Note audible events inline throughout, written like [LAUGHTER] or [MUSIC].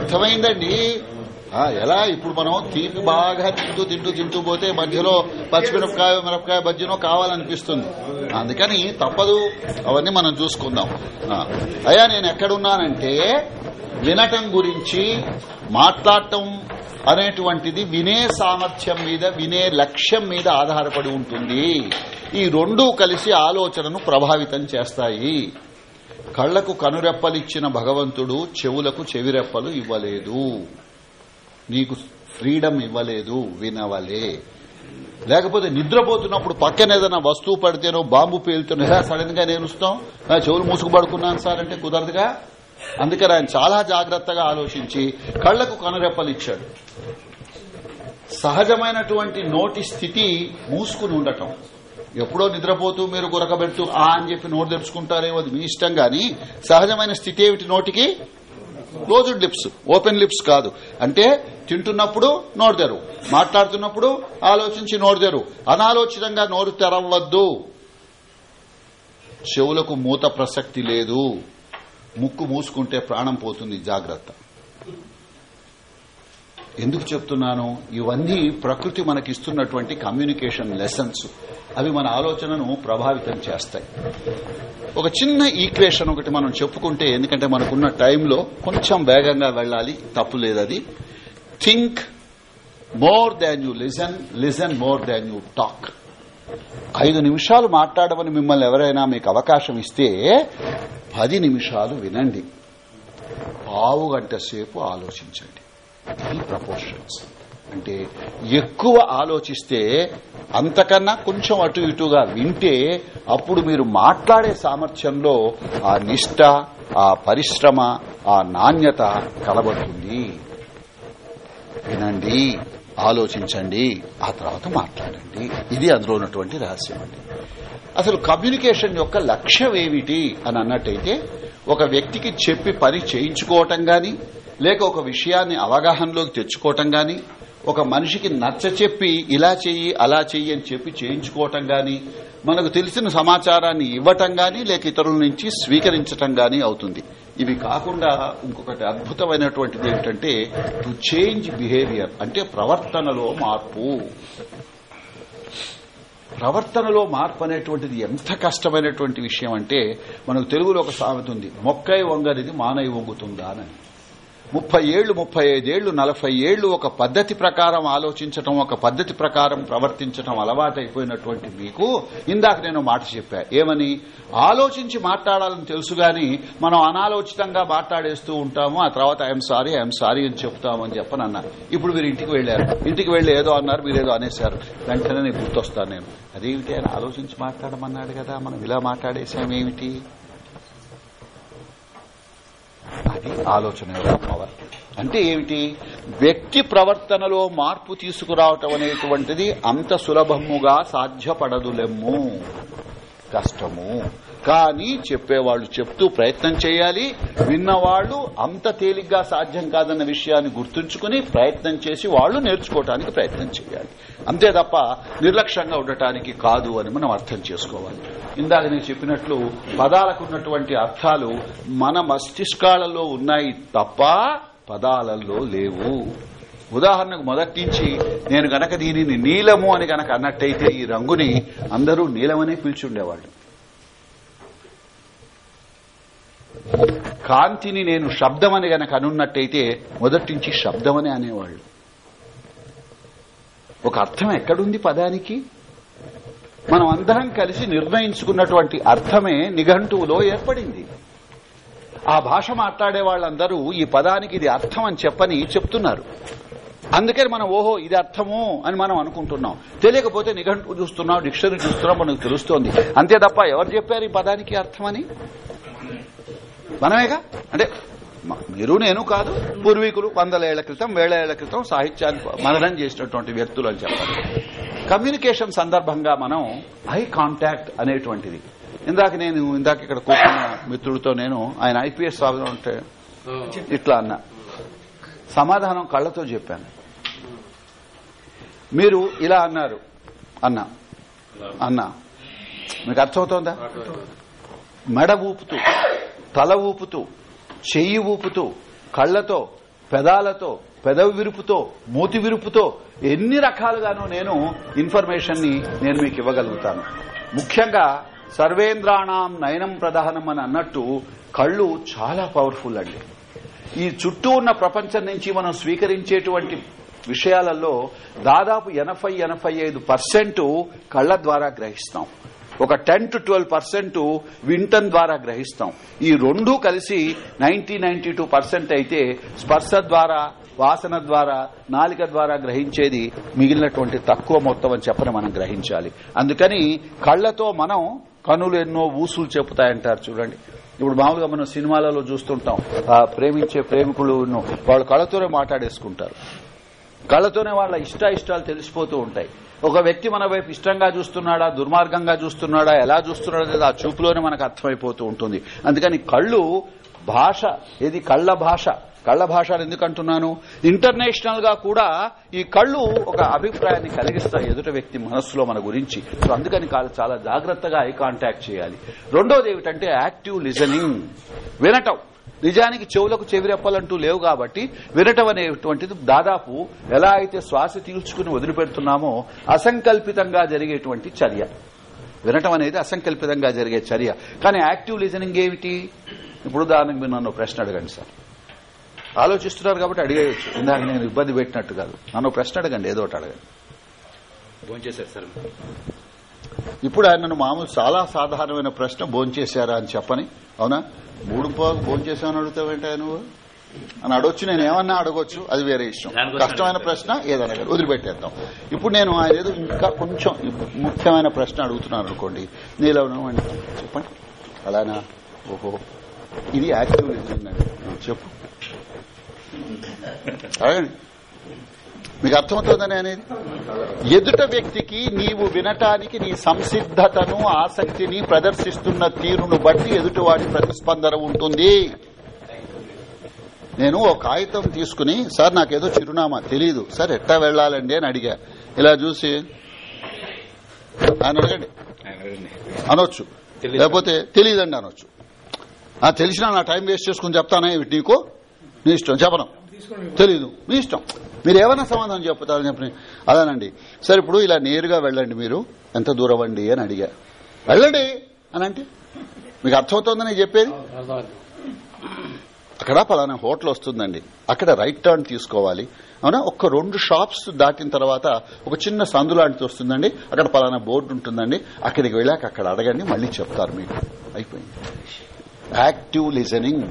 అర్థమైందండి? ఎలా? ఇప్పుడు మనం తీపి బాగా తింటూ తింటూ తింటూ పోతే మధ్యలో పచ్చిమిరపకాయ మిరపకాయ బజ్జీనో కావాలనిపిస్తుంది. అందుకని తప్పదు. అవన్నీ మనం చూసుకుందాం. అయ్యా నేను ఎక్కడున్నానంటే వినటం గురించి మాట్లాడటం అనేటువంటిది వినే సామర్థ్యం మీద వినే లక్ష్యం మీద ఆధారపడి ఉంటుంది. ఈ రెండూ కలిసి ఆలోచనను ప్రభావితం చేస్తాయి. కళ్ళకు కనురెప్పలిచ్చిన భగవంతుడు చెవులకు చెవిరెప్పలు ఇవ్వలేదు. నీకు ఫ్రీడమ్ ఇవ్వలేదు వినవలే. లేకపోతే నిద్రపోతున్నప్పుడు పక్కన ఏదైనా వస్తువు పడితేనో బాంబు పేలుతేనో ఎలా సడన్గా నేనుస్తాం నా చెవులు మూసుకు పడుకున్నాను సార్ అంటే కుదరదుగా? అందుకని ఆయన చాలా జాగ్రత్తగా ఆలోచించి కళ్ళకు కనురెప్పలు ఇచ్చాడు సహజమైనటువంటి నోటి స్థితి మూసుకుని ఉండటం. ఎప్పుడో నిద్రపోతూ మీరు గురకబెడుతూ ఆ అని చెప్పి నోరు తెరుచుకుంటారేమో అది మీ ఇష్టం గాని సహజమైన స్థితి ఏమిటి నోటికి? క్లోజ్డ్ లిప్స్ ఓపెన్ లిప్స్ కాదు. అంటే తింటున్నప్పుడు నోరు తెరు మాట్లాడుతున్నప్పుడు ఆలోచించి నోరు తెరు అనాలోచితంగా నోరు తెరవద్దు. చెవులకు మూత ప్రసక్తి లేదు. ముక్కు మూసుకుంటే ప్రాణం పోతుంది జాగ్రత్త. ఎందుకు చెప్తున్నాను? ఇవన్నీ ప్రకృతి మనకిస్తున్నటువంటి కమ్యూనికేషన్ లెసన్స్ అవి మన ఆలోచనను ప్రభావితం చేస్తాయి. ఒక చిన్న ఈక్వేషన్ ఒకటి మనం చెప్పుకుంటే ఎందుకంటే మనకున్న టైంలో కొంచెం వేగంగా వెళ్ళాలి తప్పు లేదది think more than you listen listen more than you talk ఐదు నిమిషాలు మాట్లాడమని మిమ్మల్ని ఎవరైనా మీకు అవకాశం ఇస్తే పది నిమిషాలు వినండి. పావు గంట సేపు ఆలోచించండి. ప్రపోర్షన్స్ అంటే ఎక్కువ ఆలోచిస్తే అంతకన్నా కొంచెం అటు ఇటుగా వింటే అప్పుడు మీరు మాట్లాడే సామర్థ్యంలో ఆ నిష్ట ఆ పరిశ్రమ ఆ నాణ్యత కలబడుతుంది. వినండి ఆలోచించండి ఆ తర్వాత మాట్లాడండి. ఇది అందులో ఉన్నటువంటి రహస్యం అండి. అసలు కమ్యూనికేషన్ యొక్క లక్ష్యం ఏమిటి అని అన్నట్టయితే ఒక వ్యక్తికి చెప్పి పని చేయించుకోవటం గాని లేక ఒక విషయాన్ని అవగాహనలోకి తెచ్చుకోవటం గాని ఒక మనిషికి నచ్చ చెప్పి ఇలా చెయ్యి అలా చెయ్యి అని చెప్పి చేయించుకోవటం గాని మనకు తెలిసిన సమాచారాన్ని ఇవ్వటం గాని లేక ఇతరుల నుంచి స్వీకరించటం గాని అవుతుంది. ఇవి కాకుండా ఇంకొకటి అద్భుతమైనటువంటిది ఏంటంటే టు చేంజ్ బిహేవియర్ అంటే ప్రవర్తనలో మార్పు. ప్రవర్తనలో మార్పు అనేటువంటిది ఎంత కష్టమైనటువంటి విషయం అంటే మనకు తెలుగులో ఒక సామెత ఉంది మొక్కై వంగనిది మానై వంగుతుందా అని. ముప్పై ఏళ్ళు ముప్పై ఐదేళ్ళు నలభై ఏళ్ళు ఒక పద్ధతి ప్రకారం ఆలోచించటం ఒక పద్ధతి ప్రకారం ప్రవర్తించటం అలవాటైపోయినటువంటి మీకు ఇందాక నేను మాట చెప్పా. ఏమని? ఆలోచించి మాట్లాడాలని తెలుసు గాని మనం అనాలోచితంగా మాట్లాడేస్తూ ఉంటాము ఆ తర్వాత ఐఎమ్ సారీ ఐఎమ్ సారీ అని చెప్తాము అని చెప్పని అన్నారు. ఇప్పుడు మీరు ఇంటికి వెళ్ళారు ఇంటికి వెళ్ళి ఏదో అన్నారు మీరు ఏదో అనేశారు. వెంటనే నేను గుర్తొస్తాను నేను. అదేమిటి ఆయన ఆలోచించి మాట్లాడమన్నాడు కదా మనం ఇలా మాట్లాడేసామేమిటి అది ఆలోచన యొక్క పవర్ అంటే ఏమిటి? వ్యక్తి ప్రవర్తనలో మార్పు తీసుకురావటం అనేటువంటిది అంత సులభముగా సాధ్యపడదులెమ్ము. కష్టము. కానీ చెప్పేవాళ్ళు చెప్తూ ప్రయత్నం చేయాలి. విన్నవాళ్ళు అంత తేలిగ్గా సాధ్యం కాదన్న విషయాన్ని గుర్తుంచుకుని ప్రయత్నం చేసి వాళ్ళు నేర్చుకోవటానికి ప్రయత్నం చేయాలి. అంతే తప్ప నిర్లక్ష్యంగా ఉండటానికి కాదు అని మనం అర్థం చేసుకోవాలి. ఇందాక నేను చెప్పినట్లు పదాలకు ఉన్నటువంటి అర్థాలు మన మస్తిష్కాలలో ఉన్నాయి తప్ప పదాలలో లేవు. ఉదాహరణకు మొదటి నుంచి నేను గనక దీనిని నీలము అని గనక అన్నట్టయితే ఈ రంగుని అందరూ నీలమనే పిలిచుండేవాళ్ళు కాంతిని నేను శబ్దమని గనక అనున్నట్టయితే మొదటి నుంచి శబ్దమని అనేవాళ్ళు. ఒక అర్థం ఎక్కడుంది పదానికి? మనం అందరం కలిసి నిర్ణయించుకున్నటువంటి అర్థమే నిఘంటువులో ఏర్పడింది. ఆ భాష మాట్లాడే వాళ్ళందరూ ఈ పదానికి ఇది అర్థం అని చెప్పని చెప్తున్నారు. అందుకని మనం ఓహో ఇది అర్థము అని మనం అనుకుంటున్నాం. తెలియకపోతే నిఘంటు చూస్తున్నాం డిక్షనరీ చూస్తున్నాం మనకు తెలుస్తోంది. అంతే తప్ప ఎవరు చెప్పారు ఈ పదానికి అర్థమని? మనమేగా? అంటే మీరు నేను కాదు పూర్వీకులు వందల ఏళ్ళ క్రితం వేల ఏళ్ళ క్రితం సాహిత్యాన్ని మననం చేసినటువంటి వ్యక్తులు అని చెప్పాలి. కమ్యూనికేషన్ సందర్భంగా మనం ఐ కాంటాక్ట్ అనేటువంటిది. ఇందాక నేను ఇందాక ఇక్కడ కూర్చున్న మిత్రుడితో నేను ఆయన ఐపీఎస్ ఉంటే ఇట్లా అన్నా. సమాధానం కళ్ళతో చెప్పాను. మీరు ఇలా అన్నారు అన్నా అన్నా. మీకు అర్థమవుతోందా? మెడ ఊపుతూ. తల ఊపుతూ చెయ్యి ఊపుతూ కళ్ళతో పెదాలతో పెదవి విరుపుతో మూతి విరుపుతో ఎన్ని రకాలుగానూ నేను ఇన్ఫర్మేషన్ని నేను మీకు ఇవ్వగలుగుతాను. ముఖ్యంగా సర్వేంద్రాణం నయనం ప్రధానం అని అన్నట్టు కళ్ళు చాలా పవర్ఫుల్ అండి. ఈ చుట్టూ ఉన్న ప్రపంచం నుంచి మనం స్వీకరించేటువంటి విషయాలలో దాదాపు ఎనభై ఎనభై ఐదు పర్సెంట్ కళ్ళ ద్వారా గ్రహిస్తాం. ఒక టెన్ టు ట్వెల్వ్ పర్సెంట్ వింటన్ ద్వారా గ్రహిస్తాం. ఈ రెండు కలిసి నైన్టీ నైన్టీ టూ పర్సెంట్ అయితే స్పర్శ ద్వారా వాసన ద్వారా నాలిక ద్వారా గ్రహించేది మిగిలినటువంటి తక్కువ మొత్తం అని చెప్పని మనం గ్రహించాలి. అందుకని కళ్ళతో మనం కనులు ఎన్నో ఊసులు చెబుతాయంటారు చూడండి. ఇప్పుడు మామూలుగా మనం సినిమాలలో చూస్తుంటాం. ఆ ప్రేమించే ప్రేమికులు వాళ్ళు కళ్ళతోనే మాట్లాడేసుకుంటారు. కళ్ళతోనే వాళ్ళ ఇష్ట ఇష్టాలు తెలిసిపోతూ ఉంటాయి. ఒక వ్యక్తి మన వైపు ఇష్టంగా చూస్తున్నాడా దుర్మార్గంగా చూస్తున్నాడా ఎలా చూస్తున్నాడా ఆ చూపులోనే మనకు అర్థమైపోతూ ఉంటుంది. అందుకని కళ్ళు భాష ఇది కళ్ళ భాష? కళ్ళ భాష ఎందుకంటున్నాను ఇంటర్నేషనల్గా కూడా ఈ కళ్ళు ఒక అభిప్రాయాన్ని కలిగిస్తాయి ఎదుట వ్యక్తి మనస్సులో మన గురించి. సో అందుకని చాలా జాగ్రత్తగా ఐ కాంటాక్ట్ చేయాలి. రెండోది ఏమిటంటే యాక్టివ్ లిజనింగ్. వినటం. నిజానికి చెవులకు చెవిరెప్పలంటూ లేవు కాబట్టి వినటం అనేటువంటిది దాదాపు ఎలా అయితే శ్వాస తీల్చుకుని వదిలిపెడుతున్నామో అసంకల్పితంగా జరిగేటువంటి చర్య. వినటం అనేది అసంకల్పితంగా జరిగే చర్య. కానీ యాక్టివ్ లిజనింగ్ ఏమిటి? ఇప్పుడు దానికి మీరు నన్ను ప్రశ్న అడగండి సార్. ఆలోచిస్తున్నారు కాబట్టి అడిగేయచ్చు. ఇందాక నేను ఇబ్బంది పెట్టినట్టు కాదు. నన్ను ప్రశ్న అడగండి. ఏదో ఒకటి అడగండి. భోంచేశారు సార్. ఇప్పుడు ఆయన నన్ను మామూలు చాలా సాధారణమైన ప్రశ్న భోంచేశారా అని చెప్పని. అవునా? మూడు పోగు భోంచేశామని అడుగుతావేంటా నువ్వు? అని అడగొచ్చు నేను ఏమన్నా అడగొచ్చు అది వేరే ఇష్టం కష్టమైన ప్రశ్న ఏదైనా కానీ వదిలిపెట్టేద్దాం. ఇప్పుడు నేను ఆయన ఏదో ఇంకా కొంచెం ముఖ్యమైన ప్రశ్న అడుగుతున్నాను అనుకోండి. నీలో అండి చెప్పండి. అలానా? ఓహో. ఇది యాక్టివ్ లిజనింగ్ అండి చెప్పు. అడగండి మీకు అర్థమవుతుందని అనేది? ఎదుట వ్యక్తికి నీవు వినటానికి నీ సంసిద్ధతను ఆసక్తిని ప్రదర్శిస్తున్న తీరును బట్టి ఎదుటివాడి ప్రతిస్పందన ఉంటుంది. నేను ఒక కాగితం తీసుకుని సార్ నాకేదో చిరునామా తెలీదు. సార్ ఎట్టా వెళ్ళాలండి అని అడిగా. ఇలా చూసి ఆయన అడగండి. అనొచ్చు. లేకపోతే తెలియదండి అనొచ్చు. ఆ తెలిసినా నా టైం వేస్ట్ చేసుకుని చెప్తానా నీకు? నీ ఇష్టం. చెప్పను. తెలీదు. మీ ఇష్టం. మీరు ఏమైనా సమాధానం చెప్తారని చెప్పి అదేనండి. సరే ఇప్పుడు ఇలా నేరుగా వెళ్ళండి మీరు. ఎంత దూరం అండి అని అడిగా. వెళ్ళండి అని అంటే మీకు అర్థమవుతోందని నేను చెప్పేది? అక్కడ పలానా హోటల్ వస్తుందండి. అక్కడ రైట్ టర్న్ తీసుకోవాలి. అవునా? ఒక్క రెండు షాప్స్ దాటిన తర్వాత ఒక చిన్న సందు లాంటిది వస్తుందండి. అక్కడ పలానా బోర్డు ఉంటుందండి. అక్కడికి వెళ్ళాక అక్కడ అడగండి మళ్ళీ చెప్తారు మీకు. అయిపోయింది. Active listening.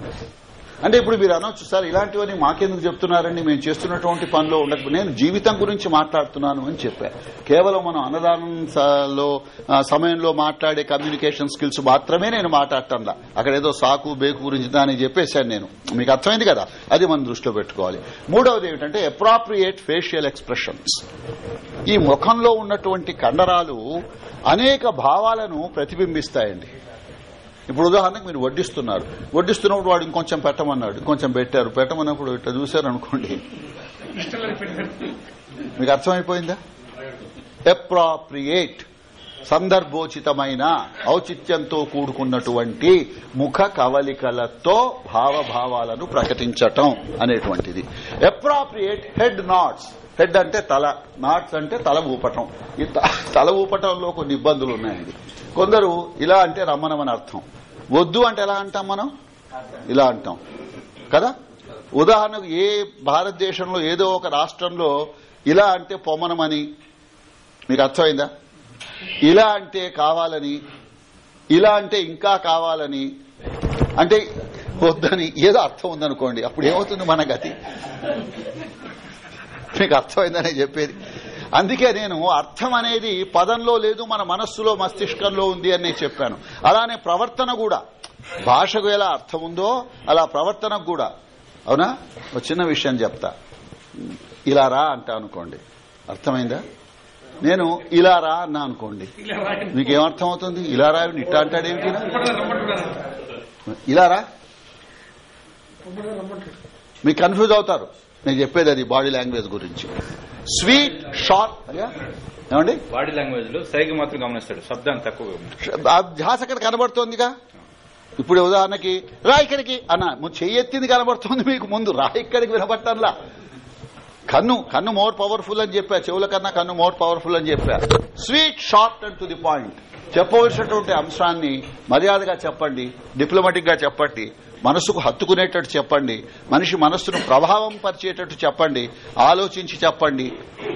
అంటే ఇప్పుడు మీరు అనొచ్చు సార్ ఇలాంటివన్నీ మాకెందుకు చెప్తున్నారండి? మేము చేస్తున్నటువంటి పనిలో ఉండక నేను జీవితం గురించి మాట్లాడుతున్నాను అని చెప్పా. కేవలం మనం అన్నదానంలో సమయంలో మాట్లాడే కమ్యూనికేషన్ స్కిల్స్ మాత్రమే నేను మాట్లాడటంలా. అక్కడ ఏదో సాకు బేకు గురించి దాని చెప్పేశాను నేను. మీకు అర్థమైంది కదా? అది మనం దృష్టిలో పెట్టుకోవాలి. మూడవది ఏమిటంటే అప్రాప్రియేట్ ఫేషియల్ ఎక్స్ప్రెషన్స్ ఈ ముఖంలో ఉన్నటువంటి కండరాలు అనేక భావాలను ప్రతిబింబిస్తాయండి. ఇప్పుడు ఉదాహరణకు మీరు వడ్డిస్తున్నారు. వడ్డిస్తున్నప్పుడు వాడు ఇంకొంచెం పెట్టమన్నాడు. ఇంకొంచెం పెట్టారు. పెట్టమన్నప్పుడు ఇట్లా చూశారు అనుకోండి మీకు అర్థమైపోయిందా? అప్రాప్రియేట్ సందర్భోచితమైన ఔచిత్యంతో కూడుకున్నటువంటి ముఖ కవలికలతో భావభావాలను ప్రకటించటం అనేటువంటిది. Appropriate head NATS. హెడ్ అంటే తల. నాట్స్ అంటే తల ఊపటం. ఈ త- తల ఊపటంలో కొన్ని ఇబ్బందులు ఉన్నాయండి. కొందరు ఇలా అంటే రమ్మనమని అర్థం. వద్దు అంటే ఎలా అంటాం మనం? ఇలా అంటాం. కదా? ఉదాహరణకు ఏ భారతదేశంలో ఏదో ఒక రాష్ట్రంలో ఇలా అంటే పొమ్మనమని. మీకు అర్థమైందా? ఇలా అంటే కావాలని ఇలా అంటే ఇంకా కావాలని. అంటే వద్దని ఏదో అర్థం ఉందనుకోండి అప్పుడు ఏమవుతుంది మన గతి? మీకు అర్థమైందనే చెప్పేది. అందుకే నేను అర్థం అనేది పదంలో లేదు మన మనస్సులో మస్తిష్కంలో ఉంది అని చెప్పాను. అలానే ప్రవర్తన కూడా. భాషకు ఎలా అర్థం ఉందో అలా ప్రవర్తనకు కూడా. అవునా? ఒక చిన్న విషయం చెప్తా. ఇలా రా అంటా అనుకోండి. అర్థమైందా? నేను ఇలా రా అన్నా అనుకోండి. మీకు ఏమర్థం అవుతుంది ఇలా రా ఇట్లా అంటాడేమిటి ఇలా రా. మీకు కన్ఫ్యూజ్ అవుతారు. నేను చెప్పేది అది బాడీ లాంగ్వేజ్ గురించి. Sweet short. ఏమండి? బాడీ లాంగ్వేజ్లో సైగ మాత్రం గమనిస్తాడు. శబ్దాన్ని తక్కువ ధ్యాస అక్కడ కనబడుతోందిగా? ఇప్పుడు ఉదాహరణకి రా ఇక్కడికి. అన్న ము- చెయ్యి ఎత్తింది కనబడుతుంది మీకు ముందు. రా ఇక్కడికి వినబట్టంలా కన్ను కన్ను మోర్ పవర్ఫుల్ అని చెప్పా. చెవుల కన్నా కన్ను మోర్ పవర్ఫుల్ అని చెప్పా. Sweet short and to the point. చెప్పవలసినటువంటి అంశాన్ని మర్యాదగా చెప్పండి డిప్లొమాటిక్గా చెప్పండి. మనసుకు హత్తుకునేటట్టు చెప్పండి. మనిషి మనస్సును ప్రభావం పరిచేటట్టు చెప్పండి. ఆలోచించి చెప్పండి.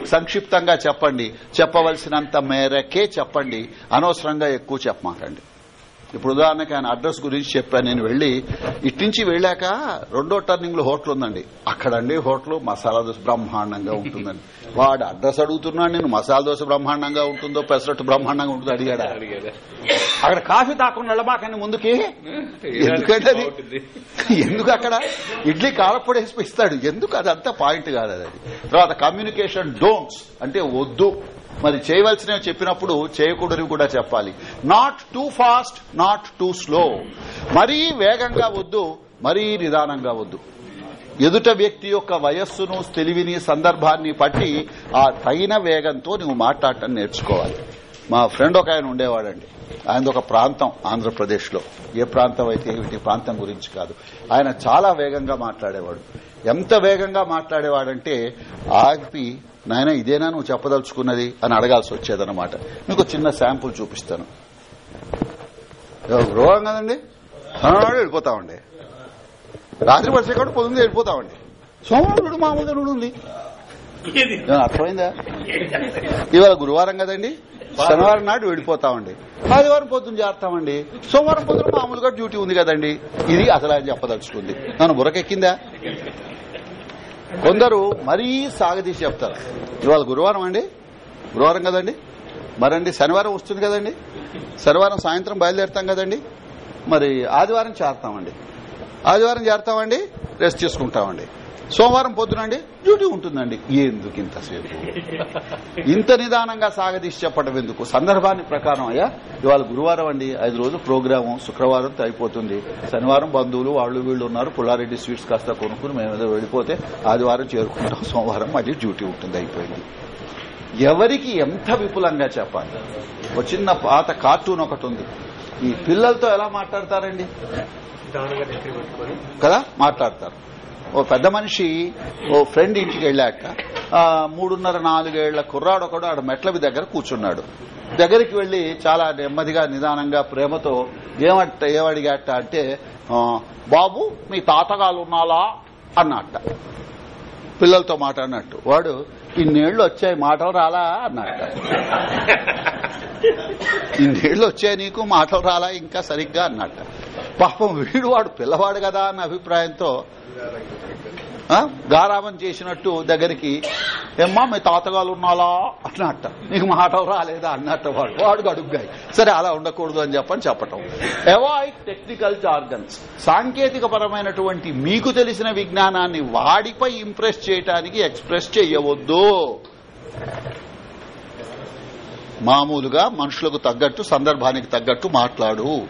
సంక్షిప్తంగా చెప్పండి. చెప్పవలసినంత మేరకే చెప్పండి. అనవసరంగా ఎక్కువ చెప్పమాకండి. ఇప్పుడు ఉదాహరణకి ఆయన అడ్రస్ గురించి చెప్పాను. నేను వెళ్ళి ఇట్నుంచి వెళ్ళాక రెండో టర్నింగ్లో హోటల్ ఉందండి. అక్కడండి హోటల్ మసాలా దోశ బ్రహ్మాండంగా ఉంటుందండి. వాడు అడ్రస్ అడుగుతున్నాడు నేను మసాలా దోశ బ్రహ్మాండంగా ఉంటుందో పెసరట్టు బ్రహ్మాండంగా ఉంటుందో అడిగాడా? అక్కడ కాఫీ తాకుండా వెళ్ళబాకండి ముందుకి. ఎందుకంటే అది. ఎందుకు అక్కడ? ఇడ్లీ కారపొడి వేసి ఇస్తాడు. ఎందుకు? అది అంత పాయింట్ కాదు అది. తర్వాత కమ్యూనికేషన్ డోంట్స్ అంటే వద్దు. మరి చేయవలసినవి చెప్పినప్పుడు చేయకూడనివి కూడా చెప్పాలి. Not too fast not too slow మరీ వేగంగా వద్దు మరీ నిదానంగా వద్దు. ఎదుట వ్యక్తి యొక్క వయస్సును తెలివిని సందర్భాన్ని పట్టి ఆ తగిన వేగంతో నువ్వు మాట్లాడటం నేర్చుకోవాలి. మా ఫ్రెండ్ ఒక ఆయన ఉండేవాడండి. ఆయనది ఒక ప్రాంతం ఆంధ్రప్రదేశ్లో ఏ ప్రాంతం అయితే ఏమిటి? ప్రాంతం గురించి కాదు. ఆయన చాలా వేగంగా మాట్లాడేవాడు. ఎంత వేగంగా మాట్లాడేవాడంటే ఆగిపి నాయన ఇదేనా నువ్వు చెప్పదలుచుకున్నది? అని అడగాల్సి వచ్చేదన్నమాట. మీకు చిన్న శాంపుల్ చూపిస్తాను. రోగం కదండి? వెళ్ళిపోతామండి. రాత్రి పడితే కూడా పొద్దున్న వెళ్ళిపోతామండి. సోమవారం మామూలుగా నుండి ఉంది. అర్థమైందా? ఇవాళ గురువారం కదండి? శనివారం నాడు వెళ్ళిపోతామండి. ఆదివారం పొద్దున్న చేస్తామండి సోమవారం పొద్దున మామూలుగా డ్యూటీ ఉంది కదండి. ఇది అసలు ఆయన చెప్పదలుచుకుంది. నన్ను బుర్రకెక్కిందా? కొందరు మరీ సాగదీసి చెప్తారు. ఇవాళ గురువారం అండి? గురువారం కదండి? మరండి శనివారం వస్తుంది కదండి? శనివారం సాయంత్రం బయలుదేరుతాం కదండి? మరి ఆదివారం చేరతామండి. ఆదివారం చేరతామండి రెస్ట్ చేసుకుంటామండి సోమవారం పొద్దునండి? డ్యూటీ ఉంటుందండి. ఎందుకు ఇంతసేపు? ఇంత నిదానంగా సాగదీసి చెప్పడం ఎందుకు? సందర్భాన్ని ప్రకారం అయ్యా ఇవాళ గురువారం అండి. ఐదు రోజులు ప్రోగ్రాము. శుక్రవారం అయిపోతుంది. శనివారం బంధువులు వాళ్ళు వీళ్ళు ఉన్నారు. పుల్లారెడ్డి స్వీట్స్ కాస్త కొనుక్కుని మేము ఏదో వెళ్ళిపోతే ఆదివారం చేరుకుంటాం. [LAUGHS] సోమవారం మళ్ళీ డ్యూటీ ఉంటుంది అయిపోయింది. ఎవరికి ఎంత విపులంగా చెప్పాలి? ఒక చిన్న పాత కార్టూన్ ఒకటి ఉంది. ఈ పిల్లలతో ఎలా మాట్లాడతారండి? కదా మాట్లాడతారు. ఓ పెద్ద మనిషి ఓ ఫ్రెండ్ ఇంటికి వెళ్ళాక మూడున్నర నాలుగేళ్ళ కుర్రాడు ఒకడు ఆడ మెట్ల దగ్గర కూర్చున్నాడు. దగ్గరికి వెళ్ళి చాలా నెమ్మదిగా నిదానంగా ప్రేమతో ఏమంట ఏమడిగాట అంటే బాబు మీ తాతగాలు ఉన్నాలా అన్నట్ట పిల్లలతో మాట్లాడినట్టు. వాడు ఇన్నేళ్ళు వచ్చాయి మాటలు రాలా? అన్నట్ట [LAUGHS] ఇన్నేళ్ళు వచ్చాయి నీకు మాటలు రాలా ఇంకా సరిగ్గా? అన్నట్ట పాపం వీడు వాడు పిల్లవాడు కదా అన్న అభిప్రాయంతో గారాబం చేసినట్టు దగ్గరికి ఏమ్మా మీ తాతగారు ఉన్నాలా అన్నట్ట. నీకు మాట రాలేదా? అన్నట్టు వాడు. వాడు గడుగ్గాయి సరే అలా ఉండకూడదు అని చెప్పని చెప్పటం. ఎవాయిడ్ టెక్నికల్ జార్గన్స్ సాంకేతిక పరమైనటువంటి మీకు తెలిసిన విజ్ఞానాన్ని వాడిపై ఇంప్రెస్ చేయటానికి ఎక్స్ప్రెస్ చేయవద్దు. మామూలుగా మనుషులకు తగ్గట్టు సందర్భానికి తగ్గట్టు మాట్లాడు.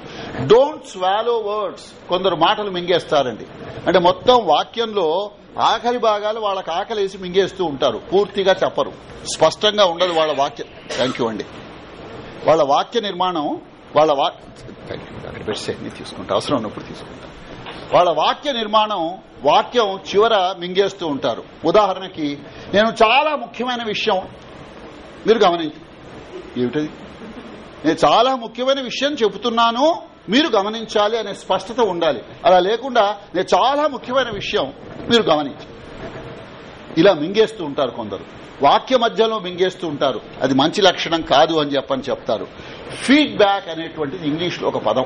డోంట్ స్వాలో వర్డ్స్ కొందరు మాటలు మింగేస్తారండి. అంటే మొత్తం వాక్యంలో ఆఖరి భాగాలు వాళ్ళకి ఆకలేసి మింగేస్తూ ఉంటారు. పూర్తిగా చెప్పరు. స్పష్టంగా ఉండదు వాళ్ళ వాక్యం. థ్యాంక్ యూ అండి. వాళ్ళ వాక్య నిర్మాణం వాళ్ళ వాక్యం తీసుకుంటా. అవసరం ఉన్నప్పుడు తీసుకుంటా. వాళ్ళ వాక్య నిర్మాణం వాక్యం చివర మింగేస్తూ ఉంటారు. ఉదాహరణకి నేను చాలా ముఖ్యమైన విషయం. మీరు గమనించి ఏమిటది? నేను చాలా ముఖ్యమైన విషయం చెబుతున్నాను మీరు గమనించాలి అనే స్పష్టత ఉండాలి. అలా లేకుండా నేను చాలా ముఖ్యమైన విషయం మీరు గమనించాలి ఇలా మింగేస్తూ ఉంటారు కొందరు. వాక్య మధ్యలో మింగేస్తూ ఉంటారు. అది మంచి లక్షణం కాదు అని చెప్పని చెప్తారు. ఫీడ్బ్యాక్ అనేటువంటిది ఇంగ్లీష్లో ఒక పదం.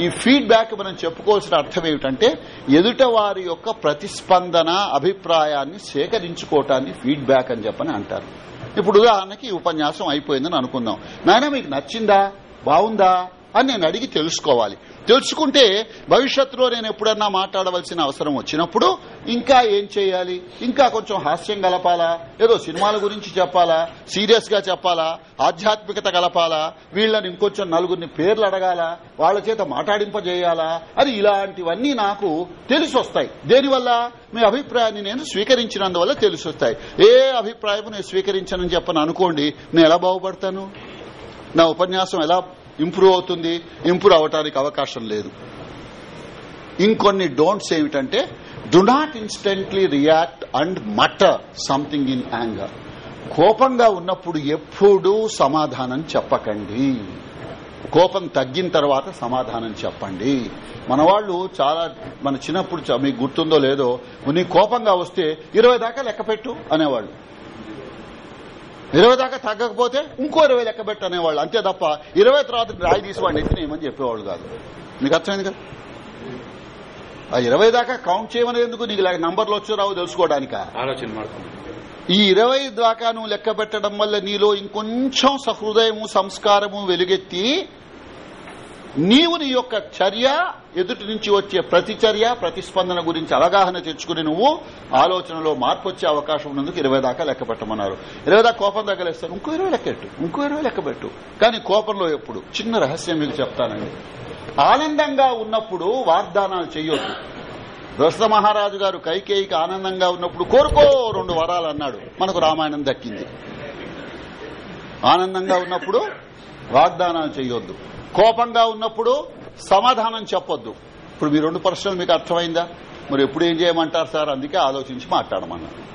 ఈ ఫీడ్బ్యాక్ మనం చెప్పుకోవాల్సిన అర్థం ఏమిటంటే ఎదుట వారి యొక్క ప్రతిస్పందన అభిప్రాయాన్ని సేకరించుకోవటాన్ని ఫీడ్బ్యాక్ అని చెప్పని అంటారు. ఇప్పుడు ఉదాహరణకి ఈ ఉపన్యాసం అయిపోయిందని అనుకుందాం. నాయన మీకు నచ్చిందా? బాగుందా? అని నేను అడిగి తెలుసుకోవాలి. తెలుసుకుంటే భవిష్యత్తులో నేను ఎప్పుడన్నా మాట్లాడవలసిన అవసరం వచ్చినప్పుడు ఇంకా ఏం చేయాలి? ఇంకా కొంచెం హాస్యం గలపాలా? ఏదో సినిమాల గురించి చెప్పాలా? సీరియస్గా చెప్పాలా? ఆధ్యాత్మికత గలపాలా? వీళ్ళని ఇంకొంచెం నలుగురిని పేర్లు అడగాల? వాళ్ళ చేత మాట్లాడింపజేయాలా? అని ఇలాంటివన్నీ నాకు తెలిసొస్తాయి. దేనివల్ల? మీ అభిప్రాయాన్ని నేను స్వీకరించినందువల్ల తెలిసొస్తాయి. ఏ అభిప్రాయం నేను స్వీకరించనని చెప్పని అనుకోండి నేను ఎలా బాగుపడతాను? నా ఉపన్యాసం ఎలా ఇంప్రూవ్ అవుతుంది ఇంప్రూవ్ అవటానికి అవకాశం లేదు. ఇంకొన్ని డోంట్స్ ఏమిటంటే do not instantly react and mutter something in anger. కోపంగా ఉన్నప్పుడు ఎప్పుడూ సమాధానం చెప్పకండి. కోపం తగ్గిన తర్వాత సమాధానం చెప్పండి. మన వాళ్ళు చాలా మన చిన్నప్పుడు చ- మీకు గుర్తుందో లేదో నీ కోపంగా వస్తే ఇరవై దాకా లెక్క పెట్టు అనేవాళ్ళు. ఇరవై దాకా తగ్గకపోతే ఇంకో ఇరవై లెక్క పెట్టు అనేవాళ్ళు అంతే తప్ప ఇరవై తర్వాత రాయి తీసి వాడిని ఎత్తినేయమని చెప్పేవాళ్ళు కాదు. నీకు అర్థమైంది కదా? ఆ ఇరవై దాకా కౌంట్ చేయమని ఎందుకు? నీకు నంబర్లు వచ్చో రావు తెలుసుకోవడానిక? ఆలోచన ఈ ఇరవై దాకా నువ్వు లెక్క పెట్టడం వల్ల నీలో ఇంకొంచెం సహృదయము సంస్కారము వెలుగెత్తి నీవు నీ యొక్క చర్య ఎదుటి నుంచి వచ్చే ప్రతిచర్య ప్రతిస్పందన గురించి అవగాహన తెచ్చుకుని నువ్వు ఆలోచనలో మార్పు వచ్చే అవకాశం ఉన్నందుకు ఇరవై దాకా లెక్క పెట్టమన్నారు. ఇరవై దాకా కోపం తగ్గలేస్తారు. ఇంకో ఇరవై లెక్కెట్టు ఇంకో ఇరవై లెక్కబెట్టు కానీ కోపంలో ఎప్పుడు? చిన్న రహస్యం మీకు చెప్తానండి. ఆనందంగా ఉన్నప్పుడు వాగ్దానాలు చెయ్యొద్దు. దశరథ మహారాజు గారు కైకేయికి ఆనందంగా ఉన్నప్పుడు కోరుకో రెండు వరాలు అన్నాడు. మనకు రామాయణం దక్కింది. ఆనందంగా ఉన్నప్పుడు వాగ్దానాలు చేయొద్దు కోపంగా ఉన్నప్పుడు సమాధానం చెప్పొద్దు. ఇప్పుడు మీ రెండు ప్రశ్నలు మీకు అర్థమైందా? మరి ఎప్పుడు ఏం చేయమంటారు సార్? అందుకే ఆలోచించి మాట్లాడమన్నాను.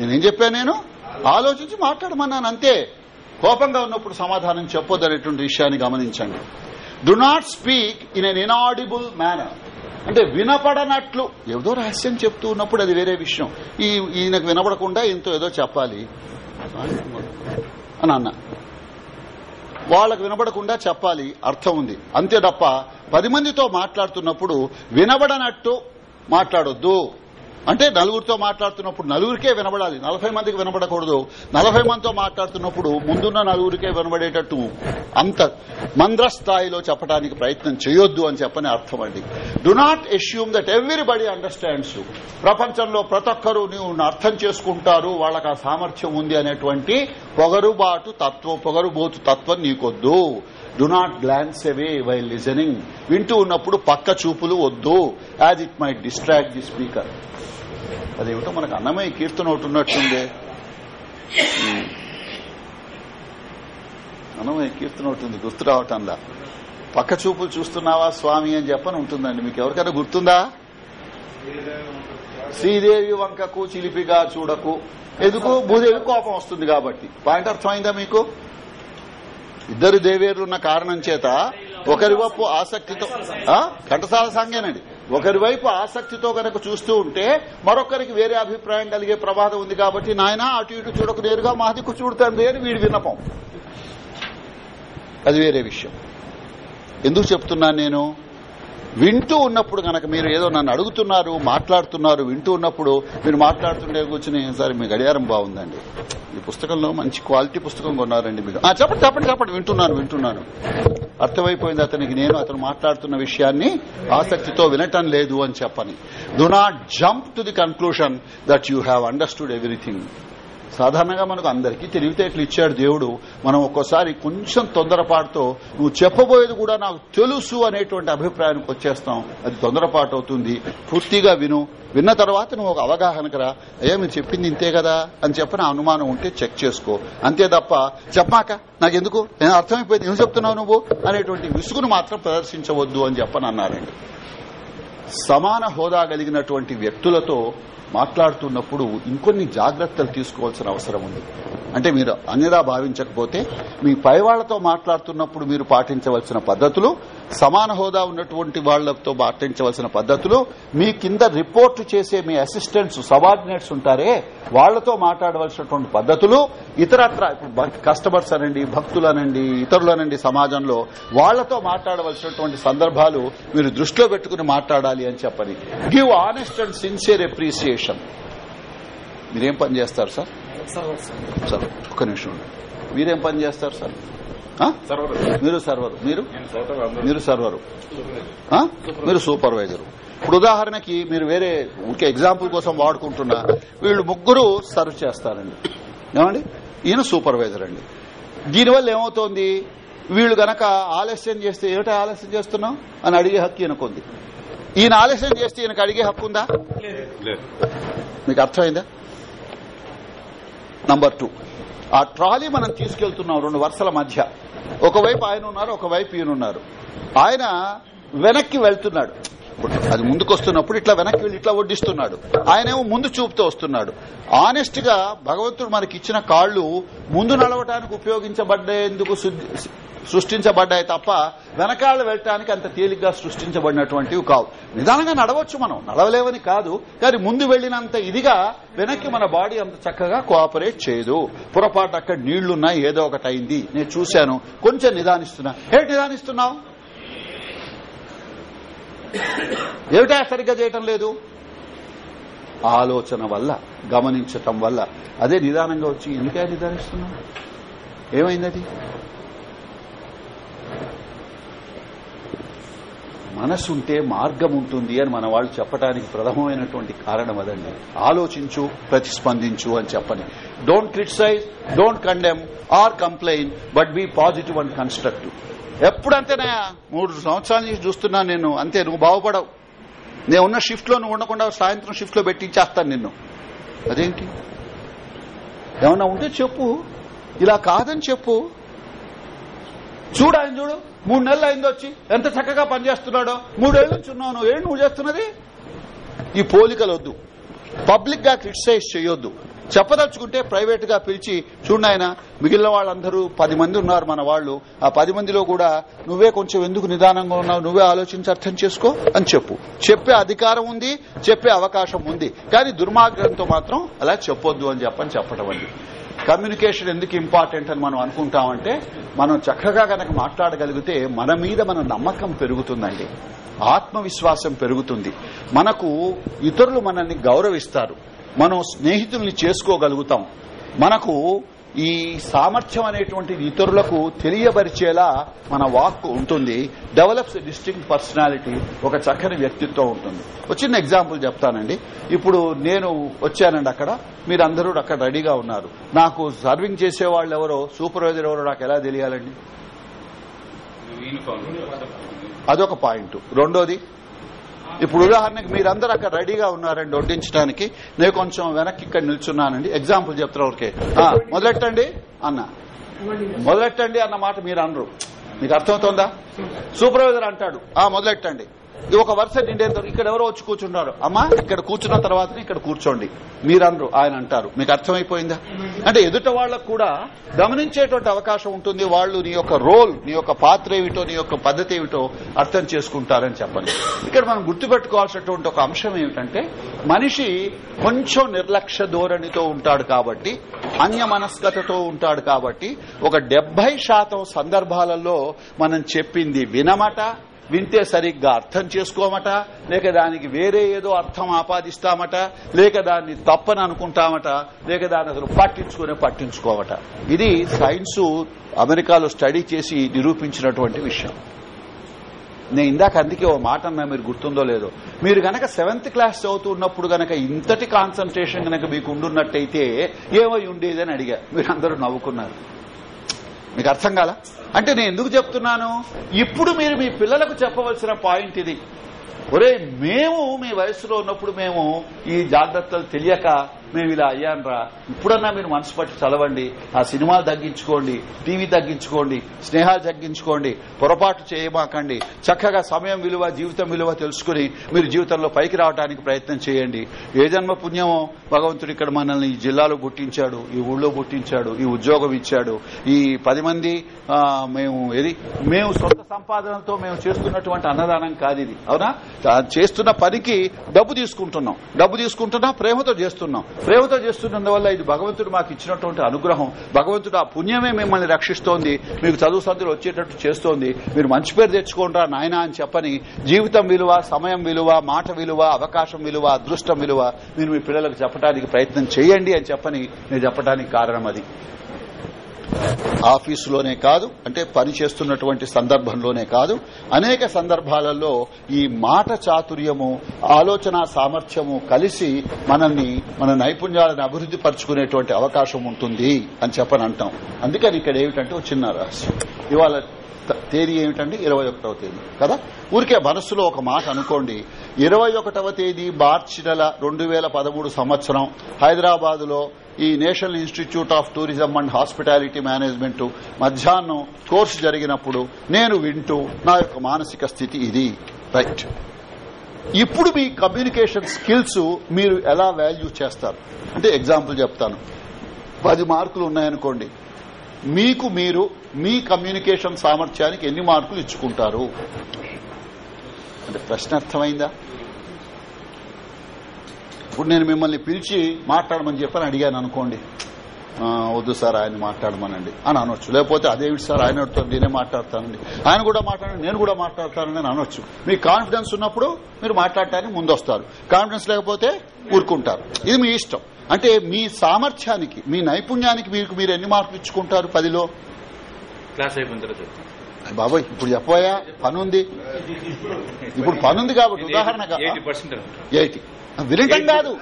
నేనేం చెప్పాను నేను? ఆలోచించి మాట్లాడమన్నాను అంతే. కోపంగా ఉన్నప్పుడు సమాధానం చెప్పొద్దు అనేటువంటి విషయాన్ని గమనించండి. Do not speak in an inaudible manner అంటే వినపడనట్లు. ఏదో రహస్యం చెప్తూ ఉన్నప్పుడు అది వేరే విషయం. ఈ ఈయనకు వినపడకుండా ఇంతో ఏదో చెప్పాలి. అని అన్నా. వాళ్ళకు వినబడకుండా చెప్పాలి అర్థం ఉంది. అంతే తప్ప పది మందితో మాట్లాడుతున్నప్పుడు వినబడనట్టు మాట్లాడొద్దు. అంటే నలుగురితో మాట్లాడుతున్నప్పుడు నలుగురికే వినబడాలి. నలభై మందికి వినబడకూడదు. నలభై మందితో మాట్లాడుతున్నప్పుడు ముందున్న నలుగురికే వినబడేటట్టు అంత మంద్ర స్థాయిలో చెప్పడానికి ప్రయత్నం చేయొద్దు అని చెప్పని అర్థం అండి. Do not assume that everybody understands ప్రపంచంలో ప్రతి ఒక్కరూ నువ్వు అర్థం చేసుకుంటారు. వాళ్ళకి ఆ సామర్థ్యం ఉంది అనేటువంటి పొగరుబాటు తత్వం పొగరుబోతు తత్వం నీకొద్దు. Do not glance away while listening వింటూ ఉన్నప్పుడు పక్క చూపులు వద్దు. As it might distract the speaker అదేమిటో మనకు అన్నమయ్య కీర్తన ఒకటి ఉన్నట్టుందే. అన్నమయ్య కీర్తన ఒకటి ఉంది గుర్తు రావటంలా. పక్క చూపులు చూస్తున్నావా స్వామి అని చెప్పని ఉంటుందండి. మీకు ఎవరికైనా గుర్తుందా? శ్రీదేవి వంకకు చిలిపిగా చూడకు. ఎందుకు? భూదేవి కోపం వస్తుంది కాబట్టి. పాయింట్ అర్థమైందా మీకు? ఇద్దరు దేవేరులు ఉన్న కారణం చేత ఒకరి వైపు ఆసక్తితో ఘంటసాల సంఘేనండి ఒకరి వైపు ఆసక్తితో కనుక చూస్తూ ఉంటే మరొకరికి వేరే అభిప్రాయం కలిగే ప్రమాదం ఉంది కాబట్టి నాయన అటు ఇటు చూడకు నేరుగా మా దిక్కు చూడుతుంది అని వీడి విన్నపం. అది వేరే విషయం. ఎందుకు చెప్తున్నాను నేను? వింటూ ఉన్నప్పుడు కనుక మీరు ఏదో నన్ను అడుగుతున్నారు మాట్లాడుతున్నారు వింటూ ఉన్నప్పుడు మీరు మాట్లాడుతుండే కూర్చుని సరే మీ గడియారం బాగుందండి. ఈ పుస్తకంలో మంచి క్వాలిటీ పుస్తకం కొన్నారండి మీరు. చెప్పండి చెప్పండి చెప్పండి. వింటున్నాను వింటున్నాను. అర్థమైపోయింది అతనికి నేను అతను మాట్లాడుతున్న విషయాన్ని ఆసక్తితో వినటం లేదు అని చెప్పని. Do not jump to the conclusion that you have understood everything సాధారణంగా మనకు అందరికీ తెలివితేటలు ఇచ్చాడు దేవుడు మనం ఒక్కోసారి కొంచెం తొందరపాటుతో నువ్వు చెప్పబోయేది కూడా నాకు తెలుసు అనేటువంటి అభిప్రాయానికి వచ్చేస్తాం. అది తొందరపాటు అవుతుంది. పూర్తిగా విను. విన్న తర్వాత నువ్వు ఒక అవగాహనకు రా. అయ్యా మీరు చెప్పింది ఇంతే కదా అని చెప్పిన అనుమానం ఉంటే చెక్ చేసుకో. అంతే తప్ప చెప్పాక? నాకెందుకు? నేను అర్థమైపోయింది. ఏం చెప్తున్నావు నువ్వు? అనేటువంటి విసుగును మాత్రం ప్రదర్శించవద్దు అని చెప్పని అన్నారండి సమాన హోదా కలిగినటువంటి వ్యక్తులతో మాట్లాడుతున్నప్పుడు ఇంకొన్ని జాగ్రత్తలు తీసుకోవాల్సిన అవసరం ఉంది. అంటే మీరు అన్నిలా భావించకపోతే మీ పైవాళ్ళతో మాట్లాడుతున్నప్పుడు మీరు పాటించవలసిన పద్ధతులు సమాన హోదా ఉన్నటువంటి వాళ్ళతో పాటించవలసిన పద్ధతులు మీ కింద రిపోర్ట్ చేసే మీ అసిస్టెంట్స్ సబార్డినేట్స్ ఉంటారే వాళ్ళతో మాట్లాడవలసినటువంటి పద్ధతులు ఇతరత్ర కస్టమర్స్ అనండి భక్తులు అనండి ఇతరులు అనండి సమాజంలో వాళ్ళతో మాట్లాడవలసినటువంటి సందర్భాలు మీరు దృష్టిలో పెట్టుకుని మాట్లాడాలి అని చెప్పని give honest and sincere appreciation మీరేం పని చేస్తారు సార్ సార్ ఒక్క నిమిషం. మీరేం పని చేస్తారు సార్? మీరు సర్వర్. మీరు? మీరు సర్వరు? మీరు సూపర్వైజర్. ఇప్పుడు ఉదాహరణకి మీరు వేరే ఊరికే ఎగ్జాంపుల్ కోసం వాడుకుంటున్నా వీళ్ళు ముగ్గురు సర్వ్ చేస్తారండి. ఏమండి? ఈయన సూపర్వైజర్ అండి. దీనివల్ల ఏమవుతోంది? వీళ్ళు గనక ఆలస్యం చేస్తే ఏమిటా ఆలస్యం చేస్తున్నాం అని అడిగే హక్కు ఈయనకుంది. ఈయన ఆలస్యం చేస్తే ఈయనకు అడిగే హక్కు ఉందా? లేదు. మీకు అర్థమైందా? నంబర్ టూ ఆ ట్రాలీ మనం తీసుకెళ్తున్నాం రెండు వరుసల మధ్య. ఒకవైపు ఆయన ఉన్నారు ఒకవైపు ఈయన ఉన్నారు ఆయన వెనక్కి వెళ్తున్నాడు. అది ముందుకు వస్తున్నప్పుడు ఇట్లా వెనక్కి వెళ్ళి ఇట్లా వడ్డిస్తున్నాడు. ఆయనేమో ముందు చూపుతూ వస్తున్నాడు. ఆనెస్ట్గా భగవంతుడు మనకి ఇచ్చిన కాళ్ళు ముందు నడవటానికి ఉపయోగించబడ్డేందుకు సృష్టించబడ్డాయి తప్ప వెనకాల వెళ్ళటానికి అంత తేలిగ్గా సృష్టించబడినటువంటివి కావు. నిదానంగా నడవచ్చు మనం. నడవలేవని కాదు. కానీ ముందు వెళ్ళినంత ఇదిగా వెనక్కి మన బాడీ అంత చక్కగా కోఆపరేట్ చేయదు. పొరపాటు అక్కడ నీళ్ళున్నాయి ఏదో ఒకటి అయింది నేను చూశాను. కొంచెం నిదానిస్తున్నా. ఏ నిదానిస్తున్నావు? ఏమిటా సరిగ్గా చేయటం లేదు? ఆలోచన వల్ల గమనించటం వల్ల. అదే నిదానంగా వచ్చి ఎందుకే నిదానిస్తున్నా ఏమైంది అది మనసుంటే మార్గం ఉంటుంది అని మన వాళ్ళు చెప్పడానికి ప్రథమమైనటువంటి కారణం అదండి. ఆలోచించు ప్రతిస్పందించు అని చెప్పని. Don't criticize don't condemn or complain but be positive and constructive ఎప్పుడంతేనాయా మూడు సంవత్సరాల నుంచి చూస్తున్నా నేను అంతే నువ్వు బాగుపడవు. నేను ఉన్న షిఫ్ట్లో నువ్వు ఉండకుండా సాయంత్రం షిఫ్ట్లో పెట్టించేస్తాను నిన్ను. అదేంటి? ఏమన్నా ఉంటే చెప్పు. ఇలా కాదని చెప్పు. చూడు ఆయన చూడు. మూడు నెలలు అయింది వచ్చి. ఎంత చక్కగా పనిచేస్తున్నాడో. మూడేళ్ళ నుంచి ఉన్నావు నువ్వు. ఏం నువ్వు చేస్తున్నది? ఈ పోలికలు వద్దు పబ్లిక్గా క్రిటిసైజ్ చేయొద్దు. చెప్పదలుచుకుంటే ప్రైవేట్గా పిలిచి చూడాయన మిగిలిన వాళ్ళందరూ పది మంది ఉన్నారు మన వాళ్ళు. ఆ పది మందిలో కూడా నువ్వే కొంచెం ఎందుకు నిదానంగా ఉన్నావు? నువ్వే ఆలోచించి అర్థం చేసుకో అని చెప్పు. చెప్పే అధికారం ఉంది చెప్పే అవకాశం ఉంది. కానీ దుర్మార్గంతో మాత్రం అలా చెప్పొద్దు అని చెప్పని చెప్పడం అండి. కమ్యూనికేషన్ ఎందుకు ఇంపార్టెంట్ అని మనం అనుకుంటామంటే మనం చక్కగా కనుక మాట్లాడగలిగితే మన మీద మన నమ్మకం పెరుగుతుందండి. ఆత్మవిశ్వాసం పెరుగుతుంది. మనకు ఇతరులు మనల్ని గౌరవిస్తారు. మనం స్నేహితుల్ని చేసుకోగలుగుతాం. మనకు ఈ సామర్థ్యం అనేటువంటిది ఇతరులకు తెలియబరిచేలా మన వాక్ ఉంటుంది. డెవలప్స్ డిస్టింక్ట్ పర్సనాలిటీ ఒక చక్కని వ్యక్తిత్వం ఉంటుంది. ఒక చిన్న ఎగ్జాంపుల్ చెప్తానండి. ఇప్పుడు నేను వచ్చానండి అక్కడ. మీరందరూ అక్కడ రెడీగా ఉన్నారు. నాకు సర్వింగ్ చేసే వాళ్ళు ఎవరో సూపర్వైజర్ ఎవరో నాకు ఎలా తెలియాలండి? అదొక పాయింట్. రెండోది ఇప్పుడు ఉదాహరణకి మీరందరూ అక్కడ రెడీగా ఉన్నారండి వడ్డించడానికి. నేను కొంచెం వెనక్కి ఇక్కడ నిల్చున్నానండి. ఎగ్జాంపుల్ చెప్తారు ఓకే మొదలెట్టండి అన్న. మొదలెట్టండి అన్న మాట మీరు అనరు. మీకు అర్థమవుతోందా? సూపర్వైజర్ అంటాడు. ఆ మొదలెట్టండి. ఒక వరుస నిండేంత ఇక్కడ ఎవరో వచ్చి కూర్చున్నారు. అమ్మా ఇక్కడ కూర్చున్న తర్వాత ఇక్కడ కూర్చోండి. మీరనరు ఆయన అంటారు. మీకు అర్థమైపోయిందా? అంటే ఎదుట వాళ్ళకు కూడా గమనించేటువంటి అవకాశం ఉంటుంది. వాళ్ళు నీ యొక్క రోల్ నీ యొక్క పాత్ర ఏమిటో నీ యొక్క పద్ధతి ఏమిటో అర్థం చేసుకుంటారని చెప్పండి. ఇక్కడ మనం గుర్తుపెట్టుకోవాల్సినటువంటి ఒక అంశం ఏమిటంటే మనిషి కొంచెం నిర్లక్ష్య ధోరణితో ఉంటాడు కాబట్టి అన్యమనస్కతతో ఉంటాడు కాబట్టి ఒక డెబ్బై శాతం సందర్భాలలో మనం చెప్పింది వినమట వింటే సరిగ్గా అర్థం చేసుకోమట లేక దానికి వేరే ఏదో అర్థం ఆపాదిస్తామట లేక దాన్ని తప్పని అనుకుంటామట లేక దాన్ని అసలు పట్టించుకునే పట్టించుకోమట ఇది సైన్స్ అమెరికాలో స్టడీ చేసి నిరూపించినటువంటి విషయం. నేను ఇందాక అందుకే ఓ మాట అన్నా మీరు గుర్తుందో లేదో. మీరు గనక సెవెంత్ క్లాస్ చదువుతున్నప్పుడు గనక ఇంతటి కాన్సన్ట్రేషన్ గనక మీకు ఉండున్నట్టయితే ఏమై ఉండేది అని అడిగా. మీరు అందరూ నవ్వుకున్నారు. మీకు అర్థం కాల? అంటే నేను ఎందుకు చెప్తున్నాను? ఇప్పుడు మీరు మీ పిల్లలకు చెప్పవలసిన పాయింట్ ఇది. ఒరే మేము మీ వయసులో ఉన్నప్పుడు మేము ఈ జాగ్రత్తలు తెలియక మేము ఇలా అయ్యాన్రా ఇప్పుడన్నా మీరు మనసు పట్టి చదవండి ఆ సినిమాలు తగ్గించుకోండి టీవీ తగ్గించుకోండి స్నేహాలు తగ్గించుకోండి పొరపాటు చేయమాకండి చక్కగా సమయం విలువ జీవితం విలువ తెలుసుకుని మీరు జీవితంలో పైకి రావడానికి ప్రయత్నం చేయండి. ఏ జన్మ పుణ్యమో భగవంతుడు ఇక్కడ మనల్ని ఈ జిల్లాలో పుట్టించాడు ఈ ఊళ్ళో పుట్టించాడు ఈ ఉద్యోగం ఇచ్చాడు. ఈ పది మంది మేము ఏది? మేము సొంత సంపాదనతో మేము చేస్తున్నటువంటి అన్నదానం కాదు ఇది. అవునా? చేస్తున్న పనికి డబ్బు తీసుకుంటున్నాం. డబ్బు తీసుకుంటున్నా ప్రేమతో చేస్తున్నాం. ప్రేమతో చేస్తున్నందువల్ల ఇది భగవంతుడు మాకు ఇచ్చినటువంటి అనుగ్రహం. భగవంతుడు ఆ పుణ్యమే మిమ్మల్ని రక్షిస్తోంది. మీకు చదువు సంతులు వచ్చేటట్టు చేస్తోంది. మీరు మంచి పేరు తెచ్చుకోండిరా నాయన అని చెప్పని జీవితం విలువ సమయం విలువ మాట విలువ అవకాశం విలువ అదృష్టం విలువ మీరు మీ పిల్లలకు చెప్పడానికి ప్రయత్నం చేయండి అని చెప్పని నేను చెప్పడానికి కారణం అది. ఆఫీసులోనే కాదు అంటే పని చేస్తున్నటువంటి సందర్భంలోనే కాదు అనేక సందర్భాలలో ఈ మాట చాతుర్యము ఆలోచన సామర్థ్యము కలిసి మనల్ని మన నైపుణ్యాలను అభివృద్ధి పరుచుకునేటువంటి అవకాశం ఉంటుంది అని చెప్పని అంటాం అందుకని ఇక్కడ ఏమిటంటే ఒక చిన్న రహస్యం. ఇవాళ తేదీ ఏమిటండి? ఇరవై ఒకటవ తేదీ. కదా? ఊరికే మనస్సులో ఒక మాట అనుకోండి. ఇరవై ఒకటవ తేదీ మార్చి నెల రెండు వేల పదమూడు సంవత్సరం హైదరాబాద్లో ఈ national institute of tourism and hospitality management మధ్యాహ్నం కోర్సు జరిగినప్పుడు నేను వింటూ నా యొక్క మానసిక స్థితి ఇది. రైట్. ఇప్పుడు మీ కమ్యూనికేషన్ స్కిల్స్ మీరు ఎలా వాల్యూ చేస్తారు? అంటే ఎగ్జాంపుల్ చెప్తాను. పది మార్కులు ఉన్నాయనుకోండి. మీకు మీరు మీ కమ్యూనికేషన్ సామర్థ్యానికి ఎన్ని మార్కులు ఇచ్చుకుంటారు? అంటే ప్రశ్న అర్థమైందా? ఇప్పుడు నేను మిమ్మల్ని పిలిచి మాట్లాడమని చెప్పని అడిగాను అనుకోండి. వద్దు సార్ ఆయన మాట్లాడమనండి అని అనొచ్చు. లేకపోతే అదేమిటి సార్ ఆయన నేనే మాట్లాడతానండి. ఆయన కూడా మాట్లాడండి నేను కూడా మాట్లాడతానని అనొచ్చు. మీ కాన్ఫిడెన్స్ ఉన్నప్పుడు మీరు మాట్లాడటానికి ముందొస్తారు. కాన్ఫిడెన్స్ లేకపోతే ఊరుకుంటారు. ఇది మీ ఇష్టం. అంటే మీ సామర్థ్యానికి మీ నైపుణ్యానికి మీకు మీరు ఎన్ని మార్కులు ఇచ్చుకుంటారు పదిలో? క్లాస్ అయిపోయిన తర్వాత బాబోయ్ ఇప్పుడు చెప్పబోయా? పనుంది. ఇప్పుడు పనుంది కాబట్టి ఉదాహరణగా ఎయిటీ వినటం కాదు.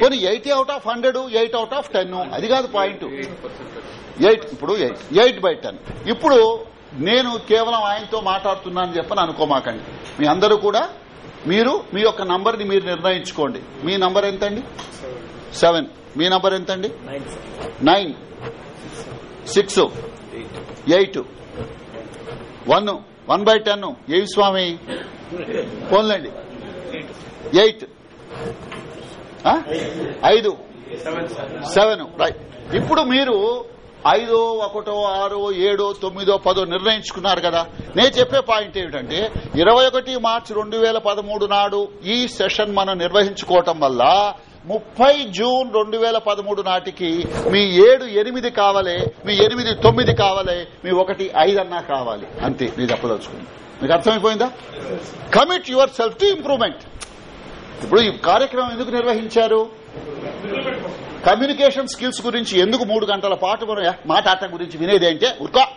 పోనీ eighty out of hundred eight out of ten అది కాదు పాయింట్. ఎయిట్ ఇప్పుడు ఎయిట్. Eight by ten. ఇప్పుడు నేను కేవలం ఆయనతో మాట్లాడుతున్నానని చెప్పని అనుకోమాకండి. మీ అందరూ కూడా మీరు మీ యొక్క నంబర్ని మీరు నిర్ణయించుకోండి. మీ నంబర్ ఎంతండి? సెవెన్. మీ నంబర్ ఎంతండి? Nine. Six. Eight. One. One by ten. ఏవి స్వామి? ఫోన్లండి ఎయిట్? ఐదు. సెవెన్. రైట్. ఇప్పుడు మీరు ఐదో ఒకటో ఆరో ఏడో తొమ్మిదో పదో నిర్ణయించుకున్నారు కదా. నేను చెప్పే పాయింట్ ఏమిటంటే ఇరవై ఒకటి మార్చి రెండు వేల పదమూడు నాడు ఈ సెషన్ మనం నిర్వహించుకోవటం వల్ల ముప్పై జూన్ రెండు వేల పదమూడు నాటికి మీ ఏడు ఎనిమిది కావాలి మీ ఎనిమిది తొమ్మిది కావాలి మీ ఒకటి ఐదన్నా కావాలి. అంతే మీరు చెప్పదలుచుకుంది మీకు అర్థమైపోయిందా? Commit your self to improvement ఇప్పుడు ఈ కార్యక్రమం ఎందుకు నిర్వహించారు? కమ్యూనికేషన్ స్కిల్స్ గురించి ఎందుకు మూడు గంటల పాటు మనం మాట్లాడటం గురించి వినేది అంటే ఉర్కా.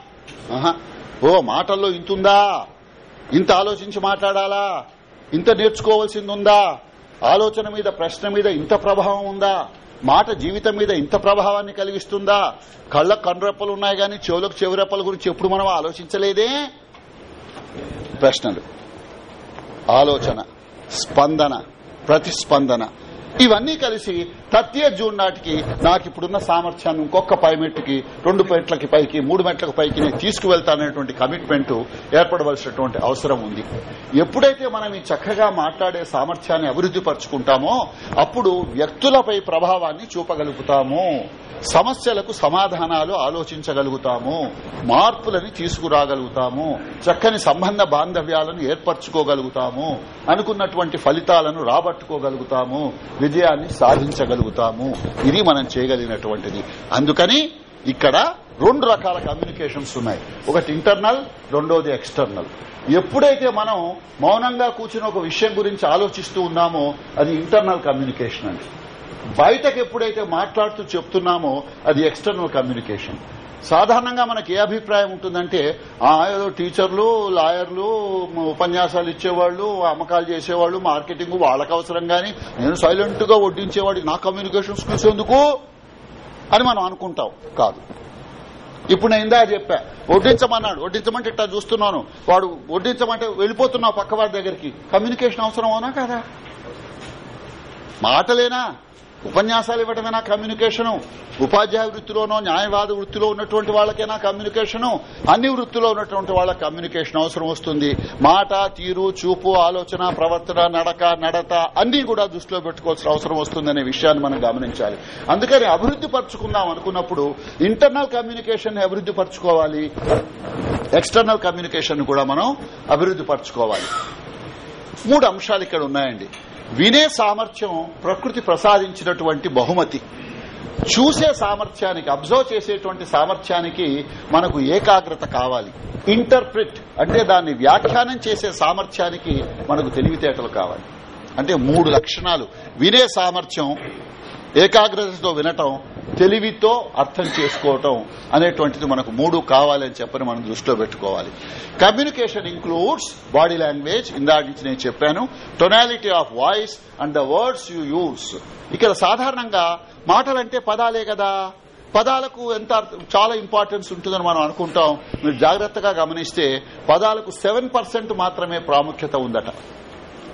ఓ మాటల్లో ఇంతుందా? ఇంత ఆలోచించి మాట్లాడాలా? ఇంత నేర్చుకోవాల్సింది ఉందా ఆలోచన మీద ప్రశ్న మీద ఇంత ప్రభావం ఉందా? మాట జీవితం మీద ఇంత ప్రభావాన్ని కలిగిస్తుందా? కళ్ళకు కనురెప్పలు ఉన్నాయి కానీ చెవులకు చెవిరెప్పల గురించి ఎప్పుడు మనం ఆలోచించలేదే? ప్రశ్నలు. ఆలోచన. స్పందన. ప్రతిస్పందన. ఇవన్నీ కలిసి థర్టీ జూన్ నాటికి నాకు ఇప్పుడున్న సామర్థ్యాన్ని ఇంకొక పై మెట్టుకి రెండు మెట్లకి పైకి మూడు మెట్లకు పైకి నేను తీసుకువెళ్తాననేటువంటి కమిట్మెంట్ ఏర్పడవలసినటువంటి అవసరం ఉంది. ఎప్పుడైతే మనం ఈ చక్కగా మాట్లాడే సామర్థ్యాన్ని అభివృద్ధి పరుచుకుంటామో అప్పుడు వ్యక్తులపై ప్రభావాన్ని చూపగలుగుతాము. సమస్యలకు సమాధానాలు ఆలోచించగలుగుతాము. మార్పులని తీసుకురాగలుగుతాము. చక్కని సంబంధ బాంధవ్యాలను ఏర్పరచుకోగలుగుతాము. అనుకున్నటువంటి ఫలితాలను రాబట్టుకోగలుగుతాము. విజయాన్ని సాధించగలుగుతాము. ఇది మనం చేయగలిగినటువంటిది. అందుకని ఇక్కడ రెండు రకాల కమ్యూనికేషన్స్ ఉన్నాయి. ఒకటి ఇంటర్నల్ రెండోది ఎక్స్టర్నల్. ఎప్పుడైతే మనం మౌనంగా కూర్చుని ఒక విషయం గురించి ఆలోచిస్తూ ఉన్నామో అది ఇంటర్నల్ కమ్యూనికేషన్ అండి. బయటకు ఎప్పుడైతే మాట్లాడుతూ చెప్తున్నామో అది ఎక్స్టర్నల్ కమ్యూనికేషన్. సాధారణంగా మనకి ఏ అభిప్రాయం ఉంటుందంటే ఆ ఏదో టీచర్లు లాయర్లు ఉపన్యాసాలు ఇచ్చేవాళ్ళు అమ్మకాలు చేసేవాళ్ళు మార్కెటింగ్ వాళ్ళకి అవసరం గాని నేను సైలెంట్గా వడ్డించేవాడి నా కమ్యూనికేషన్ స్కిల్స్ ఎందుకు అని మనం అనుకుంటాం కాదు. ఇప్పుడు నేను ఇందా చెప్పా వడ్డించమన్నాడు. వడ్డించమంటే ఇట్లా చూస్తున్నాను. వాడు వడ్డించమంటే వెళ్ళిపోతున్నావు పక్కవాడి దగ్గరికి. కమ్యూనికేషన్ అవసరం అవునా కదా? మాటలేనా? ఉపన్యాసాలు ఇవ్వడమేనా కమ్యూనికేషను? ఉపాధ్యాయ వృత్తిలోనో న్యాయవాద వృత్తిలో ఉన్నటువంటి వాళ్ళకైనా కమ్యూనికేషను? అన్ని వృత్తిలో ఉన్నటువంటి వాళ్ళకి కమ్యూనికేషన్ అవసరం వస్తుంది. మాట తీరు చూపు ఆలోచన ప్రవర్తన నడక నడత అన్ని కూడా దృష్టిలో పెట్టుకోవాల్సిన అవసరం వస్తుందనే విషయాన్ని మనం గమనించాలి. అందుకని అభివృద్ధి పరుచుకుందాం అనుకున్నప్పుడు ఇంటర్నల్ కమ్యూనికేషన్ అభివృద్ధి పరచుకోవాలి. ఎక్స్టర్నల్ కమ్యూనికేషన్ కూడా మనం అభివృద్ధి పరుచుకోవాలి. మూడు అంశాలు ఇక్కడ ఉన్నాయండి. వినే సామర్థ్యం ప్రకృతి ప్రసాదించినటువంటి బహుమతి. చూసే సామర్థ్యానికి అబ్జర్వ్ చేసేటువంటి సామర్థ్యానికి మనకు ఏకాగ్రత కావాలి. ఇంటర్ప్రిట్ అంటే దాన్ని వ్యాఖ్యానం చేసే సామర్థ్యానికి మనకు తెలివితేటలు కావాలి. అంటే మూడు లక్షణాలు. వినే సామర్థ్యం ఏకాగ్రతతో వినటం తెలివితో అర్థం చేసుకోవటం అనేటువంటిది మనకు మూడు కావాలని చెప్పని మనం దృష్టిలో పెట్టుకోవాలి. కమ్యూనికేషన్ ఇంక్లూడ్స్ బాడీ లాంగ్వేజ్ ఇందాక నుంచి నేను చెప్పాను. Tonality of voice and the words you use ఇక్కడ సాధారణంగా మాటలంటే పదాలే కదా. పదాలకు ఎంత అర్థం- చాలా ఇంపార్టెన్స్ ఉంటుందని మనం అనుకుంటాం. మీరు జాగ్రత్తగా గమనిస్తే పదాలకు సెవెన్ పర్సెంట్ మాత్రమే ప్రాముఖ్యత ఉందట.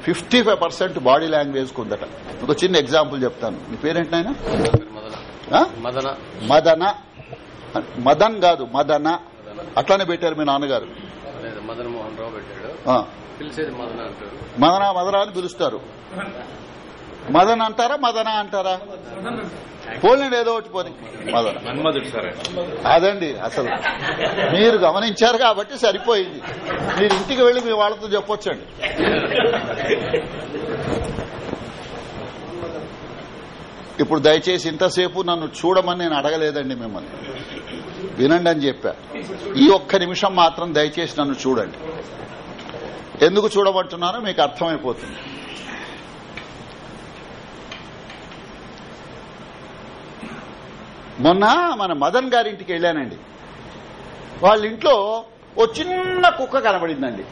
ఫిఫ్టీ ఫైవ్ పర్సెంట్ బాడీ లాంగ్వేజ్కు ఉందట. ఒక చిన్న ఎగ్జాంపుల్ చెప్తాను. మీ పేరేంటైనా మదన. ఆ? మదన. మదన. మదన్ కాదు మదన. అట్లానే పెట్టారు మీ నాన్నగారు. లేదు మదన్ మోహన్ రావు పెట్టాడు. ఆ, పిలిచేది మదన అంటారు. మదన మదన అని పిలుస్తారు. మదన అంటారా? మదన అంటారా. పోలేండి ఏదో ఒకటి పోని. మదన మన్మధుడు సార్. అదండి అసలు. మీరు గమనించారు కాబట్టి సరిపోయింది. మీరు ఇంటికి వెళ్ళి మీ వాళ్ళతో చెప్పొచ్చండి. ఇప్పుడు దయచేసి ఇంతసేపు నన్ను చూడమని నేను అడగలేదండి మిమ్మల్ని. వినండి అని చెప్పా. ఈ ఒక్క నిమిషం మాత్రం దయచేసి నన్ను చూడండి. ఎందుకు చూడమంటున్నానో మీకు అర్థమైపోతుంది. మొన్న మన మదన్ గారింటికి వెళ్ళానండి. వాళ్ళ ఇంట్లో ఓ చిన్న కుక్క కనబడిందండి.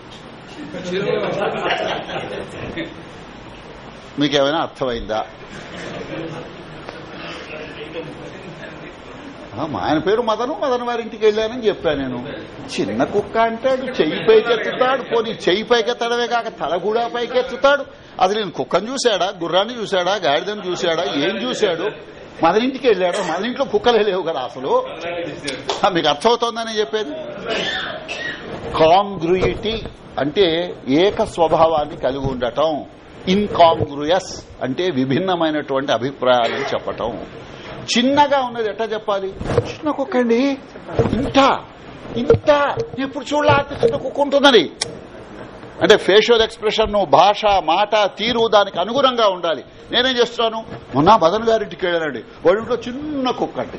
మీకేమైనా అర్థమైందా? మా ఆయన పేరు మదను మదన్ వారింటికి వెళ్ళానని చెప్పాను నేను. చిన్న కుక్క అంటాడు చెయ్యి పైకెత్తుతాడు పోనీ చెయ్యి పైకెత్తడమే కాక తల కూడా పైకెత్తుతాడు. అసలు నేను కుక్కను చూశాడా గుర్రాన్ని చూశాడా గాడిదని చూశాడా ఏం చూశాడు? మదరింటికి ఇంటికి వెళ్ళాడు. మదరింట్లో ఇంట్లో కుక్కలే లేవు కదా అసలు. మీకు అర్థమవుతోందని చెప్పేది? కాంగ్రుయిటీ అంటే ఏక స్వభావాన్ని కలిగి ఉండటం. ఇన్కాంగ్రుయస్ అంటే విభిన్నమైనటువంటి అభిప్రాయాలను చెప్పటం. చిన్నగా ఉన్నది ఎట్లా చెప్పాలి? చిన్న కుక్కండి ఇంత. ఇంత. ఎప్పుడు చూడాలి చిన్న కుక్క ఉంటుందని. అంటే ఫేషియల్ ఎక్స్ప్రెషన్ భాష మాట తీరు దానికి అనుగుణంగా ఉండాలి. నేనేం చేస్తున్నాను? మొన్న మదన్ గారింటికి వెళ్ళానండి. వాడి ఇంట్లో చిన్న కుక్క అండి.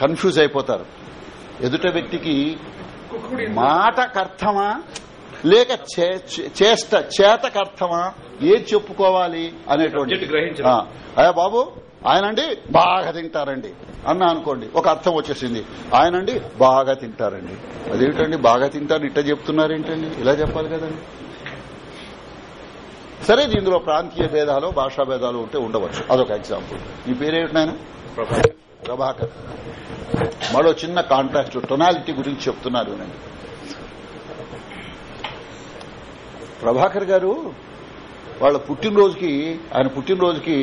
కన్ఫ్యూజ్ అయిపోతారు. ఎదుట వ్యక్తికి మాటకర్థమా లేక చేష్ట చేతకర్థమా ఏది చెప్పుకోవాలి అనేటువంటి అయ్యా బాబు ఆయనండి బాగా తింటారండి. అన్న అనుకోండి ఒక అర్థం వచ్చేసింది. ఆయనండి బాగా తింటారండి. అదేమిటండి బాగా తింటారు ఇట్ట చెప్తున్నారేంటండి? ఇలా చెప్పాలి కదండి. సరే ఇందులో ప్రాంతీయ భేదాలు భాషా భేదాలు ఉంటే ఉండవచ్చు. అదొక ఎగ్జాంపుల్ ఈ పేరేమిటి నాయన? ప్రభాకర్. ప్రభాకర్. మరో చిన్న కాంట్రాక్ట్ టొనాలిటీ గురించి చెప్తున్నారు నేను ప్రభాకర్ గారు వాళ్ళ పుట్టినరోజుకి ఆయన పుట్టినరోజుకి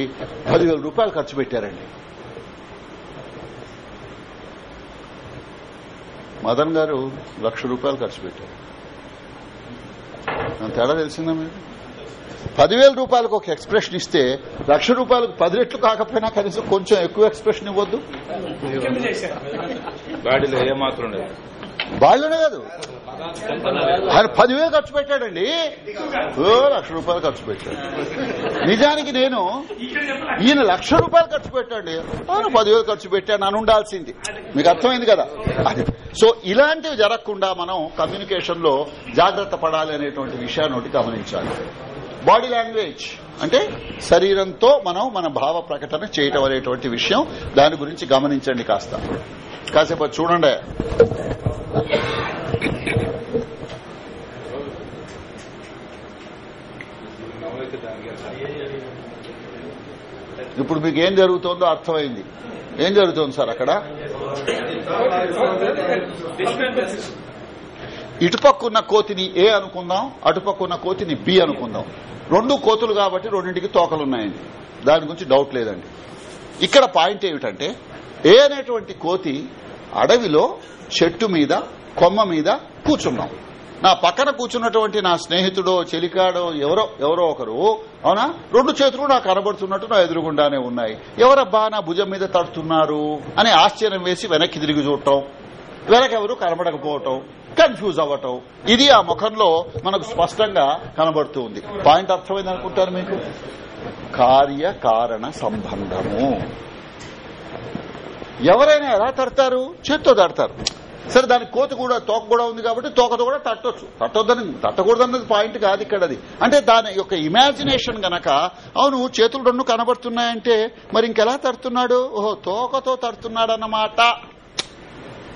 పదివేల రూపాయలు ఖర్చు పెట్టారండి. మదన్ గారు లక్ష రూపాయలు ఖర్చు పెట్టారు. తేడా తెలిసిందా మీకు? పదివేల రూపాయలకు ఒక ఎక్స్ప్రెషన్ ఇస్తే లక్ష రూపాయలకు పది రెట్లు కాకపోయినా కనీసం కొంచెం ఎక్కువ ఎక్స్ప్రెషన్ ఇవ్వద్దు? బాడీలో ఏమాత్రం లేదు. వాళ్ళనే కాదు. ఆయన పదివేలు ఖర్చు పెట్టాడండి. ఓ లక్ష రూపాయలు ఖర్చు పెట్టాడు. నిజానికి నేను ఈయన లక్ష రూపాయలు ఖర్చు పెట్టాడు. ఆయన పదివేలు ఖర్చు పెట్టాను అని ఉండాల్సింది. మీకు అర్థమైంది కదా? అది. సో ఇలాంటివి జరగకుండా మనం కమ్యూనికేషన్లో జాగ్రత్త పడాలి అనేటువంటి విషయాన్ని ఒకటి గమనించాలి. బాడీ లాంగ్వేజ్ అంటే శరీరంతో మనం మన భావ ప్రకటన చేయటం అనేటువంటి విషయం. దాని గురించి గమనించండి కాస్త. కాసేపు చూడండి. ఇప్పుడు మీకు ఏం జరుగుతోందో అర్థమైంది. ఏం జరుగుతోంది సార్ అక్కడ? ఇటుపక్కున్న కోతిని ఏ అనుకుందాం అటుపక్కున్న కోతిని బి అనుకుందాం. రెండు కోతులు కాబట్టి రెండింటికి తోకలు ఉన్నాయండి దాని గురించి డౌట్ లేదండి. ఇక్కడ పాయింట్ ఏమిటంటే ఏ అనేటువంటి కోతి అడవిలో చెట్టు మీద కొమ్మ మీద కూర్చున్నాం. నా పక్కన కూర్చున్నటువంటి నా స్నేహితుడో చెలికాడో ఎవరో ఎవరో ఒకరు అవునా? రెండు చేతులు నాకు కనబడుతున్నట్టు నా ఎదురుగుండానే ఉన్నాయి. ఎవరబ్బా నా భుజం మీద తడుతున్నారు? అని ఆశ్చర్యం వేసి వెనక్కి తిరిగి చూడటం. వెనకెవరు కనబడకపోవటం. కన్ఫ్యూజ్ అవ్వటం. ఇది ఆ ముఖంలో మనకు స్పష్టంగా కనబడుతూ ఉంది. పాయింట్ అర్థమైంది అనుకుంటారు మీకు? కార్యకారణ సంబంధము. ఎవరైనా ఎలా తడతారు? చేత్తో తడతారు. సరే దానికి కోత కూడా తోక కూడా ఉంది కాబట్టి తోకతో కూడా తట్టొచ్చు. తట్టొద్దని తట్టకూడదన్నది పాయింట్ కాదు ఇక్కడ అది అంటే దాని యొక్క ఇమాజినేషన్ గనక అవును చేతులు రెండు కనబడుతున్నాయంటే మరి ఇంకెలా తడుతున్నాడు? ఓహో తోకతో తడుతున్నాడు అన్నమాట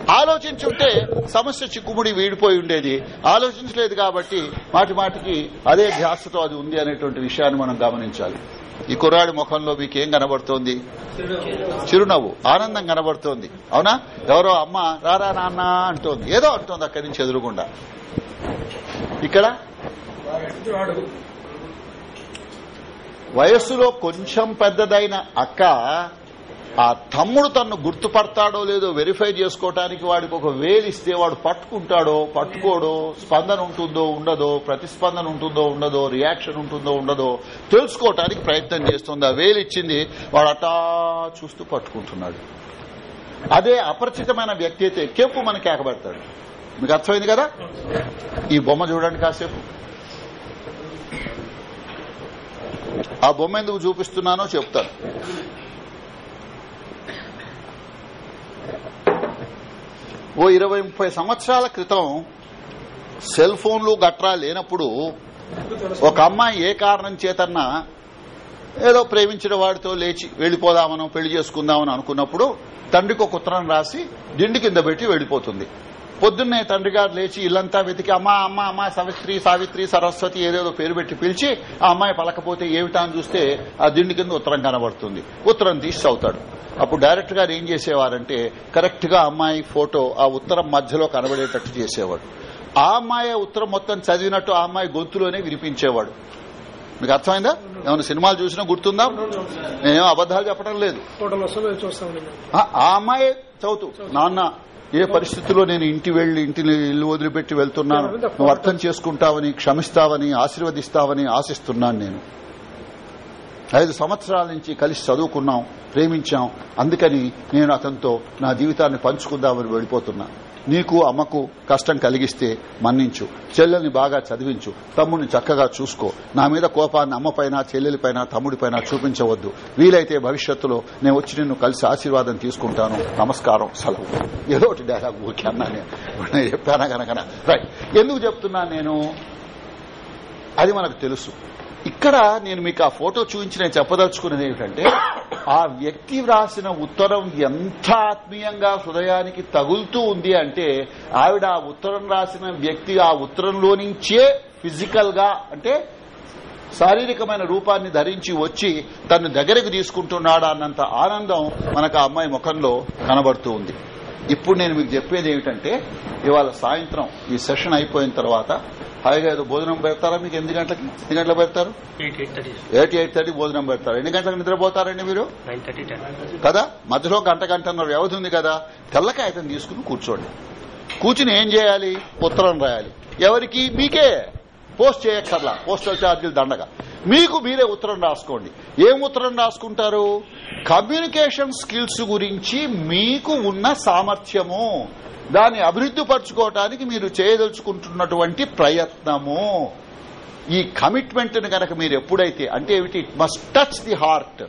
ఆలోచించుంటే సమస్య చిక్కుముడి వీడిపోయి ఉండేది. ఆలోచించలేదు కాబట్టి మాటి మాటికి అదే ధ్యాసతో అది ఉంది అనేటువంటి విషయాన్ని మనం గమనించాలి. ఈ కుర్రాడి ముఖంలో మీకు ఏం కనబడుతోంది? చిరునవ్వు ఆనందం కనబడుతోంది. అవునా? ఎవరో అమ్మ రారా నాన్న అంటోంది. ఏదో అంటోంది అక్కడి నుంచి ఎదురుగుండా. ఇక్కడ? వయస్సులో కొంచెం పెద్దదైన అక్క ఆ తమ్ముడు తన్ను గుర్తుపడతాడో లేదో వెరిఫై చేసుకోవటానికి వాడికి ఒక వేలిస్తే వాడు పట్టుకుంటాడో పట్టుకోడో స్పందన ఉంటుందో ఉండదో ప్రతిస్పందన ఉంటుందో ఉండదో రియాక్షన్ ఉంటుందో ఉండదో తెలుసుకోవటానికి ప్రయత్నం చేస్తుంది. ఆ వేలిచ్చింది వాడు అటా చూస్తూ పట్టుకుంటున్నాడు. అదే అపరిచితమైన వ్యక్తి అయితే కెంపు మనకి ఏకబెడతాడు మీకు అర్థమైంది కదా? ఈ బొమ్మ చూడండి కాసేపు. ఆ బొమ్మ ఎందుకు చూపిస్తున్నానో చెప్తాను. ఓ ఇరవై ముప్పై సంవత్సరాల క్రితం సెల్ ఫోన్లు గట్రా లేనప్పుడు ఒక అమ్మాయి ఏ కారణం చేతన్నా ఏదో ప్రేమించిన వాడితో లేచి వెళ్ళిపోదామనో పెళ్ళి చేసుకుందామని అనుకున్నప్పుడు తండ్రికి ఒక ఉత్తరం రాసి దిండి కింద పెట్టి వెళ్ళిపోతుంది పొద్దున్నే తండ్రి గారు లేచి ఇల్లంతా వెతికి అమ్మా అమ్మ అమ్మ సవిత్రి సావిత్రి సరస్వతి ఏదేదో పేరు పెట్టి పిలిచి ఆ అమ్మాయి పలకపోతే ఏమిటా అని చూస్తే ఆ దిండి కింద ఉత్తరం కనబడుతుంది. ఉత్తరం తీసి చదువుతాడు. అప్పుడు డైరెక్టర్ గారు ఏం చేసేవారంటే కరెక్ట్గా అమ్మాయి ఫోటో ఆ ఉత్తరం మధ్యలో కనబడేటట్టు చేసేవాడు. ఆ అమ్మాయి ఉత్తరం మొత్తం చదివినట్టు ఆ అమ్మాయి గొంతులోనే వినిపించేవాడు. మీకు అర్థమైందా? ఏమైనా సినిమాలు చూసినా గుర్తుందా? నేనేం అబద్దాలు చెప్పడం లేదు. ఆ అమ్మాయి చదువుతూ నాన్న ఏ పరిస్థితుల్లో నేను ఇంటి వెళ్ళి ఇంటిని ఇల్లు వదిలిపెట్టి వెళ్తున్నాను? నువ్వు అర్థం చేసుకుంటావని క్షమిస్తావని ఆశీర్వదిస్తావని ఆశిస్తున్నాను నేను. ఐదు సంవత్సరాల నుంచి కలిసి చదువుకున్నాం ప్రేమించాం. అందుకని నేను అతనితో నా జీవితాన్ని పంచుకుందామని వెళ్ళిపోతున్నా. నీకు అమ్మకు కష్టం కలిగిస్తే మన్నించు. చెల్లెల్ని బాగా చదివించు. తమ్ముడిని చక్కగా చూసుకో. నా మీద కోపాన్ని అమ్మపైన చెల్లెలిపైన తమ్ముడిపైన చూపించవద్దు. వీలైతే భవిష్యత్తులో నేను వచ్చి నిన్ను కలిసి ఆశీర్వాదం తీసుకుంటాను. నమస్కారం సెలవు. ఏదో ఒకటి డైలాగ్ ఊరికి అన్నా నేను. చెప్పానా కనుక రైట్ ఎందుకు చెప్తున్నాను నేను? అది మనకు తెలుసు. ఇక్కడ నేను మీకు ఆ ఫోటో చూపించి నేను చెప్పదలుచుకున్నది ఏమిటంటే ఆ వ్యక్తి వ్రాసిన ఉత్తరం ఎంత ఆత్మీయంగా హృదయానికి తగులుతూ ఉంది అంటే ఆవిడ ఆ ఉత్తరం రాసిన వ్యక్తి ఆ ఉత్తరంలో నుంచే ఫిజికల్గా అంటే శారీరకమైన రూపాన్ని ధరించి వచ్చి తను దగ్గరకు తీసుకుంటున్నాడా అన్నంత ఆనందం మనకు ఆ అమ్మాయి ముఖంలో కనబడుతూ ఉంది. ఇప్పుడు నేను మీకు చెప్పేది ఏమిటంటే ఇవాళ సాయంత్రం ఈ సెషన్ అయిపోయిన తర్వాత హాయిగా ఏదో భోజనం పెడతారా మీకు? ఎన్ని గంటలకి? ఎన్ని గంటలకు పెడతారు? Eight eight thirty. భోజనం పెడతారు. ఎన్ని గంటలకు నిద్రపోతారండి మీరు? కదా? మధ్యలో గంట గంటన్నర వ్యవధి ఉంది కదా. తెల్లకాయతం తీసుకుని కూర్చోండి. కూర్చుని ఏం చేయాలి? ఉత్తరం రాయాలి. ఎవరికి? మీకే. పోస్ట్ చేయక్కర్లా. పోస్టల్ ఛార్జీలు దండగా. మీకు మీరే ఉత్తరం రాసుకోండి. ఏం ఉత్తరం రాసుకుంటారు? కమ్యూనికేషన్ స్కిల్స్ గురించి మీకు ఉన్న సామర్థ్యము. దాన్ని అభివృద్ధి పరచుకోవటానికి మీరు చేయదలుచుకుంటున్నటువంటి ప్రయత్నము. ఈ కమిట్మెంట్ని కనుక మీరు ఎప్పుడైతే అంటే ఏమిటి? It must touch the heart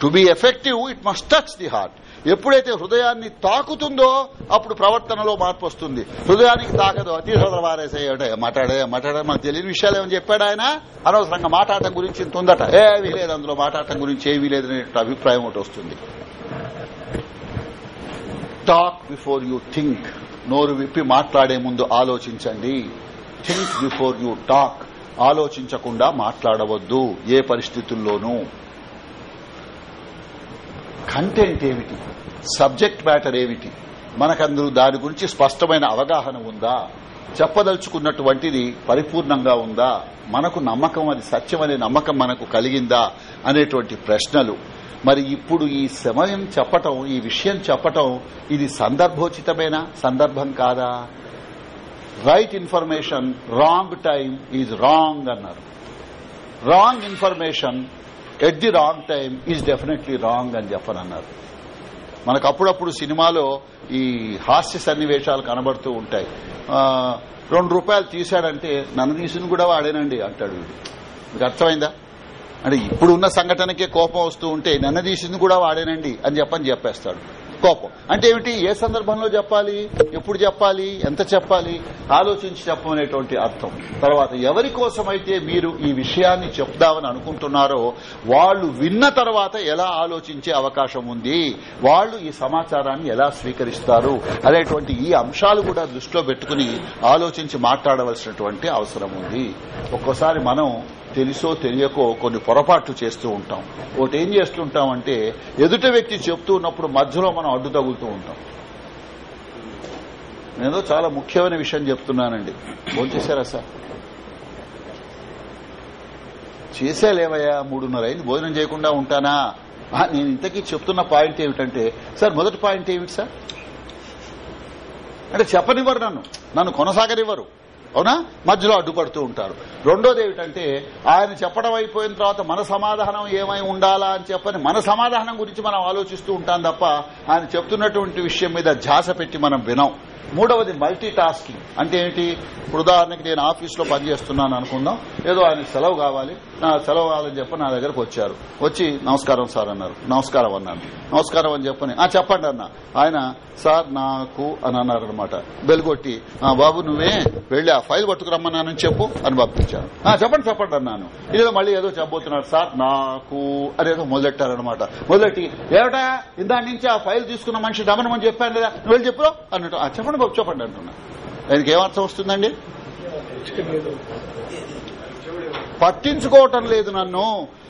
to be effective it must touch the heart ఎప్పుడైతే హృదయాన్ని తాకుతుందో అప్పుడు ప్రవర్తనలో మార్పు వస్తుంది. హృదయానికి తాకదు. అతి సోదర మాట్లాడే మాట్లాడే మనకు తెలియని విషయాలు ఏమని చెప్పాడు ఆయన? అనవసరంగా మాట్లాడటం గురించి ఇంత ఉందట. ఏమీ లేదు అందులో మాట్లాడటం గురించి ఏమీ లేదనే అభిప్రాయం ఒకటి వస్తుంది. టాక్ బిఫోర్ యూ థింక్ నోరు విప్పి మాట్లాడే ముందు ఆలోచించండి. థింక్ బిఫోర్ యూ టాక్ ఆలోచించకుండా మాట్లాడవద్దు. ఏ పరిస్థితుల్లోనూ. కంటెంట్ ఏమిటి? సబ్జెక్ట్ మ్యాటర్ ఏమిటి? మనకందరూ దాని గురించి స్పష్టమైన అవగాహన ఉందా? చెప్పదలుచుకున్నటువంటిది పరిపూర్ణంగా ఉందా? మనకు నమ్మకం అది సత్యం అనే నమ్మకం మనకు కలిగిందా? అనేటువంటి ప్రశ్నలు. మరి ఇప్పుడు ఈ సమయం చెప్పటం ఈ విషయం చెప్పటం ఇది సందర్భోచితమైన? సందర్భం కాదా? Right information wrong time is wrong అన్నారు. Wrong information at the wrong time is definitely wrong అని చెప్పనన్నారు. మనకు అప్పుడప్పుడు సినిమాలో ఈ హాస్య సన్నివేశాలు కనబడుతూ ఉంటాయి. రెండు రూపాయలు తీశాడంటే నన్ను తీసిన కూడా వాడేనండి అంటాడు మీకు అర్థమైందా? అంటే ఇప్పుడు ఉన్న సంఘటనకే కోపం వస్తూ ఉంటే నన్ను తీసింది కూడా వాడేనండి అని చెప్పని చెప్పేస్తాడు. కోపం. అంటే ఏమిటి? ఏ సందర్భంలో చెప్పాలి? ఎప్పుడు చెప్పాలి? ఎంత చెప్పాలి? ఆలోచించి చెప్పమనేటువంటి అర్థం. తర్వాత ఎవరి కోసమైతే మీరు ఈ విషయాన్ని చెప్దామని అనుకుంటున్నారో వాళ్ళు విన్న తర్వాత ఎలా ఆలోచించే అవకాశం ఉంది? వాళ్ళు ఈ సమాచారాన్ని ఎలా స్వీకరిస్తారు? అనేటువంటి ఈ అంశాలు కూడా దృష్టిలో పెట్టుకుని ఆలోచించి మాట్లాడవలసినటువంటి అవసరం ఉంది. ఒక్కోసారి మనం తెలుసో తెలియకో కొన్ని పొరపాట్లు చేస్తూ ఉంటాం. ఒకటి ఏం చేస్తుంటాం అంటే ఎదుట వ్యక్తి చెప్తూ ఉన్నప్పుడు మధ్యలో మనం అడ్డు తగులుతూ ఉంటాం. నేను చాలా ముఖ్యమైన విషయం చెప్తున్నానండి. భోంచేశారా సార్? చేసేలేవయ్యా మూడున్నర అయింది భోజనం చేయకుండా ఉంటానా? నేను ఇంతకీ చెప్తున్న పాయింట్ ఏమిటంటే సార్ మొదటి పాయింట్ ఏమిటి సార్? అంటే చెప్పనివ్వరు నన్ను. నన్ను కొనసాగనివ్వరు. అవునా? మధ్యలో అడ్డుపడుతూ ఉంటారు. రెండోది ఏమిటంటే ఆయన చెప్పడం అయిపోయిన తర్వాత మన సమాధానం ఏమై ఉండాలా అని చెప్పని మన సమాధానం గురించి మనం ఆలోచిస్తూ ఉంటాం తప్ప ఆయన చెప్తున్నటువంటి విషయం మీద ఝాస పెట్టి మనం వినం. మూడవది మల్టీ టాస్కింగ్ అంటే ఏంటి ఇప్పుడు ఉదాహరణకి నేను ఆఫీస్లో పనిచేస్తున్నాను అనుకుందాం. ఏదో ఆయన సెలవు కావాలి. నా సెలవు కావాలని చెప్పి నా దగ్గరకు వచ్చారు. వచ్చి నమస్కారం సార్ అన్నారు. నమస్కారం అన్నాను నమస్కారం అని చెప్పని ఆ చెప్పండి అన్న. ఆయన సార్ నాకు అని అన్నారు అనమాట బెల్గొట్టి "ఆ, బాబు నువ్వే వెళ్ళి ఆ ఫైల్ పట్టుకురమ్మన్నానని చెప్పు అని పంపించాను. చెప్పండి చెప్పండి అన్నాను. ఇదేదో మళ్ళీ ఏదో చెప్పబోతున్నాడు సార్ నాకు అదేదో మొదలెట్టారనమాట మొదలెట్టి ఏమిటా ఇందా నుంచి ఆ ఫైల్ తీసుకున్న మనిషి దమనమని చెప్పాను కదా నువ్వు వెళ్ళి చెప్పు అన్నట్టు. చెప్పండి బాబు చెప్పండి అంటున్నా. ఆయనకి ఏమర్థం వస్తుందండి? పట్టించుకోవటం లేదు నన్ను.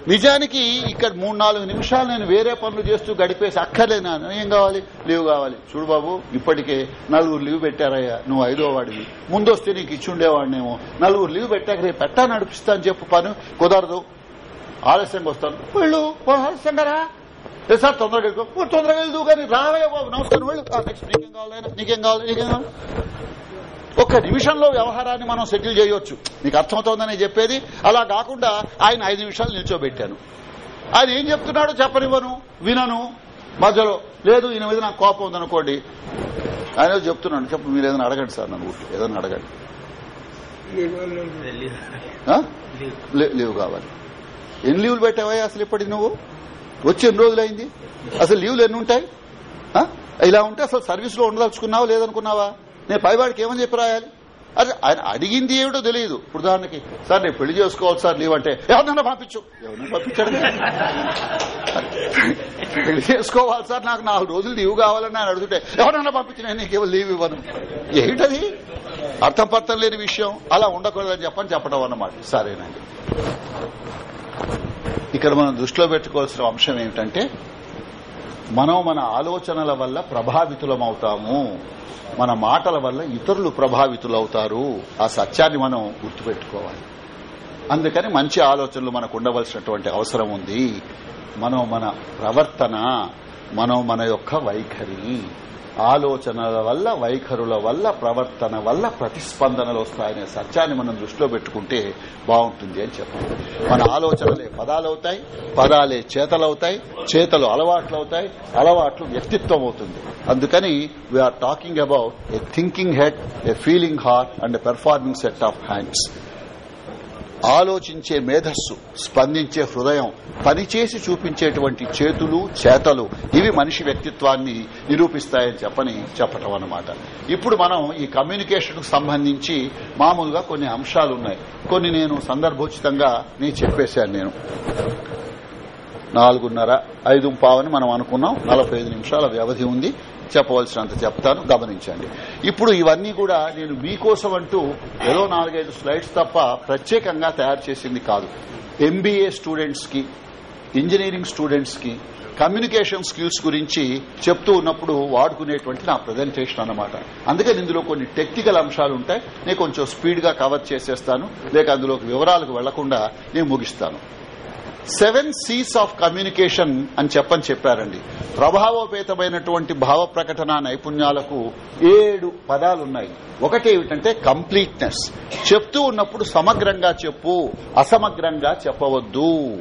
నిజానికి ఇక్కడ మూడు నాలుగు నిమిషాలు నేను వేరే పనులు చేస్తూ గడిపేసి అక్కర్లేనా? ఏం కావాలి? లీవ్ కావాలి. చూడు బాబు ఇప్పటికే నలుగురు లీవ్ పెట్టారయ్యా. నువ్వు ఐదో వాడివి. ముందొస్తే నీకు ఇచ్చుండేవాడినేమో నలుగురు లీవ్ పెట్టాక రేపు పెట్టా నడిపిస్తాను చెప్పు పని. కుదరదు. ఆలస్యంగా వస్తాను. వెళ్ళు. ఆలస్యంగా రా సార్ తొందరగా వెళ్ళిపో. తొందరగా వెళ్దు కానీ రావయ్యా బాబు. నమస్కారం. వెళ్ళు. నెక్స్ట్ నీకేం కావాలి నీకేం కావాలి? నీకేం కావాలి? ఒక్క నిమిషంలో వ్యవహారాన్ని మనం సెటిల్ చేయొచ్చు. నీకు అర్థమవుతోందని చెప్పేది? అలా కాకుండా ఆయన ఐదు నిమిషాలు నిల్చోబెట్టాను. ఆయన ఏం చెప్తున్నాడో చెప్పనివ్వను వినను. మధ్యలో లేదు ఈయన మీద నాకు కోపం ఉందనుకోండి. ఆయన చెప్తున్నాను చెప్పు మీరు ఏదైనా అడగండి సార్ నన్ను ఏదైనా అడగండి. లీవ్ కావాలి. ఎన్ని లీవులు పెట్టావా అసలు ఇప్పటికి నువ్వు? వచ్చి ఎన్ని రోజులైంది అసలు లీవ్లు ఎన్ని ఉంటాయి? ఇలా ఉంటే అసలు సర్వీస్లో ఉండదలుచుకున్నావా లేదనుకున్నావా? నేను పైవాడికి ఏమని చెప్పి రాయాలి? అదే ఆయన అడిగింది ఏమిటో తెలియదు. ఇప్పుడు దానికి సార్ నేను పెళ్ళి చేసుకోవాలి సార్ లీవ్ అంటే ఎవరినైనా పంపించు? ఎవరిని పంపించాడు? పెళ్ళి చేసుకోవాలి సార్ నాకు నాలుగు రోజులు లీవ్ కావాలని ఆయన అడుగుతుంటే ఎవరినైనా పంపించి? నేను నీకు లీవ్ ఇవ్వను. ఏమిటది అర్థం పర్థం లేని విషయం. అలా ఉండకూడదని చెప్పని చెప్పడం అన్నమాట. సరేనండి. ఇక్కడ మనం దృష్టిలో పెట్టుకోవాల్సిన అంశం ఏమిటంటే మనం మన ఆలోచనల వల్ల ప్రభావితులమవుతాము. మన మాటల వల్ల ఇతరులు ప్రభావితులవుతారు. ఆ సత్యాన్ని మనం గుర్తుపెట్టుకోవాలి. అందుకని మంచి ఆలోచనలు మనకు ఉండవలసినటువంటి అవసరం ఉంది. మనం మన ప్రవర్తన మనం మన యొక్క వైఖరి. ఆలోచనల వల్ల వైఖరుల వల్ల ప్రవర్తన వల్ల ప్రతిస్పందనలు వస్తాయనే సత్యాన్ని మనం దృష్టిలో పెట్టుకుంటే బాగుంటుంది అని చెప్పాలి. మన ఆలోచనలే పదాలవుతాయి పదాలే చేతలవుతాయి చేతలు అలవాట్లు అవుతాయి అలవాట్లు వ్యక్తిత్వం అవుతుంది అందుకని we are talking about a thinking head a feeling heart and a performing set of hands ఆలోచించే మేధస్సు స్పందించే హృదయం పనిచేసి చూపించేటువంటి చేతులు చేతలు ఇవి మనిషి వ్యక్తిత్వాన్ని నిరూపిస్తాయని చెప్పని చెప్పటం అన్నమాట. ఇప్పుడు మనం ఈ కమ్యూనికేషన్కు సంబంధించి మామూలుగా కొన్ని అంశాలు ఉన్నాయి కొన్ని నేను సందర్భోచితంగా నేను చెప్పేశాను నేను. నాలుగున్నర ఐదు పావని మనం అనుకున్నాం. నలభై ఐదు నిమిషాల వ్యవధి ఉంది. చెప్పవలసినంత చెప్తాను గమనించండి. ఇప్పుడు ఇవన్నీ కూడా నేను మీకోసం అంటూ ఏదో నాలుగైదు స్లైడ్స్ తప్ప ప్రత్యేకంగా తయారు చేసింది కాదు. ఎంబీఏ స్టూడెంట్స్కి ఇంజనీరింగ్ స్టూడెంట్స్కి కమ్యూనికేషన్ స్కిల్స్ గురించి చెప్తూ ఉన్నప్పుడు వాడుకునేటువంటి నా ప్రజెంటేషన్ అన్నమాట. అందుకని ఇందులో కొన్ని టెక్నికల్ అంశాలు ఉంటాయి. నేను కొంచెం స్పీడ్గా కవర్ చేసేస్తాను. లేక అందులోకి వివరాలకు వెళ్ళకుండా నేను ముగిస్తాను. సెవెన్ సీస్ ఆఫ్ కమ్యూనికేషన్ అని చెప్పని చెప్పారండి. ప్రభావోపేతమైనటువంటి భావ ప్రకటన నైపుణ్యాలకు ఏడు పదాలున్నాయి. ఒకటి ఏమిటంటే కంప్లీట్నెస్. చెప్తూ ఉన్నప్పుడు సమగ్రంగా చెప్పు అసమగ్రంగా చెప్పవద్దు.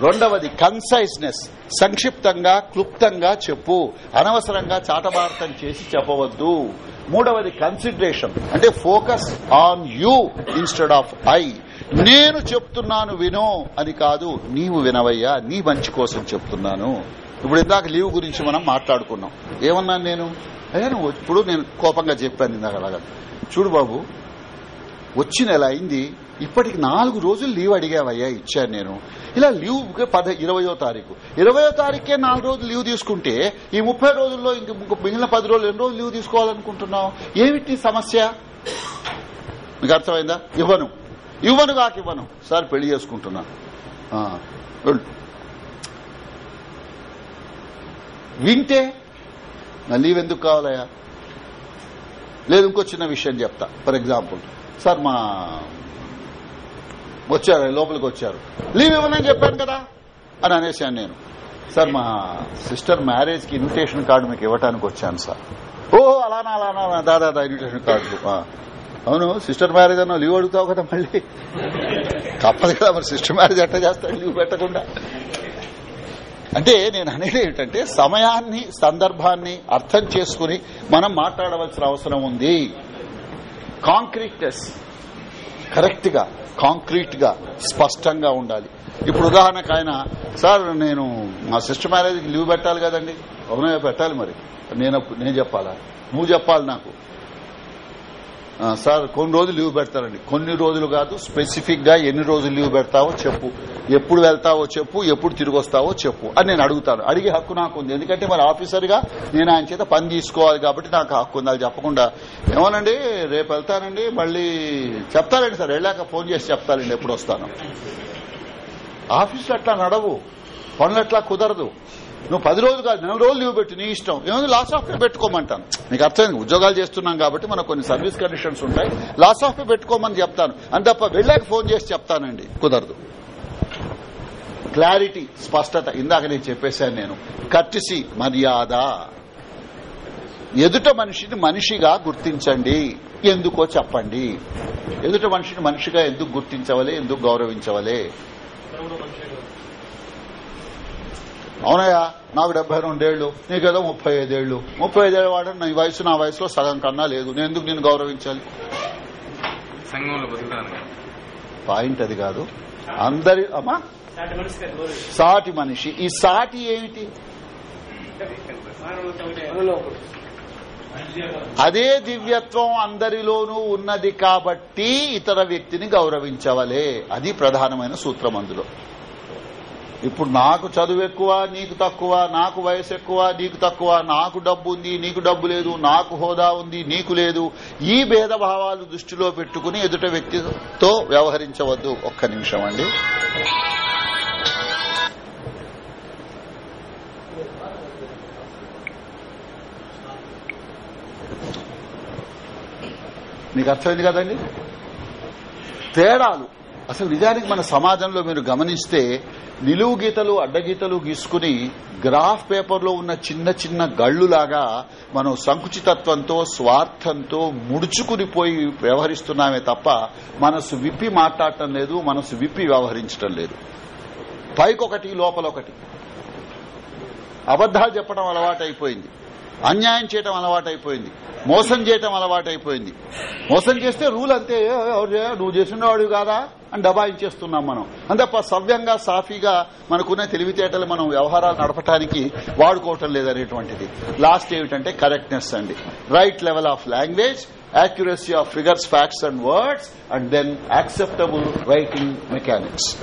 రెండవది కన్సైజ్నెస్. సంక్షిప్తంగా క్లుప్తంగా చెప్పు అనవసరంగా చాటభారతం చేసి చెప్పవద్దు. మూడవది కన్సిడరేషన్. అంటే focus on you instead of I. నేను చెప్తున్నాను విను అని కాదు నీవు వినవయ్యా నీ మంచి కోసం చెప్తున్నాను. ఇప్పుడు ఇందాక లీవ్ గురించి మనం మాట్లాడుకున్నాం. ఏమన్నాను నేను? అయ్యా నువ్వు ఇప్పుడు నేను కోపంగా చెప్పాను ఇందాక అలాగా. చూడు బాబు వచ్చి నెల అయింది ఇప్పటికి నాలుగు రోజులు లీవ్ అడిగావయ్యా ఇచ్చాను నేను. ఇలా లీవ్ పద ఇరవయో తారీఖు. ఇరవయో తారీఖే నాలుగు రోజులు లీవ్ తీసుకుంటే ఈ ముప్పై రోజుల్లో ఇంక ఇంక మిగిలిన పది రోజులు ఎన్ని రోజులు లీవ్ తీసుకోవాలనుకుంటున్నావు? ఏమిటి సమస్య? మీకు అర్థమైందా? ఇవ్వను. ఇవ్వను కాక ఇవ్వను. సార్ పెళ్ళి చేసుకుంటున్నా. వెళ్ళు. వింటే నీవెందుకు లీవ్ ఎందుకు కావాలయ్యా? లేదు ఇంకో చిన్న విషయం చెప్తా. ఫర్ ఎగ్జాంపుల్ సార్ మా వచ్చారు లోపలికి వచ్చారు. లీవ్ ఇవ్వనని చెప్పాను కదా? అని అనేసాను నేను. సార్ మా సిస్టర్ మ్యారేజ్కి ఇన్విటేషన్ కార్డు మీకు ఇవ్వడానికి వచ్చాను సార్. ఓ అలానా అలానా దాదా ఇన్విటేషన్ కార్డు. అవును సిస్టర్ మ్యారేజ్ అన్న లీవ్ అడుగుతావు కదా మళ్ళీ? తప్పదు కదా మరి సిస్టర్ మ్యారేజ్ ఎట్లా చేస్తాడు? లీవ్ పెట్టకుండా. అంటే నేను అనేది ఏంటంటే సమయాన్ని సందర్భాన్ని అర్థం చేసుకుని మనం మాట్లాడవలసిన అవసరం ఉంది. కాంక్రీట్నెస్ కరెక్ట్గా కాంక్రీట్గా స్పష్టంగా ఉండాలి. ఇప్పుడు ఉదాహరణకు ఆయన సార్ నేను మా సిస్టర్ మ్యారేజ్కి లీవ్ పెట్టాలి కదండి. అవునా పెట్టాలి మరి. నేను నేను చెప్పాలా? నువ్వు చెప్పాలి నాకు. సార్ కొన్ని రోజులు లీవ్ పెడతారండి. కొన్ని రోజులు కాదు స్పెసిఫిక్గా ఎన్ని రోజులు లీవ్ పెడతావో చెప్పు. ఎప్పుడు వెళ్తావో చెప్పు ఎప్పుడు తిరిగి వస్తావో చెప్పు అని నేను అడుగుతాను. అడిగే హక్కు నాకు ఉంది. ఎందుకంటే మరి ఆఫీసర్గా నేను ఆయన చేత పని తీసుకోవాలి కాబట్టి నాకు హక్కు ఉంది. అది చెప్పకుండా ఏమోనండి రేపు వెళ్తానండి మళ్ళీ చెప్తారండి సార్. వెళ్ళాక ఫోన్ చేసి చెప్తారండి ఎప్పుడు వస్తాను. ఆఫీసులు అట్లా నడవు. పనులు అట్లా కుదరదు. నువ్వు పది రోజులు కాదు నెల రోజులు లీవ్ పెట్టు నీ ఇష్టం. ఏముంది లాస్ ఆఫ్ పే పెట్టుకోమంటాను. నీకు అర్థమైంది? ఉద్యోగాలు చేస్తున్నాం కాబట్టి మనకు కొన్ని సర్వీస్ కండిషన్స్ ఉంటాయి. లాస్ ఆఫ్ పే పెట్టుకోమని చెప్తాను. అని తప్ప వెళ్ళాక ఫోన్ చేసి చెప్తానండి. కుదరదు. క్లారిటీ స్పష్టత. ఇందాక నేను చెప్పేశాను నేను. కర్టిసి మర్యాద. ఎదుట మనిషిని మనిషిగా గుర్తించండి. ఎందుకో చెప్పండి. ఎదుట మనిషిని మనిషిగా ఎందుకు గుర్తించవలే? ఎందుకు గౌరవించవలే? అవునయ్యా నాకు డెబ్బై రెండేళ్ళు నీకేదో ముప్పై ఐదేళ్ళు ముప్పై ఐదేళ్ళ వాడు నీ వయసు నా వయసులో సగం కన్నా లేదు. నేను ఎందుకు నేను గౌరవించాలి? పాయింట్ అది కాదు. అందరి అమ్మా? సాటి మనిషి ఈ సాటి ఏమిటి? అదే దివ్యత్వం అందరిలోనూ ఉన్నది కాబట్టి ఇతర వ్యక్తిని గౌరవించవలే. అది ప్రధానమైన సూత్రం అందులో ఇప్పుడు నాకు చదువు ఎక్కువ నీకు తక్కువ నాకు వయసు ఎక్కువ నీకు తక్కువ నాకు డబ్బు ఉంది నీకు డబ్బు లేదు నాకు హోదా ఉంది నీకు లేదు. ఈ భేదభావాలు దృష్టిలో పెట్టుకుని ఎదుట వ్యక్తితో వ్యవహరించవద్దు. ఒక్క నిమిషం అండి. మీకు అర్థమైంది కదండి? తేడాలు. అసలు నిజానికి మన సమాజంలో మీరు గమనిస్తే నిలువు గీతలు అడ్డగీతలు గీసుకుని గ్రాఫ్ పేపర్లో ఉన్న చిన్న చిన్న గళ్ళులాగా మనం సంకుచితత్వంతో స్వార్థంతో ముడుచుకుని పోయి వ్యవహరిస్తున్నామే తప్ప మనసు విప్పి మాట్లాడటం లేదు మనసు విప్పి వ్యవహరించడం లేదు. పైకొకటి లోపలొకటి. అబద్దాలు చెప్పడం అలవాటైపోయింది. అన్యాయం చేయడం అలవాటైపోయింది. మోసం చేయటం అలవాటైపోయింది. మోసం చేస్తే రూల్ అంతే. నువ్వు ఎవరు చే- నువ్వు చేసినవాడు కాదా? అని డబాయించేస్తున్నాం మనం. అంతప్ప సవ్యంగా సాఫీగా మనకున్న తెలివితేటలు మనం వ్యవహారాలు నడపడానికి వాడుకోవటం లేదనేటువంటిది. లాస్ట్ ఏమిటంటే కరెక్ట్నెస్ అండి. Right level of language accuracy of figures facts and words and then acceptable writing mechanics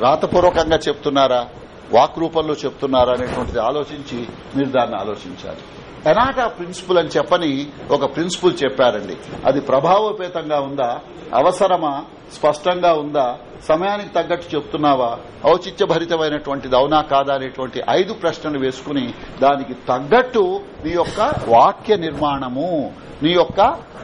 రాతపూర్వకంగా చెప్తున్నారా? వాక్ రూపంలో చెప్తున్నారా? అనేటువంటిది ఆలోచించి మీరు దాన్ని ఆలోచించాలి. ఎనాటా ప్రిన్సిపుల్ అని చెప్పని ఒక ప్రిన్సిపుల్ చెప్పారండి. అది ప్రభావోపేతంగా ఉందా? అవసరమా? స్పష్టంగా ఉందా? సమయానికి తగ్గట్టు చెప్తున్నావా? ఔచిత్యభరితమైనటువంటిది అవునా కాదా అనేటువంటి ఐదు ప్రశ్నలు వేసుకుని దానికి తగ్గట్టు నీ యొక్క వాక్య నిర్మాణము నీ యొక్క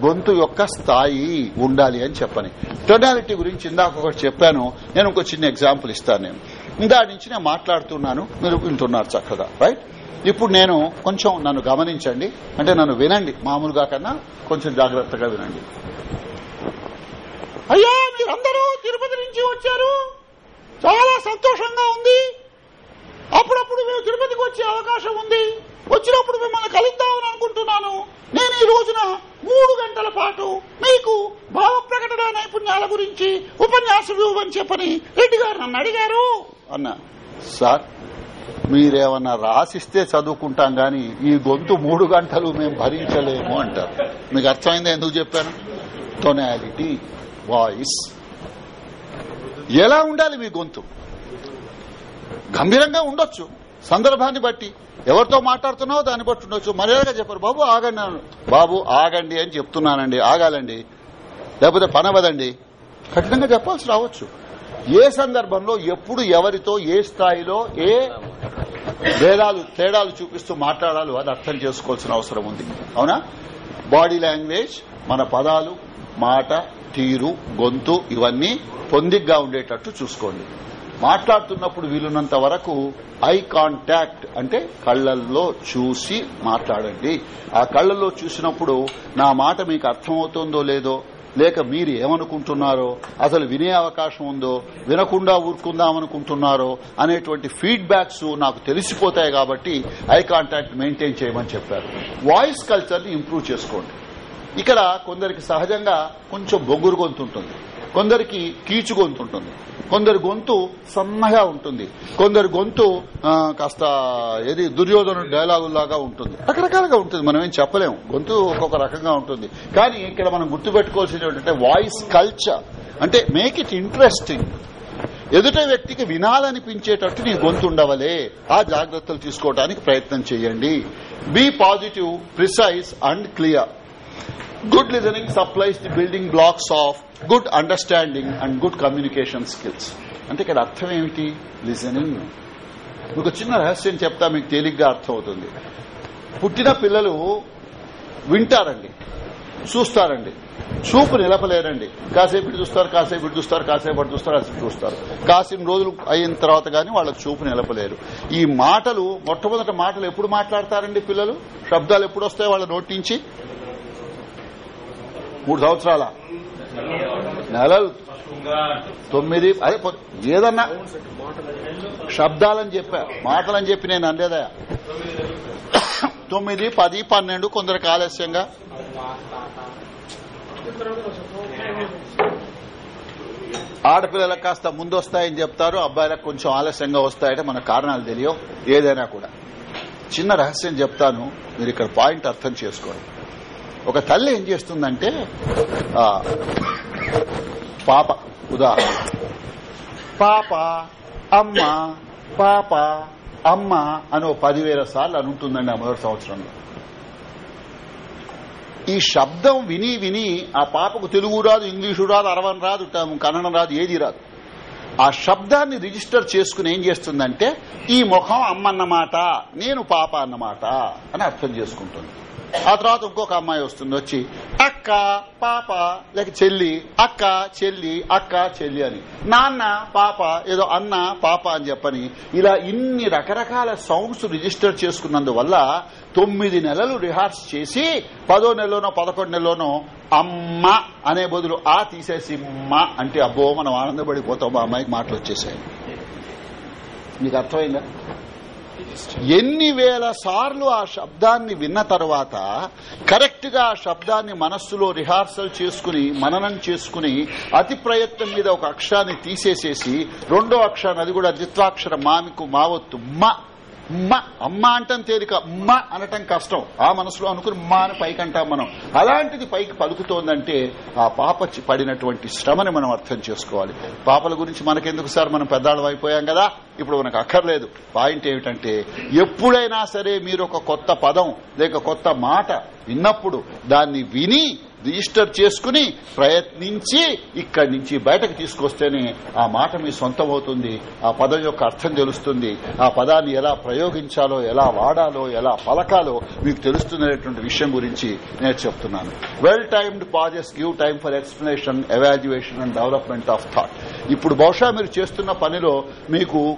గొంతు యొక్క స్థాయి ఉండాలి అని చెప్పని. టొనాలిటీ గురించి ఇందాక ఒకటి చెప్పాను. నేను ఇంకో చిన్న ఎగ్జాంపుల్ ఇస్తాను నేను. ఇందా నుంచి నేను మాట్లాడుతున్నాను. మీరు వింటున్నారు చక్కగా. రైట్? ఇప్పుడు నేను కొంచెం నన్ను గమనించండి. అంటే నన్ను వినండి. మామూలుగా కన్నా కొంచెం జాగ్రత్తగా వినండి. అయ్యా మీరందరూ తిరుపతి నుంచి వచ్చారు. చాలా సంతోషంగా ఉంది. అప్పుడప్పుడు మేము తిరుపతికి వచ్చే అవకాశం ఉంది. వచ్చినప్పుడు మిమ్మల్ని కలుద్దామని అనుకుంటున్నాను. నేను ఈ రోజున మూడు గంటల పాటు మీకు భావ ప్రకటన నైపుణ్యాల గురించి ఉపన్యాసం ఇవ్వమని చెప్పని రెడ్డి గారు నన్ను అడిగారు. అన్నా సార్ మీరేమన్నా రాసిస్తే చదువుకుంటాం గాని ఈ గొంతు మూడు గంటలు మేము భరించలేము అంటారు. మీకు అర్థమైందా ఎందుకు చెప్పాను? టొనాలిటీ వాయిస్ ఎలా ఉండాలి మీ గొంతు? గంభీరంగా ఉండొచ్చు. సందర్భాన్ని బట్టి. ఎవరితో మాట్లాడుతున్నావో దాన్ని బట్టి ఉండొచ్చు. మర్యాదగా చెప్పారు. బాబు ఆగండి బాబు ఆగండి అని చెప్తున్నానండి. ఆగాలండి. లేకపోతే పనవదండి కఠినంగా చెప్పాల్సి రావచ్చు. ఏ సందర్భంలో ఎప్పుడు ఎవరితో ఏ స్థాయిలో ఏ భేదాలు తేడాలు చూపిస్తూ మాట్లాడాలి అది అర్థం చేసుకోవాల్సిన అవసరం ఉంది. అవునా? బాడీ లాంగ్వేజ్ మన పదాలు మాట తీరు గొంతు ఇవన్నీ పొందిగ్గా ఉండేటట్టు చూసుకోండి. మాట్లాడుతున్నప్పుడు వీలున్నంత వరకు ఐ కాంటాక్ట్ అంటే కళ్ళల్లో చూసి మాట్లాడండి. ఆ కళ్ళలో చూసినప్పుడు నా మాట మీకు అర్థమవుతుందో లేదో లేక మీరు ఏమనుకుంటున్నారో అసలు వినే అవకాశం ఉందో వినకుండా ఊరుకుందామనుకుంటున్నారో అనేటువంటి ఫీడ్బ్యాక్స్ నాకు తెలిసిపోతాయి కాబట్టి ఐ కాంటాక్ట్ మెయింటైన్ చేయమని చెప్పారు. వాయిస్ కల్చర్ని ఇంప్రూవ్ చేసుకోండి. ఇక్కడ కొందరికి సహజంగా కొంచెం బొగ్గురు గొంతుంటుంది. కొందరికి కీచు గొంతుంటుంది. కొందరి గొంతు సన్నగా ఉంటుంది. కొందరి గొంతు కాస్త ఏది దుర్యోధను డైలాగులాగా ఉంటుంది. రకరకాలుగా ఉంటుంది. మనం ఏం చెప్పలేము. గొంతు ఒక్కొక్క రకంగా ఉంటుంది. కానీ ఇక్కడ మనం గుర్తుపెట్టుకోవాల్సినటువంటి వాయిస్ కల్చర్. అంటే మేక్ ఇట్ ఇంట్రెస్టింగ్ ఎదుట వ్యక్తికి వినాలనిపించేటట్టు నీ గొంతు ఉండవలే. ఆ జాగ్రత్తలు తీసుకోవడానికి ప్రయత్నం చేయండి. Be positive precise and clear good listening supplies the building blocks of good understanding and good communication skills అంటే ఇక్కడ అర్థం ఏమిటి? లిజనింగ్ మీకు చిన్న రహస్యం చెప్తా మీకు తేలిగ్గా అర్థమవుతుంది. పుట్టిన పిల్లలు వింటారండి చూస్తారండి. చూపు నిలపలేరండి. కాసేపు ఇటు చూస్తారు కాసేపు ఇటు చూస్తారు కాసేపు అటు చూస్తారు కాసేపు చూస్తారు. కాసిన రోజులు అయిన తర్వాత గానీ వాళ్ళకి చూపు నిలపలేరు. ఈ మాటలు మొట్టమొదటి మాటలు ఎప్పుడు మాట్లాడతారండి పిల్లలు? శబ్దాలు ఎప్పుడు వస్తాయి వాళ్ళ నోటించి మూడు సంవత్సరాల. నెలలు తొమ్మిది అదే ఏదన్నా శబ్దాలని చెప్పా మాటలని చెప్పి నేను అనలేదా? తొమ్మిది పది పన్నెండు కొందరికి ఆలస్యంగా ఆడపిల్లలకు కాస్త ముందు వస్తాయని చెప్తారు అబ్బాయిలకు కొంచెం ఆలస్యంగా వస్తాయంటే మన కారణాలు తెలియవు ఏదైనా కూడా. చిన్న రహస్యం చెప్తాను మీరు ఇక్కడ పాయింట్ అర్థం చేసుకోండి. ఒక తల్లి ఏం చేస్తుందంటే పాప ఉదాహరణ పాప అమ్మ పాప అమ్మ అని ఓ పదివేల సార్లు అనుంటుందండి ఆ మొదటి సంవత్సరంలో. ఈ శబ్దం విని విని ఆ పాపకు తెలుగు రాదు ఇంగ్లీషు రాదు అరవన్ రాదు కన్నడం రాదు ఏది రాదు. ఆ శబ్దాన్ని రిజిస్టర్ చేసుకుని ఏం చేస్తుందంటే ఈ ముఖం అమ్మన్నమాట నేను పాప అన్నమాట అని అర్థం చేసుకుంటుంది. ఆ తర్వాత ఇంకొక అమ్మాయి వస్తుంది వచ్చి అక్క పాప లేక చెల్లి అక్క చెల్లి అక్క చెల్లి అని. నాన్న పాప ఏదో అన్న పాప అని చెప్పని ఇలా ఇన్ని రకరకాల సౌండ్స్ రిజిస్టర్ చేసుకున్నందువల్ల తొమ్మిది నెలలు రిహార్స్ చేసి పదో నెలలోనో పదకొండు నెలలోనో అమ్మ అనే బదులు ఆ తీసేసి అంటే అబ్బో మనం ఆనందపడిపోతాం మా అమ్మాయికి మాటలు వచ్చేసాయి మీకు అర్థమైందా? ఎన్ని వేల సార్లు ఆ శబ్దాన్ని విన్న తర్వాత కరెక్ట్గా ఆ శబ్దాన్ని మనస్సులో రిహార్సల్ చేసుకుని మననం చేసుకుని అతి ప్రయత్నం మీద ఒక అక్షరాన్ని తీసేసేసి రెండో అక్షరాన్ని అది కూడా ద్విత్వాక్షర మామికు మావత్తు మ మ అమ్మ అంటాం తేలిక. మ అనటం కష్టం. ఆ మనసులో అనుకుని మా అని పైకి అంటాం మనం. అలాంటిది పైకి పలుకుతోందంటే ఆ పాప పడినటువంటి శ్రమని మనం అర్థం చేసుకోవాలి. పాపల గురించి మనకెందుకు సార్? మనం పెద్దాళ్ళం అయిపోయాం కదా. ఇప్పుడు మనకు అక్కర్లేదు. పాయింట్ ఏమిటంటే ఎప్పుడైనా సరే మీరు ఒక కొత్త పదం లేక కొత్త మాట విన్నప్పుడు దాన్ని విని రిజిస్టర్ చేసుకుని ప్రయత్నించి ఇక్కడి నుంచి బయటకు తీసుకొస్తేనే ఆ మాట మీ సొంతం అవుతుంది ఆ పదం యొక్క అర్థం తెలుస్తుంది ఆ పదాన్ని ఎలా ప్రయోగించాలో ఎలా వాడాలో ఎలా పలకాలో మీకు తెలుస్తున్నటువంటి విషయం గురించి నేను చెప్తున్నాను. Well timed pauses give time for explanation evaluation and development of thought ఇప్పుడు బహుశా మీరు చేస్తున్న పనిలో మీకు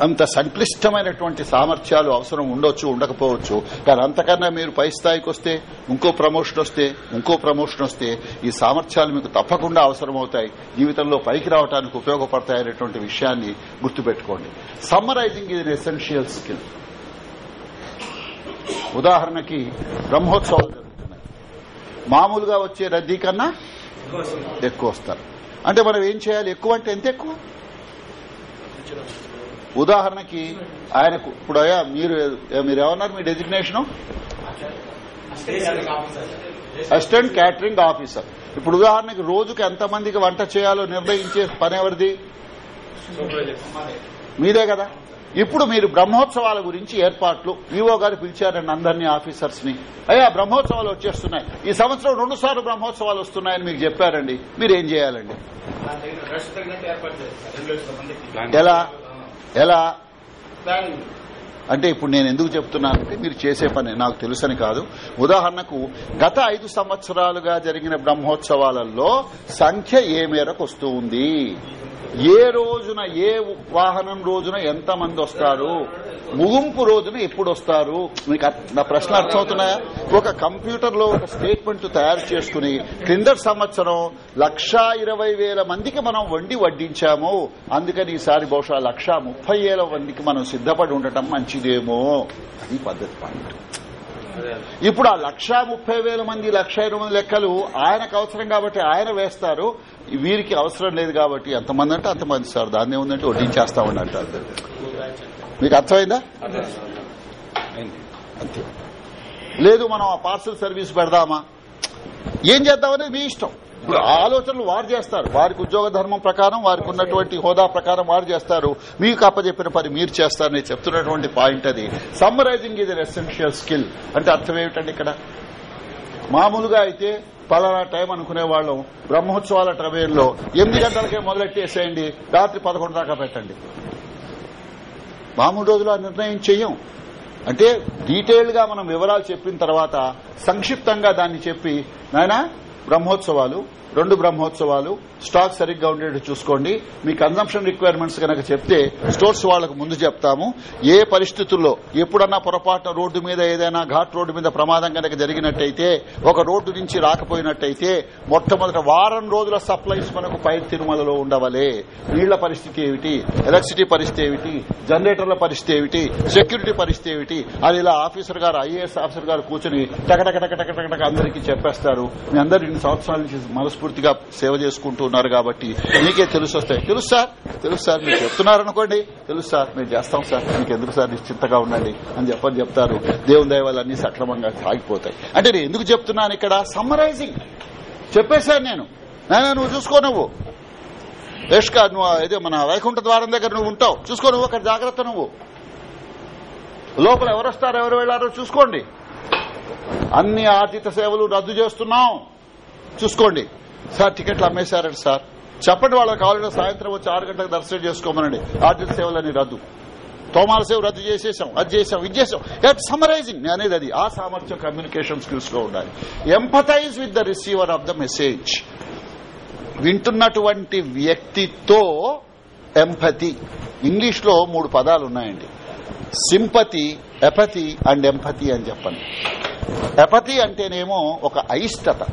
అంత సంక్లిష్టమైనటువంటి సామర్థ్యాలు అవసరం ఉండొచ్చు ఉండకపోవచ్చు. కానీ అంతకన్నా మీరు పై స్థాయికి వస్తే ఇంకో ప్రమోషన్ వస్తే ఇంకో ప్రమోషన్ వస్తే ఈ సామర్థ్యాలు మీకు తప్పకుండా అవసరమవుతాయి. జీవితంలో పైకి రావడానికి ఉపయోగపడతాయనేటువంటి విషయాన్ని గుర్తుపెట్టుకోండి. సమ్మరైజింగ్ ఇది ఎసెన్షియల్ స్కిల్ ఉదాహరణకి బ్రహ్మోత్సవాలు జరుగుతున్నాయి. మామూలుగా వచ్చే రద్దీ కన్నా ఎక్కువ వస్తారు. అంటే మనం ఏం చేయాలి? ఎక్కువ అంటే ఎంత ఎక్కువ? ఉదాహరణకి ఆయనకు ఇప్పుడు అయ్యా మీరు మీరు ఏమన్నారు మీ డెసిగ్నేషన్ అసిస్టెంట్ క్యాటరింగ్ ఆఫీసర్ ఇప్పుడు ఉదాహరణకి రోజుకి ఎంతమందికి వంట చేయాలో నిర్ణయించే పని ఎవరిది? మీదే కదా. ఇప్పుడు మీరు బ్రహ్మోత్సవాల గురించి ఏర్పాట్లు ఈవో గారు పిలిచారండి అందరినీ ఆఫీసర్స్ని అయ్యా బ్రహ్మోత్సవాలు వచ్చేస్తున్నాయి. ఈ సంవత్సరం రెండు సార్లు బ్రహ్మోత్సవాలు వస్తున్నాయని మీకు చెప్పారండి. మీరు ఏం చేయాలండి ఎలా? ఎలా? అంటే ఇప్పుడు నేను ఎందుకు చెప్తున్నానంటే మీరు చేసే పని నాకు తెలుసని కాదు. ఉదాహరణకు గత ఐదు సంవత్సరాలుగా జరిగిన బ్రహ్మోత్సవాలలో సంఖ్య ఏ మేరకు వస్తూ ఉంది? ఏ రోజున ఏ వాహనం రోజున ఎంత మంది వస్తారు? ముగింపు రోజున ఎప్పుడు వస్తారు మీకు నా ప్రశ్న అర్థమవుతున్నాయా? ఒక కంప్యూటర్లో ఒక స్టేట్మెంట్ తయారు చేసుకుని క్రింద సంవత్సరం లక్షా ఇరవై వేల మందికి మనం వండి వడ్డించాము. అందుకని ఈసారి బహుశా లక్షా ముప్పై వేల మందికి మనం సిద్ధపడి ఉండటం మంచిదేమో అది పద్ధతి పాయింట్ ఇప్పుడు ఆ లక్షా ముప్పై వేల మంది లక్ష ఇరవై మంది లెక్కలు ఆయనకు అవసరం కాబట్టి ఆయన వేస్తారు. వీరికి అవసరం లేదు కాబట్టి ఎంతమంది అంటే అంతమంది సార్ దాన్ని ఏముందంటే వడ్డించేస్తామని అంటారు. మీకు అర్థమైందా? అంతే. లేదు మనం ఆ పార్సల్ సర్వీస్ పెడదామా? ఏం చేద్దామనేది మీ ఇష్టం. ఇప్పుడు ఆలోచనలు వారు చేస్తారు. వారికి ఉద్యోగ ధర్మం ప్రకారం వారికి ఉన్నటువంటి హోదా ప్రకారం వారు చేస్తారు. మీకు అప్పచెప్పిన పని మీరు చేస్తారని చెప్తున్నటువంటి పాయింట్ అది. సమ్మరైజింగ్ ఇది ఎసెన్షియల్ స్కిల్ అంటే అర్థం ఏమిటండి ఇక్కడ? మామూలుగా అయితే పలానా టైం అనుకునే వాళ్ళం బ్రహ్మోత్సవాల టైంలో ఎనిమిది గంటలకే మొదలెట్టేసేయండి. రాత్రి పదకొండు దాకా పెట్టండి. మామూలు రోజులు ఆ నిర్ణయం చెయ్యం. అంటే డీటెయిల్గా మనం వివరాలు చెప్పిన తర్వాత సంక్షిప్తంగా దాన్ని చెప్పి నాయన బ్రహ్మోత్సవాలు రెండు బ్రహ్మోత్సవాలు. స్టాక్ సరిగ్గా ఉండేట్టు చూసుకోండి. మీ కన్సంప్షన్ రిక్వైర్మెంట్స్ కనుక చెప్తే స్టోర్స్ వాళ్ళకు ముందు చెప్తాము. ఏ పరిస్థితుల్లో ఎప్పుడన్నా పొరపాటున రోడ్డు మీద ఏదైనా ఘాట్ రోడ్డు మీద ప్రమాదం కనుక జరిగినట్టయితే ఒక రోడ్డు నుంచి రాకపోయినట్టయితే మొట్టమొదట వారం రోజుల సప్లైస్ మనకు పై తిరుమలలో ఉండవలే. నీళ్ళ పరిస్థితి ఏమిటి? ఎలక్ట్రిసిటీ పరిస్థితి ఏమిటి? జనరేటర్ల పరిస్థితి ఏమిటి? సెక్యూరిటీ పరిస్థితి ఏమిటి? అది ఇలా ఆఫీసర్ గారు ఐఏఎస్ ఆఫీసర్ గారు కూర్చుని టకటక టకటక టకటక అందరికీ చెప్పేస్తారు. మీ అందరు ఇన్ని సంవత్సరాల నుంచి మనస్ఫూర్తిగా సేవ చేసుకుంటూ ఉన్నారు కాబట్టి మీకే తెలుసు వస్తాయి. తెలుసు సార్ తెలుసు సార్ మీరు చెప్తున్నారనుకోండి తెలుసు సార్ మేము చేస్తాం సార్ మీకు ఎందుకు సార్ నిశ్చింతగా ఉండండి అని చెప్పని చెప్తారు. దేవుని దయ అన్ని సక్రమంగా సాగిపోతాయి. అంటే నేను ఎందుకు చెప్తున్నాను ఇక్కడ? సమ్మరైజింగ్ చెప్పేశాను నేను. నాయనా నువ్వు చూసుకో నువ్వు. రేష్కా నువ్వు ఏదో మన వైకుంఠ ద్వారం దగ్గర నువ్వు ఉంటావు. చూసుకో నువ్వు అక్కడ జాగ్రత్త నువ్వు. లోపల ఎవరు వస్తారో ఎవరు వెళ్ళారో చూసుకోండి. అన్ని ఆర్థిక సేవలు రద్దు చేస్తున్నాం. చూసుకోండి. సార్ టికెట్లు అమ్మేశారండి సార్. చెప్పండి వాళ్ళకి కావాలంటే సాయంత్రం వచ్చి ఆరు గంటలకు దర్శనం చేసుకోమనండి. ఆర్థిక సేవలని రద్దు. తోమాల సేవ రద్దు చేసేసాం అది చేసాం ఇది చేసాం. ఎట్ సమరైజింగ్ నేను అనేది అది. ఆ సామర్థ్యం కమ్యూనికేషన్ స్కిల్స్లో ఉండాలి. Empathize with the receiver of the message వింటున్నటువంటి వ్యక్తితో ఎంపతి ఇంగ్లీష్లో మూడు పదాలు ఉన్నాయండి. సింపతి ఎపతి అండ్ ఎంపతి అని చెప్పండి. ఎపతి అంటేనేమో ఒక అయిష్టత.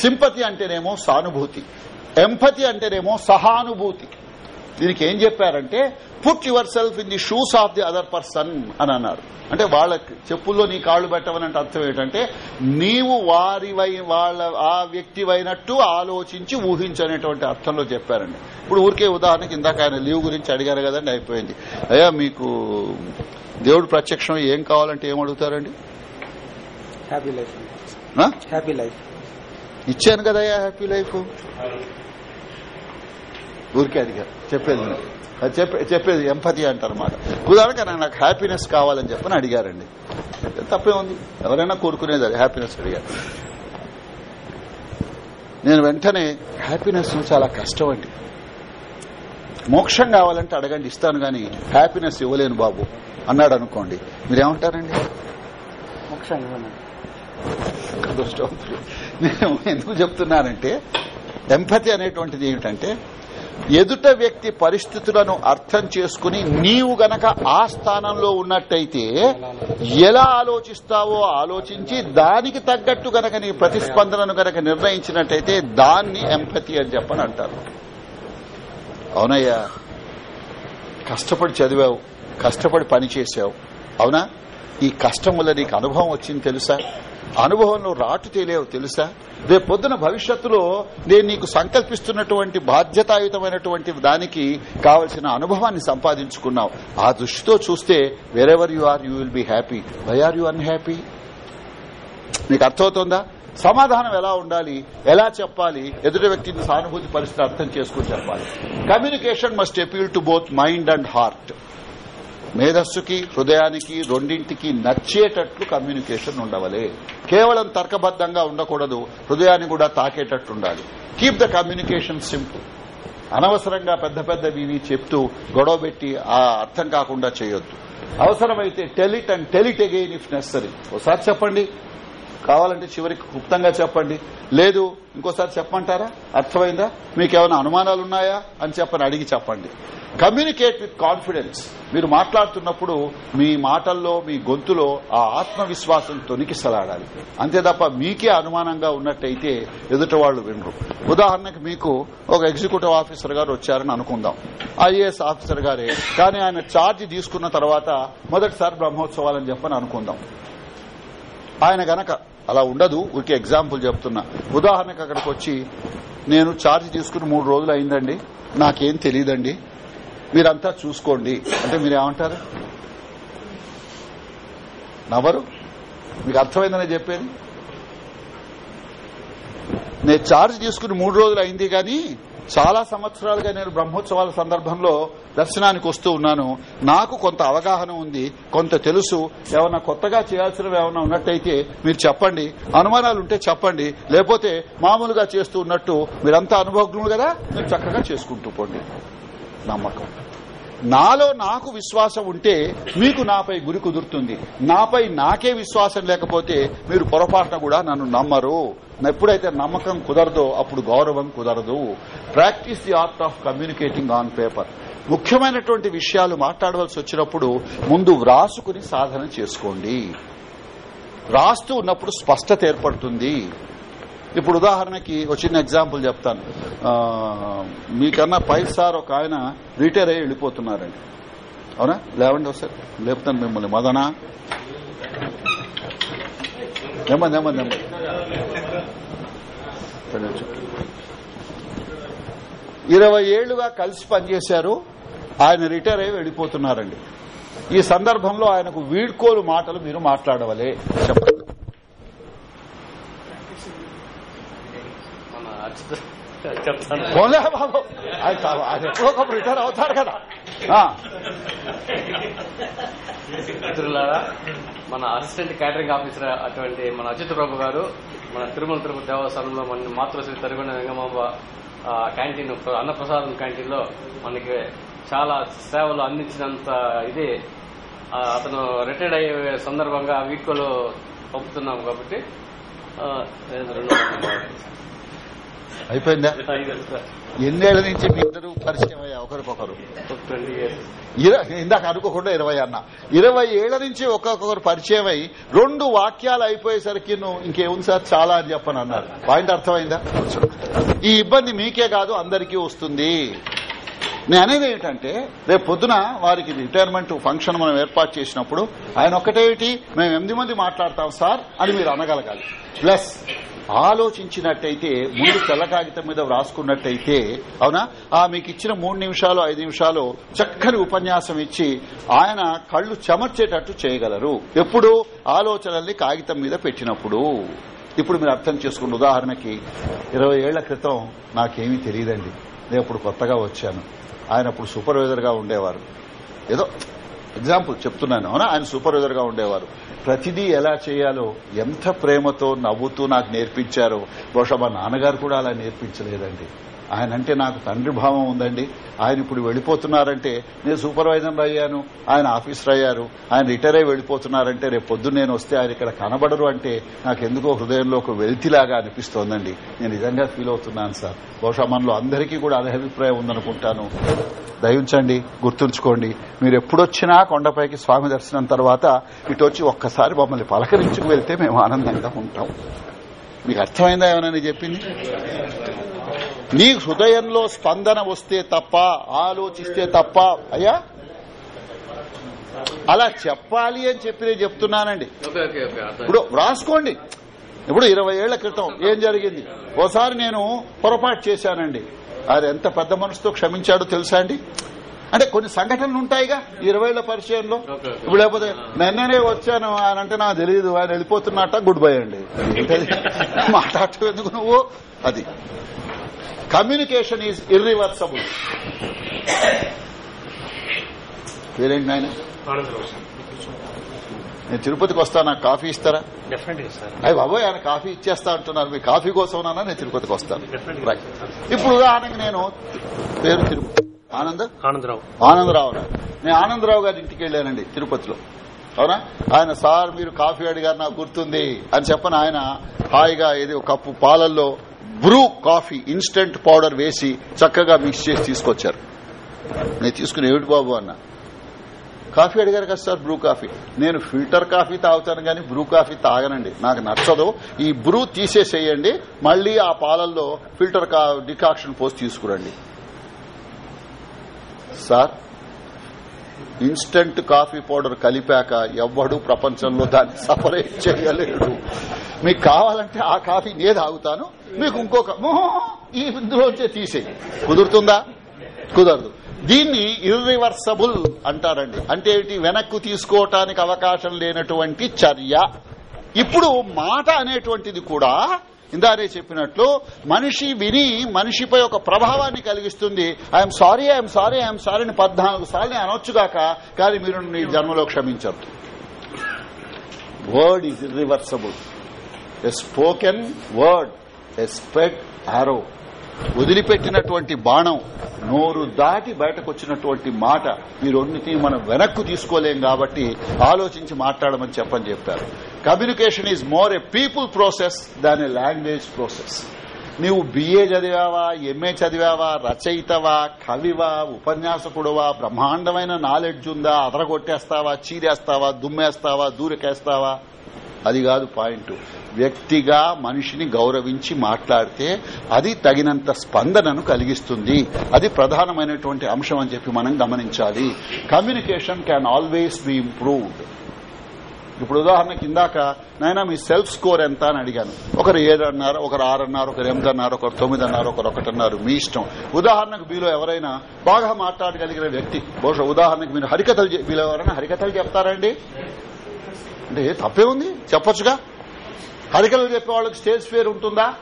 సింపతి అంటేనేమో సానుభూతి ఎంపతి అంటేనేమో సహానుభూతి. దీనికి ఏం చెప్పారంటే put your self in the shoes of the other person అని అన్నారు. అంటే వాళ్ళకి చెప్పుల్లో నీ కాళ్ళు పెట్టవనంటే అర్థం ఏంటంటే నీవు వారివై వాళ్ళ ఆ వ్యక్తివైనట్టు ఆలోచించి ఊహించనేటువంటి అర్థంలో చెప్పారండి. ఇప్పుడు ఊరికే ఉదాహరణకి ఇందాక ఆయన లీవ్ గురించి అడిగారు కదండి అయిపోయింది. అయ్యా మీకు దేవుడు ప్రత్యక్షం ఏం కావాలంటే ఏం అడుగుతారండి? Happy life? హ్యాపీ లైఫ్ ఇచ్చాను కదయ్యా హ్యాపీ లైఫ్. ఊరికే అడిగారు చెప్పేది. అది చెప్పే చెప్పేది ఎంపతి అంటారు అన్నమాట ఉదాహరణకి నాకు- నాకు హ్యాపీనెస్ కావాలని చెప్పని అడిగారండి. తప్పే ఉంది. ఎవరైనా కోరుకునేది అది హ్యాపీనెస్ అడిగారు. నేను వెంటనే హ్యాపీనెస్ చాలా కష్టం అండి. మోక్షం కావాలంటే అడగండి ఇస్తాను గాని హ్యాపీనెస్ ఇవ్వలేను బాబు అన్నాడు అనుకోండి. మీరేమంటారండి? మోక్షం ఇవ్వను. నేను ఎందుకు చెప్తున్నానంటే ఎంపతి అనేటువంటిది ఏమిటంటే ఎదుట వ్యక్తి పరిస్థితులను అర్థం చేసుకుని నీవు గనక ఆ స్థానంలో ఉన్నట్టయితే ఎలా ఆలోచిస్తావో ఆలోచించి దానికి తగ్గట్టు గనక నీ ప్రతిస్పందనను గనక నిర్ణయించినట్టయితే దాన్ని ఎంపతి అని చెప్పని అంటారు. అవునయ్యా కష్టపడి చదివావు కష్టపడి పనిచేశావు అవునా? ఈ కష్టం వల్ల నీకు అనుభవం వచ్చింది తెలుసా? అనుభవంలో రాటు తేలేవు తెలుసా? రేపు పొద్దున భవిష్యత్తులో నేను నీకు సంకల్పిస్తున్నటువంటి బాధ్యతాయుతమైనటువంటి దానికి కావలసిన అనుభవాన్ని సంపాదించుకున్నావు. ఆ దృష్టితో చూస్తే wherever you are you will be happy why are you unhappy నీకు అర్థమవుతుందా? సమాధానం ఎలా ఉండాలి? ఎలా చెప్పాలి? ఎదుటి వ్యక్తిని సానుభూతి పరిస్థితి అర్థం చేసుకుని చెప్పాలి. Communication must appeal to both mind and heart మేధస్సుకి హృదయానికి రెండింటికి నచ్చేటట్లు కమ్యూనికేషన్ ఉండవలే. కేవలం తర్కబద్దంగా ఉండకూడదు హృదయాన్ని కూడా తాకేటట్టు ఉండాలి కీప్ ద కమ్యూనికేషన్ సింపుల్ అనవసరంగా పెద్ద పెద్దవి చెప్తూ గొడవ పెట్టి ఆ అర్థం కాకుండా చేయొద్దు. అవసరమైతే tell it and tell it again if necessary ఒకసారి చెప్పండి. కావాలంటే చివరికి క్లుప్తంగా చెప్పండి. లేదు ఇంకోసారి చెప్పమంటారా? అర్థమైందా? మీకు ఏమైనా అనుమానాలు ఉన్నాయా అని చెప్పని అడిగి చెప్పండి. కమ్యూనికేట్ విత్ కాన్ఫిడెన్స్ మీరు మాట్లాడుతున్నప్పుడు మీ మాటల్లో మీ గొంతులో ఆ ఆత్మవిశ్వాసం తొనికిసలాడాలి. అంతే తప్ప మీకే అనుమానంగా ఉన్నట్టయితే ఎదుట వాళ్ళు వినరు. ఉదాహరణకు మీకు ఒక ఎగ్జిక్యూటివ్ ఆఫీసర్ గారు వచ్చారని అనుకుందాం. ఐఏఎస్ ఆఫీసర్ గారే. కానీ ఆయన ఛార్జ్ తీసుకున్న తర్వాత మొదటిసారి బ్రహ్మోత్సవాలని చెప్పని అనుకుందాం. ఆయన గనక అలా ఉండదు ఊరికే ఎగ్జాంపుల్ చెప్తున్నా. ఉదాహరణకు అక్కడికి వచ్చి నేను ఛార్జ్ తీసుకుని మూడు రోజులు అయిందండి నాకేం తెలియదండి మీరంతా చూసుకోండి. అంటే మీరేమంటారు? నవ్వరు? మీకు అర్థమైందని చెప్పేది? నేను ఛార్జ్ తీసుకుని మూడు రోజులు అయింది కానీ చాలా సంవత్సరాలుగా నేను బ్రహ్మోత్సవాల సందర్భంలో దర్శనానికి వస్తూ ఉన్నాను. నాకు కొంత అవగాహన ఉంది కొంత తెలుసు. ఏమన్నా కొత్తగా చేయాల్సినవి ఏమన్నా ఉన్నట్టయితే మీరు చెప్పండి. అనుమానాలు ఉంటే చెప్పండి. లేకపోతే మామూలుగా చేస్తూ ఉన్నట్టు మీరంతా అనుభవజ్ఞులు కదా మీరు చక్కగా చేసుకుంటూ పోండి. నమ్మకం. నాలో నాకు విశ్వాసం ఉంటే మీకు నాపై గురి కుదురుతుంది. నాపై నాకే విశ్వాసం లేకపోతే మీరు పొరపాటున కూడా నన్ను నమ్మరు. ఎప్పుడైతే నమ్మకం కుదరదో అప్పుడు గౌరవం కుదరదు. Practice the art of communicating on paper. ముఖ్యమైనటువంటి విషయాలు మాట్లాడవలసి వచ్చినప్పుడు ముందు వ్రాసుకుని సాధన చేసుకోండి. రాస్తూ ఉన్నప్పుడు స్పష్టత ఏర్పడుతుంది. ఇప్పుడు ఉదాహరణకి ఒక చిన్న ఎగ్జాంపుల్ చెప్తాను. మీకన్నా ఫైవ్ సార్ ఒక ఆయన రిటైర్ అయ్యి వెళ్ళిపోతున్నారండి. అవునా? లేవండి ఒకసారి. లేపుతాను మిమ్మల్ని. మదనా? నెమ్మది నెమ్మది నెమ్మది ఇరవై ఏళ్ళుగా కలిసి పనిచేశారు. ఆయన రిటైర్ అయ్యి వెళ్ళిపోతున్నారండి. ఈ సందర్భంలో ఆయనకు వీడ్కోలు మాటలు మీరు మాట్లాడవలే. చెప్పండి మన అచ్యుత చెప్తాను. పోలే బాబు. ఆయన ఎప్పుడో ఒకప్పుడు రిటైర్ అవుతారు కదా. మిత్రులారా మన అసిస్టెంట్ క్యాటరింగ్ ఆఫీసర్ అటువంటి మన అచ్యుత ప్రభు గారు మన తిరుమల తిరుపతి దేవస్థానంలో మన మాతృశ్రీ తరిగొండ వెంగమాంబ క్యాంటీన్ ప్ర- అన్నప్రసాదం క్యాంటీన్లో మనకి చాలా సేవలు అందించినంత ఇది. అతను రిటైర్డ్ అయ్యే సందర్భంగా వీడ్కోలు పంపుతున్నాం కాబట్టి అయిపోయిందా. ఎన్నేళ్ళ నుంచి మీ ఇద్దరు పరిచయం అయ్యా ఒకరికొకరు ఇందాక అనుకోకుండా ఇరవై అన్న. ఇరవై ఏళ్ళ నుంచి ఒక్కొక్కరు పరిచయం అయి రెండు వాక్యాలు అయిపోయేసరికి నువ్వు ఇంకేముంది సార్? చాలా అని చెప్పని అన్నారు. పాయింట్ అర్థమైందా? ఈ ఇబ్బంది మీకే కాదు అందరికీ వస్తుంది. నేను అనేది ఏంటంటే రేపు పొద్దున వారికి రిటైర్మెంట్ ఫంక్షన్ మనం ఏర్పాటు చేసినప్పుడు ఆయన ఒక్కటేమిటి? మేము ఎనిమిది మంది మాట్లాడతాం సార్ అని మీరు అనగలగాలి. ప్లస్ ఆలోచించినట్టయితే ముందు తెల్ల కాగితం మీద వ్రాసుకున్నట్టయితే అవునా? ఆ మీకు ఇచ్చిన మూడు నిమిషాలు ఐదు నిమిషాలు చక్కని ఉపన్యాసం ఇచ్చి ఆయన కళ్ళు చెమర్చేటట్టు చేయగలరు. ఎప్పుడు ఆలోచనల్ని కాగితం మీద పెట్టినప్పుడు. ఇప్పుడు మీరు అర్థం చేసుకున్న ఉదాహరణకి ఇరవై ఏళ్ళ క్రితం నాకేమీ తెలియదండి. నేను ఇప్పుడు కొత్తగా వచ్చాను. ఆయన అప్పుడు సూపర్వైజర్గా ఉండేవారు. ఏదో ఎగ్జాంపుల్ చెప్తున్నాను. అవునా? ఆయన సూపర్వైజర్గా ఉండేవారు. ప్రతిదీ ఎలా చేయాలో ఎంత ప్రేమతో నవ్వుతూ నాకు నేర్పించారో బహుశా మా నాన్నగారు కూడా అలా నేర్పించలేదండి. ఆయన అంటే నాకు తండ్రి భావం ఉందండి. ఆయన ఇప్పుడు వెళ్ళిపోతున్నారంటే నేను సూపర్వైజర్ అయ్యాను ఆయన ఆఫీసర్ అయ్యారు ఆయన రిటైర్ అయి వెళ్ళిపోతున్నారంటే రేపు పొద్దున్న నేను వస్తే ఆయన ఇక్కడ కనబడరు అంటే నాకు ఎందుకో హృదయంలో ఒక వెలితిలాగా అనిపిస్తోందండి. నేను నిజంగా ఫీల్ అవుతున్నాను సార్. బహుశా మనలో అందరికీ కూడా అదే అభిప్రాయం ఉందనుకుంటాను. దయించండి గుర్తుంచుకోండి. మీరు ఎప్పుడొచ్చినా కొండపైకి స్వామి దర్శనం తర్వాత ఇటు వచ్చి ఒక్కసారి మమ్మల్ని పలకరించుకు వెళ్తే మేము ఆనందంగా ఉంటాం. మీకు అర్థమైందా ఏమనని చెప్పింది? నీ హృదయంలో స్పందన వస్తే తప్ప ఆలోచిస్తే తప్ప అయ్యా? అలా చెప్పాలి అని చెప్పి నేను చెప్తున్నానండి. ఇప్పుడు రాసుకోండి. ఇప్పుడు ఇరవై ఏళ్ళ క్రితం ఏం జరిగింది? ఓసారి నేను పొరపాటు చేశానండి. అది ఎంత పెద్ద మనసుతో క్షమించాడో తెలుసా అండి? అంటే కొన్ని సంఘటనలు ఉంటాయిగా ఇరవై ఏళ్ళ పరిచయంలో. ఇప్పుడు లేకపోతే నిన్ననే వచ్చాను ఆయన అంటే నాకు తెలియదు ఆయన వెళ్ళిపోతున్నట్ట గుడ్ బై అండి? [LAUGHS] మాట్లాడటం ఎందుకు నువ్వు? అది. కమ్యూనికేషన్ ఈజ్ ఇర్రివర్సబుల్ పేరేంటి నాయన? నేను తిరుపతికి వస్తా నాకు కాఫీ ఇస్తారా? అయ్యి బాబోయ్ ఆయన కాఫీ ఇచ్చేస్తా అంటున్నారు. మీ కాఫీ కోసమన్నా నేను తిరుపతికి వస్తాను రైట్ ఇప్పుడు ఉదాహరణకి నేను పేరు తిరుపతి. ఆనంద్? ఆనందరావు. ఆనందరావు నేను ఆనందరావు గారి ఇంటికి వెళ్ళానండి తిరుపతిలో. అవునా? ఆయన సార్ మీరు కాఫీ అడిగారు నాకు గుర్తుంది. అని చెప్పని ఆయన హాయిగా ఏది ఒక కప్పు పాలల్లో బ్రూ కాఫీ ఇన్స్టెంట్ పౌడర్ వేసి చక్కగా మిక్స్ చేసి తీసుకొచ్చారు. నేను తీసుకుని ఏమిటి బాబు అన్న? కాఫీ అడిగారు కదా సార్ బ్రూ కాఫీ. నేను ఫిల్టర్ కాఫీ తాగుతాను కానీ బ్రూ కాఫీ తాగనండి. నాకు నచ్చదు. ఈ బ్రూ తీసేసేయండి. మళ్ళీ ఆ పాలల్లో ఫిల్టర్ డికాక్షన్ పోసి తీసుకురండి. సార్ ఇన్స్టంట్ కాఫీ పౌడర్ కలిపాక ఎవ్వడు ప్రపంచంలో దాన్ని సపరేట్ చేయలేడు. మీకు కావాలంటే ఆ కాఫీ నేను తాగుతాను మీకు ఇంకొక ఈ ఇందులోంచే తీసేయి. కుదురుతుందా? కుదరదు. దీన్ని ఇర్రివర్సబుల్ అంటారండి. అంటే ఏంటి? వెనక్కు తీసుకోవటానికి అవకాశం లేనటువంటి చర్య. ఇప్పుడు మాట అనేటువంటిది కూడా ఇందారే చెప్పినట్లు మనిషి విని మనిషిపై ఒక ప్రభావాన్ని కలిగిస్తుంది. I'm sorry I'm sorry I'm sorry అని పద్నాలుగు సార్లు అనొచ్చుగాక కానీ మీరు నీ జన్మలో క్షమించద్దు. Word is irreversible a spoken word a sped arrow వదిలిపెట్టినటువంటి బాణం నోరు దాటి బయటకు వచ్చినటువంటి మాట ఈ రెండింటిని మనం వెనక్కు తీసుకోలేం కాబట్టి ఆలోచించి మాట్లాడమని చెప్పని చెప్పారు communication is more a people process than a language process నీవు బిఏ చదివావా ఎంఏ చదివావా రచయితవా కవివా ఉపన్యాసకుడువా బ్రహ్మాండమైన నాలెడ్జ్ ఉందా అదరగొట్టేస్తావా చీరేస్తావా దుమ్మేస్తావా దూరకేస్తావా? అది కాదు పాయింట్. వ్యక్తిగా మనిషిని గౌరవించి మాట్లాడితే అది తగినంత స్పందనను కలిగిస్తుంది. అది ప్రధానమైనటువంటి అంశం అని చెప్పి మనం గమనించాలి. Communication can always be improved ఇప్పుడు ఉదాహరణకి ఇందాక నాయన మీ సెల్ఫ్ స్కోర్ ఎంత? అని అడిగాను. ఒకరు ఏడు అన్నారు ఒకరు ఆరు అన్నారు ఒకరు ఎనిమిది అన్నారు ఒకరు తొమ్మిది అన్నారు ఒకరు ఒకటన్నారు. మీ ఇష్టం. ఉదాహరణకు మీలో ఎవరైనా బాగా మాట్లాడగలిగిన వ్యక్తి బహుశా ఉదాహరణకు మీరు హరికథలు మీలో ఎవరైనా హరికథలు చెప్తారండి అంటే తప్పే ఉంది? చెప్పొచ్చుగా? హరికలు చెప్పేవాళ్ళకి స్టేజ్ ఫేర్ ఉంటుందా?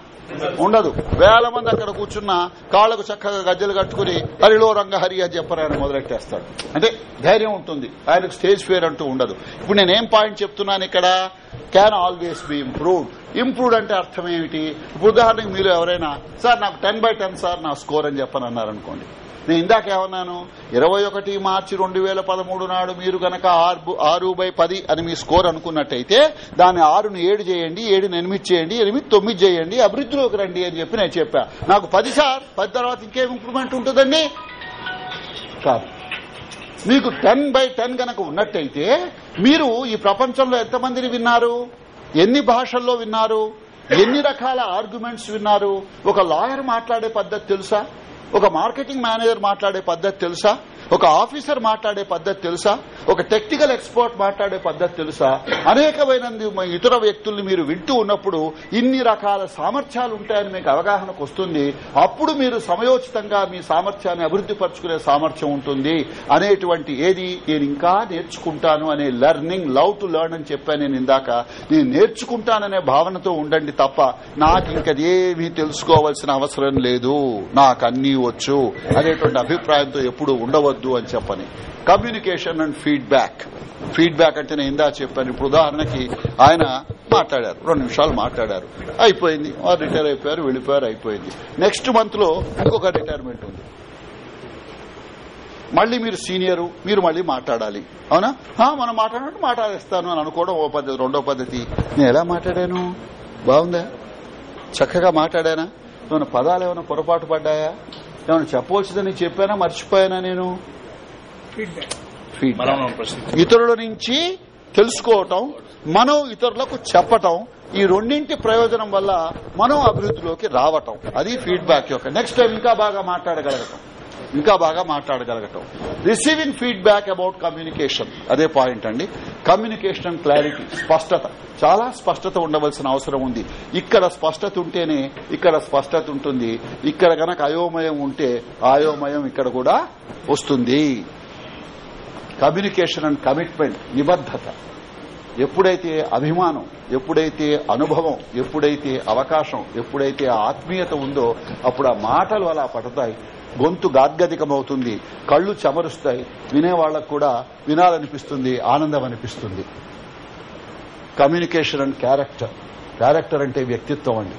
ఉండదు. వేల మంది అక్కడ కూర్చున్న కాళ్ళకు చక్కగా గజ్జలు కట్టుకుని హరిలో రంగ హరి అని చెప్పని ఆయన మొదలెట్టేస్తాడు. అంటే ధైర్యం ఉంటుంది. ఆయనకు స్టేజ్ ఫేర్ అంటూ ఉండదు. ఇప్పుడు నేనేం పాయింట్ చెప్తున్నాను ఇక్కడ? Can always be improved improved అంటే అర్థం ఏమిటి? ఉదాహరణకు మీరు ఎవరైనా సార్ నాకు టెన్ బై టెన్ సార్ నా స్కోర్ అని చెప్పని అన్నారనుకోండి. నేను ఇందాక ఏమన్నాను? ఇరవై ఒకటి మార్చి రెండు వేల పదమూడు నాడు మీరు గనక ఆరు ఆరు బై పది అని మీ స్కోర్ అనుకున్నట్టయితే దాన్ని ఆరును ఏడు చేయండి ఏడుని ఎనిమిది చేయండి ఎనిమిది తొమ్మిది చేయండి అభివృద్ధిలోకి రండి అని చెప్పి నేను చెప్పా. నాకు పది సార్ పది తర్వాత ఇంకేం ఇంప్రూవ్మెంట్ ఉంటుందండి? కాదు. మీకు టెన్ బై టెన్ గనక ఉన్నట్టయితే మీరు ఈ ప్రపంచంలో ఎంతమందిని విన్నారు? ఎన్ని భాషల్లో విన్నారు? ఎన్ని రకాల ఆర్గ్యుమెంట్స్ విన్నారు? ఒక లాయర్ మాట్లాడే పద్ధతి తెలుసా? ఒక మార్కెటింగ్ మేనేజర్ మాట్లాడే పద్ధతి తెలుసా? ఒక ఆఫీసర్ మాట్లాడే పద్ధతి తెలుసా? ఒక టెక్నికల్ ఎక్స్పర్ట్ మాట్లాడే పద్ధతి తెలుసా? అనేకమైన ఇతర వ్యక్తుల్ని మీరు వింటూ ఉన్నప్పుడు ఇన్ని రకాల సామర్థ్యాలు ఉంటాయని మీకు అవగాహనకు వస్తుంది. అప్పుడు మీరు సమయోచితంగా మీ సామర్థ్యాన్ని అభివృద్ధి పరుచుకునే సామర్థ్యం ఉంటుంది. అనేటువంటి ఏది నేను ఇంకా నేర్చుకుంటాను అనే లెర్నింగ్ లవ్ టు లెర్న్ అని చెప్పాను నేను ఇందాక. నేను నేర్చుకుంటాననే భావనతో ఉండండి తప్ప నాకు ఇంకదేమీ తెలుసుకోవాల్సిన అవసరం లేదు. నాకు అన్నీ వచ్చు అనేటువంటి అభిప్రాయంతో ఎప్పుడు ఉండవద్దు. అని చెప్పని. కమ్యూనికేషన్ అండ్ ఫీడ్బ్యాక్ ఫీడ్బ్యాక్ అంటే నేను ఇందా చెప్పాను. ఇప్పుడు ఉదాహరణకి ఆయన మాట్లాడారు. రెండు నిమిషాలు మాట్లాడారు. అయిపోయింది. వారు రిటైర్ అయిపోయారు వెళ్ళిపోయారు అయిపోయింది. నెక్స్ట్ మంత్లో ఇంకొక రిటైర్మెంట్ ఉంది. మళ్ళీ మీరు సీనియరు మీరు మళ్ళీ మాట్లాడాలి. అవునా? మనం మాట్లాడినట్టు మాట్లాడేస్తాను అని అనుకోవడం ఓ పద్ధతి రెండో పద్ధతి. నేను ఎలా మాట్లాడాను? బాగుందా? చక్కగా మాట్లాడానా? ఏమైనా పదాలు ఏమైనా పొరపాటు పడ్డాయా? ఏమైనా చెప్పవచ్చుదని చెప్పానా? మర్చిపోయానా నేను? ఫీడ్బ్యాక్ ఇతరుల నుంచి తెలుసుకోవటం మనం ఇతరులకు చెప్పటం ఈ రెండింటి ప్రయోజనం వల్ల మనం అభివృద్ధిలోకి రావటం. అది ఫీడ్బ్యాక్ యొక్క. నెక్స్ట్ టైం ఇంకా బాగా మాట్లాడగలగటం. ఇంకా బాగా మాట్లాడగలగటం. రిసీవింగ్ ఫీడ్బ్యాక్ అబౌట్ కమ్యూనికేషన్ అదే పాయింట్ అండి. కమ్యూనికేషన్ క్లారిటీ స్పష్టత. చాలా స్పష్టత ఉండవలసిన అవసరం ఉంది. ఇక్కడ స్పష్టత ఉంటేనే ఇక్కడ స్పష్టత ఉంటుంది. ఇక్కడ గనక అయోమయం ఉంటే అయోమయం ఇక్కడ కూడా వస్తుంది. కమ్యూనికేషన్ అండ్ కమిట్మెంట్ నిబద్దత ఎప్పుడైతే అభిమానం ఎప్పుడైతే అనుభవం ఎప్పుడైతే అవకాశం ఎప్పుడైతే ఆత్మీయత ఉందో అప్పుడు ఆ మాటలు అలా పడతాయి. గొంతు గాద్గదికమవుతుంది కళ్ళు చెమరుస్తాయి వినేవాళ్ళకు కూడా వినాలనిపిస్తుంది ఆనందం అనిపిస్తుంది. Communication and character. క్యారెక్టర్ అంటే వ్యక్తిత్వం అండి.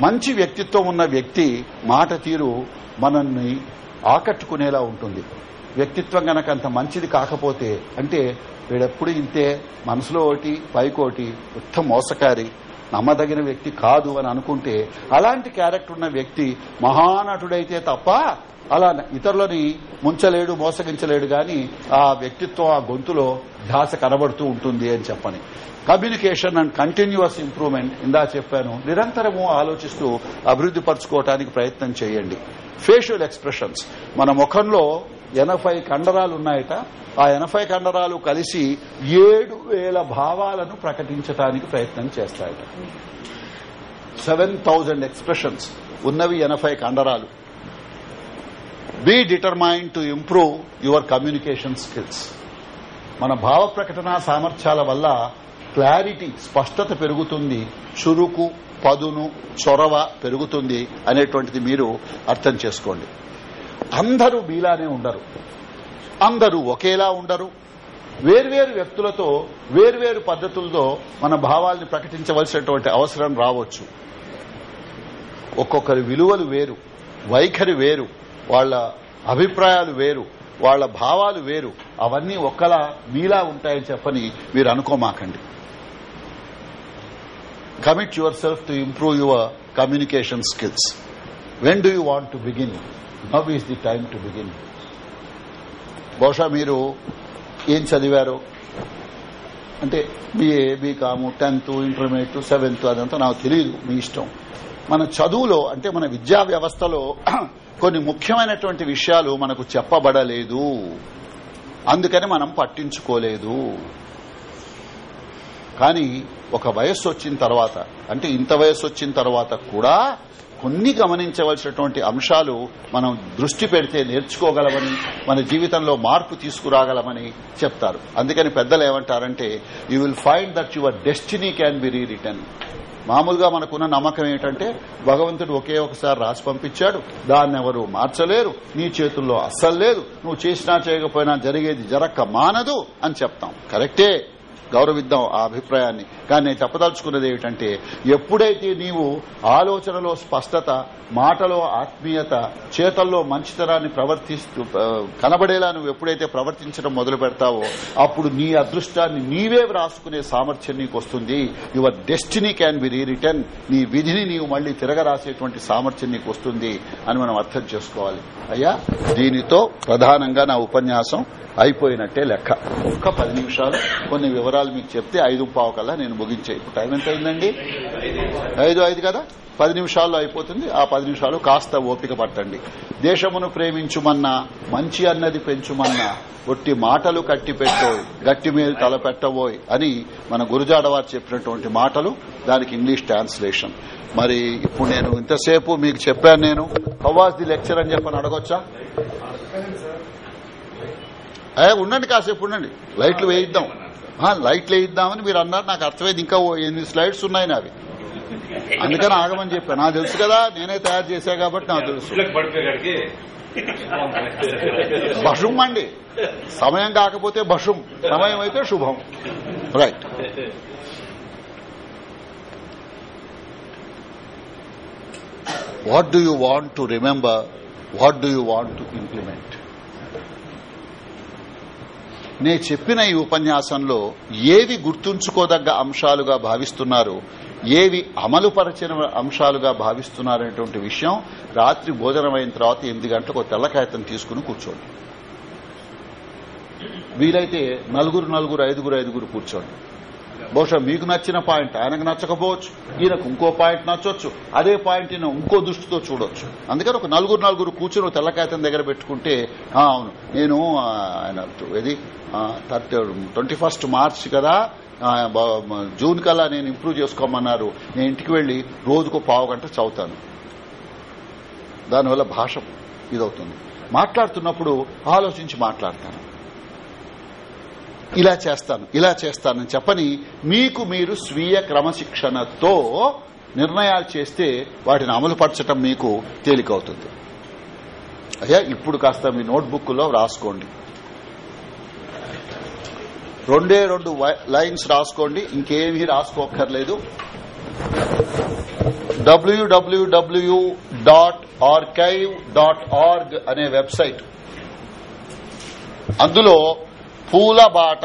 మంచి వ్యక్తిత్వం ఉన్న వ్యక్తి మాట తీరు మనల్ని ఆకట్టుకునేలా ఉంటుంది. వ్యక్తిత్వం గనక అంత మంచిది కాకపోతే అంటే వీడెప్పుడు ఇంతే మనసులో ఒకటి పైకోటి ఉత్త మోసకారి నమ్మదగిన వ్యక్తి కాదు అని అనుకుంటే అలాంటి క్యారెక్టర్ ఉన్న వ్యక్తి మహానటుడైతే తప్ప అలా ఇతరులని ముంచలేడు మోసగించలేడు గాని ఆ వ్యక్తిత్వం ఆ గొంతులో ధ్యాస కనబడుతూ ఉంటుంది అని చెప్పని. కమ్యూనికేషన్ అండ్ కంటిన్యూస్ ఇంప్రూవ్మెంట్ ఇందా చెప్పాను. నిరంతరము ఆలోచిస్తూ అభివృద్ది పరచుకోవటానికి ప్రయత్నం చేయండి. ఫేషియల్ ఎక్స్ప్రెషన్స్ మన ముఖంలో ఎనభై కండరాలు ఉన్నాయట. ఆ ఎనభై కండరాలు కలిసి ఏడు వేల భావాలను ప్రకటించడానికి ప్రయత్నం చేస్తాయట. సెవెన్ థౌజండ్ ఎక్స్ప్రెషన్స్ ఉన్నవి ఎనభై కండరాలు. Be determine to improve your communication skills మన భావ ప్రకటన సామర్థ్యాల వల్ల క్లారిటీ స్పష్టత పెరుగుతుంది. చురుకు పదును చొరవ పెరుగుతుంది అనేటువంటిది మీరు అర్థం చేసుకోండి. అందరూ మీలానే ఉండరు. అందరూ ఒకేలా ఉండరు. వేర్వేరు వ్యక్తులతో వేర్వేరు పద్ధతులతో మన భావాల్ని ప్రకటించవలసినటువంటి అవసరం రావచ్చు. ఒక్కొక్కరి విలువలు వేరు వైఖరి వేరు వాళ్ళ అభిప్రాయాలు వేరు వాళ్ళ భావాలు వేరు. అవన్నీ ఒక్కలా మీలా ఉంటాయని చెప్పని మీరు అనుకోమాకండి. Commit your self to improve your communication skills when do you want to begin now is the time to begin బహుశా మీరు ఏం చదివారు? అంటే BA BCom tenth intermediate seventh అదంతా నాకు తెలియదు మీ ఇష్టం. మన చదువులో అంటే మన విద్యా వ్యవస్థలో [CLEARS THROAT] కొన్ని ముఖ్యమైనటువంటి విషయాలు మనకు చెప్పబడలేదు. అందుకని మనం పట్టించుకోలేదు. కానీ ఒక వయస్సు వచ్చిన తర్వాత అంటే ఇంత వయస్సు వచ్చిన తర్వాత కూడా కొన్ని గమనించవలసినటువంటి అంశాలు మనం దృష్టి పెడితే నేర్చుకోగలమని మన జీవితంలో మార్పు తీసుకురాగలమని చెప్తారు. అందుకని పెద్దలు ఏమంటారంటే you will find that your destiny can be rewritten మామూలుగా మనకున్న నమ్మకం ఏంటంటే భగవంతుడు ఒకే ఒకసారి రాసి పంపించాడు దాన్ని ఎవరు మార్చలేరు నీ చేతుల్లో అస్సలు లేదు నువ్వు చేసినా చేయకపోయినా జరిగేది జరక్క మానదు అని చెప్తాం. కరెక్టే? గౌరవిద్దాం ఆ అభిప్రాయాన్ని. కానీ నేను చెప్పదలుచుకున్నది ఏమిటంటే ఎప్పుడైతే నీవు ఆలోచనలో స్పష్టత మాటలో ఆత్మీయత చేతల్లో మంచితనాన్ని ప్రవర్తిస్తూ కనబడేలా నువ్వు ఎప్పుడైతే ప్రవర్తించడం మొదలు పెడతావో అప్పుడు నీ అదృష్టాన్ని నీవే వ్రాసుకునే సామర్థ్యం నీకు వస్తుంది. Your destiny can be rewritten నీ విధిని నీవు మళ్ళీ తిరగరాసేటువంటి సామర్థ్యం నీకు వస్తుంది అని మనం అర్థం చేసుకోవాలి. అయ్యా దీనితో ప్రధానంగా నా ఉపన్యాసం అయిపోయినట్టే లెక్క. ఒక్క పది నిమిషాలు కొన్ని వివరాలు మీకు చెప్తే ఐదు పావు కల్లా నేను ముగించే. ఇప్పుడు టైం ఎంత అయిందండి ఐదు ఐదు కదా? పది నిమిషాల్లో అయిపోతుంది. ఆ పది నిమిషాలు కాస్త ఓపిక పట్టండి. దేశమును ప్రేమించుమన్నా మంచి అన్నది పెంచుమన్నా ఒట్టి మాటలు కట్టి పెట్టోయ్ గట్టి మీద తలపెట్టబోయ్ అని మన గురుజాడవారు చెప్పినటువంటి మాటలు దానికి ఇంగ్లీష్ ట్రాన్స్లేషన్. మరి ఇప్పుడు నేను ఇంతసేపు మీకు చెప్పాను నేను. హవాస్ ది లెక్చర్ అని చెప్పని అడగొచ్చా? ఉండండి కాసేపు ఉండండి. లైట్లు వేయిద్దాం. లైట్లు వేయిద్దామని మీరు అన్నారు. నాకు అర్థమైంది. ఇంకా ఎనిమిది స్లైడ్స్ ఉన్నాయి నావి. అందుకని ఆగమని చెప్పాను. నాకు తెలుసు కదా నేనే తయారు చేశా కాబట్టి నాకు తెలుసు. భషుం అండి. సమయం కాకపోతే భషుం. సమయం అయితే శుభం. Right what do you want to remember what do you want to implement నేను చెప్పిన ఈ ఉపన్యాసంలో ఏవి గుర్తుంచుకోదగ్గ అంశాలుగా భావిస్తున్నారు ఏవి అమలుపరచిన అంశాలుగా భావిస్తున్నారనేటువంటి విషయం రాత్రి భోజనం అయిన తర్వాత ఎనిమిది గంటలకు ఒక తీసుకుని కూర్చోండి. వీలైతే నలుగురు నలుగురు ఐదుగురు ఐదుగురు కూర్చోండి. బహుశా మీకు నచ్చిన పాయింట్ ఆయనకు నచ్చకపోవచ్చు ఈయనకు ఇంకో పాయింట్ నచ్చొచ్చు అదే పాయింట్ ఈయన ఇంకో దృష్టితో చూడొచ్చు. అందుకని ఒక నలుగురు నలుగురు కూర్చుని తెల్లకాయతం దగ్గర పెట్టుకుంటే అవును నేను ఆయన ఇది ట్వంటీ ఫస్ట్ మార్చ్ కదా జూన్ కల్లా నేను ఇంప్రూవ్ చేసుకోమన్నారు. నేను ఇంటికి వెళ్ళి రోజుకు పావు గంట చదువుతాను. దానివల్ల భాష ఇదవుతుంది. మాట్లాడుతున్నప్పుడు ఆలోచించి మాట్లాడతాను. ఇలా చేస్తాను ఇలా చేస్తానని చెప్పని మీకు మీరు స్వీయ క్రమశిక్షణతో నిర్ణయాలు చేస్తే వాటిని అమలుపరచడం మీకు తేలికవుతుంది. అయ్యా ఇప్పుడు కాస్త మీ నోట్బుక్లో రాసుకోండి రెండే రెండు లైన్స్ రాసుకోండి ఇంకేమీ రాసుకోక్కర్లేదు. W W W dot archive dot org అనే వెబ్సైట్. అందులో పూల బాట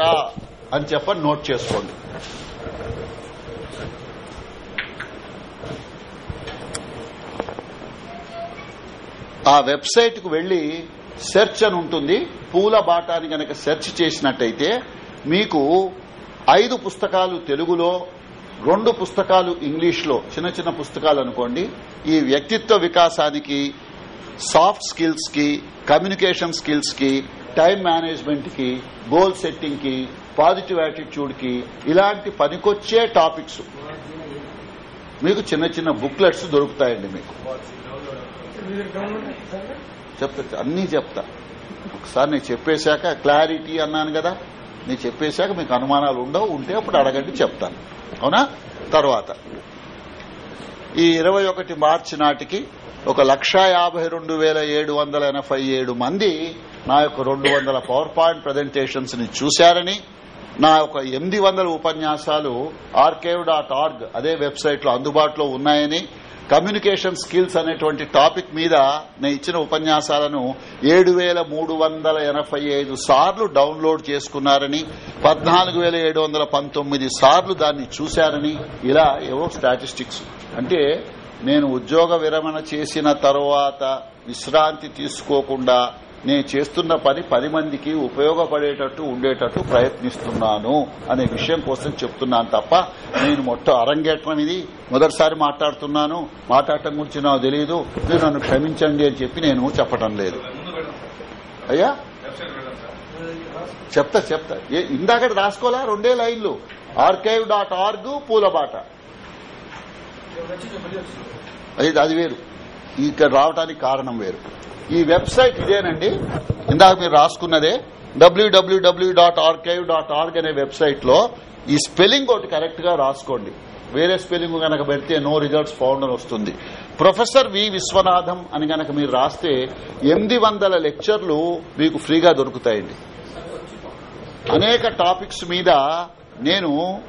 అని చెప్పని నోట్ చేసుకోండి. ఆ వెబ్సైట్కు వెళ్ళి సెర్చ్ అని ఉంటుంది. పూల బాటాని గనక సెర్చ్ చేసినట్టయితే మీకు ఐదు పుస్తకాలు తెలుగులో రెండు పుస్తకాలు ఇంగ్లీష్లో చిన్న చిన్న పుస్తకాలు అనుకోండి. ఈ వ్యక్తిత్వ వికాసానికి సాఫ్ట్ స్కిల్స్కి కమ్యూనికేషన్ స్కిల్స్కి టైం మేనేజ్మెంట్కి గోల్ సెట్టింగ్కి పాజిటివ్ యాటిట్యూడ్కి ఇలాంటి పనికొచ్చే టాపిక్స్. మీకు చిన్న చిన్న బుక్లెట్స్ దొరుకుతాయండి మీకు. చెప్తా అన్నీ చెప్తా. ఒకసారి నేను చెప్పేశాక క్లారిటీ అన్నాను కదా. నేను చెప్పేశాక మీకు అనుమానాలు ఉండవు ఉంటే అప్పుడు అడగండి చెప్తాను. అవునా? తర్వాత. ఈ ఇరవై ఒకటి మార్చి నాటికి ఒక లక్ష యాభై రెండు వేల ఏడు వందల ఎనభై ఏడు మంది నా యొక్క రెండు వందల పవర్ పాయింట్ ప్రజెంటేషన్స్ని చూశారని నా యొక్క ఎనిమిది వందల ఉపన్యాసాలు ఆర్కేవ్ డాట్ ఆర్గ్ అదే వెబ్సైట్లో అందుబాటులో ఉన్నాయని కమ్యూనికేషన్ స్కిల్స్ అనేటువంటి టాపిక్ మీద నేను ఇచ్చిన ఉపన్యాసాలను ఏడు వేల మూడు వందల ఎనభై ఐదు సార్లు డౌన్లోడ్ చేసుకున్నారని పద్నాలుగు వేల ఏడు వందల పంతొమ్మిది సార్లు దాన్ని చూశారని ఇలా ఏవో స్టాటిస్టిక్స్ అంటే నేను ఉద్యోగ విరమణ చేసిన తరువాత విశ్రాంతి తీసుకోకుండా నేను చేస్తున్న పని పది మందికి ఉపయోగపడేటట్టు ఉండేటట్టు ప్రయత్నిస్తున్నాను అనే విషయం కోసం చెప్తున్నాను తప్ప నేను మొట్ట అరంగేట్రం ఇది. మొదటిసారి మాట్లాడుతున్నాను. మాట్లాడటం గురించి నాకు తెలియదు మీరు నన్ను క్షమించండి అని చెప్పి నేను చెప్పటం లేదు. అయ్యా? చెప్తా చెప్తా. ఇందాక రాసుకోలే? రెండే లైన్లు. ఆర్కైవ్ డాట్ ఆర్గ్ పూలబాట. అది అది వేరు. ఇక్కడ రావడానికి కారణం వేరు. ఈ వెబ్సైట్ ఇదేనండి. ఇందాక మీరు రాసుకున్నదే W W W dot archive dot org అనే వెబ్సైట్లో ఈ స్పెల్లింగ్ ఒకటి కరెక్ట్గా రాసుకోండి. వేరే స్పెల్లింగ్ గనక పెడితే నో రిజల్ట్స్ ఫౌండ్ అని వస్తుంది. ప్రొఫెసర్ వి విశ్వనాథం అని గనక మీరు రాస్తే ఎనిమిది వందల లెక్చర్లు మీకు ఫ్రీగా దొరుకుతాయండి. అనేక టాపిక్స్ మీద నేను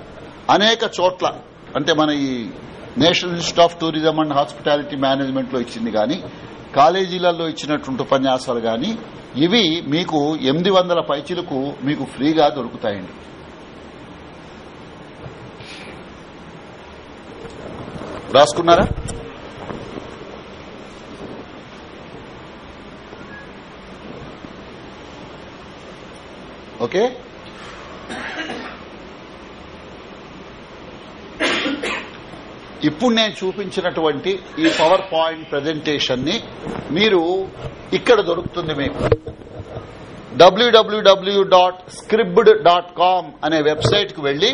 అనేక చోట్ల అంటే మన ఈ national institute of tourism and hospitality మేనేజ్మెంట్లో ఇచ్చింది కానీ కాలేజీలలో ఇచ్చినటువంటి ఉపన్యాసాలు గాని ఇవి మీకు ఎనిమిది వందల పైచీలకు మీకు ఫ్రీగా దొరుకుతాయండి. రాసుకున్నారా? ఓకే? ఇప్పుడు నేను చూపించినటువంటి ఈ పవర్ పాయింట్ ప్రజెంటేషన్ని మీరు ఇక్కడ దొరుకుతుంది మీకు. W W W dot scribd dot com అనే వెబ్సైట్కు వెళ్ళి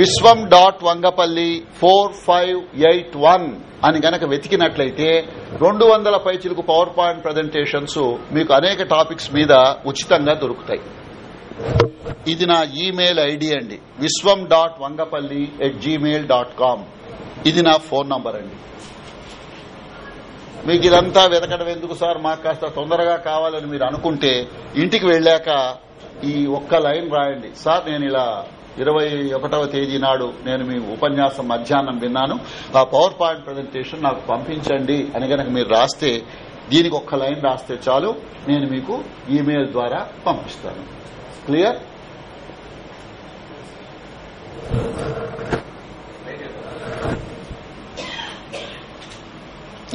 Vishwam dot Vangapalli four five eight one అని గనక వెతికినట్లయితే రెండు వందల పైచిలకు పవర్ పాయింట్ ప్రజెంటేషన్స్ మీకు అనేక టాపిక్స్ మీద ఉచితంగా దొరుకుతాయి. ఇది నా ఈమెయిల్ ఐడి అండి. Vishwam dot Vangapalli at gmail dot com ఇది నా ఫోన్ నంబర్ అండి. మీకు ఇదంతా వెతకడం ఎందుకు సార్? మాకు కాస్త తొందరగా కావాలని మీరు అనుకుంటే ఇంటికి వెళ్ళాక ఈ ఒక్క లైన్ రాయండి. సార్ నేను ఇలా ఇరవై ఒకటవ తేదీ నాడు నేను మీ ఉపన్యాసం మధ్యాహ్నం విన్నాను. ఆ పవర్ పాయింట్ ప్రజెంటేషన్ నాకు పంపించండి అని గనక మీరు రాస్తే దీనికి ఒక్క లైన్ రాస్తే చాలు. నేను మీకు ఈమెయిల్ ద్వారా పంపిస్తాను. క్లియర్?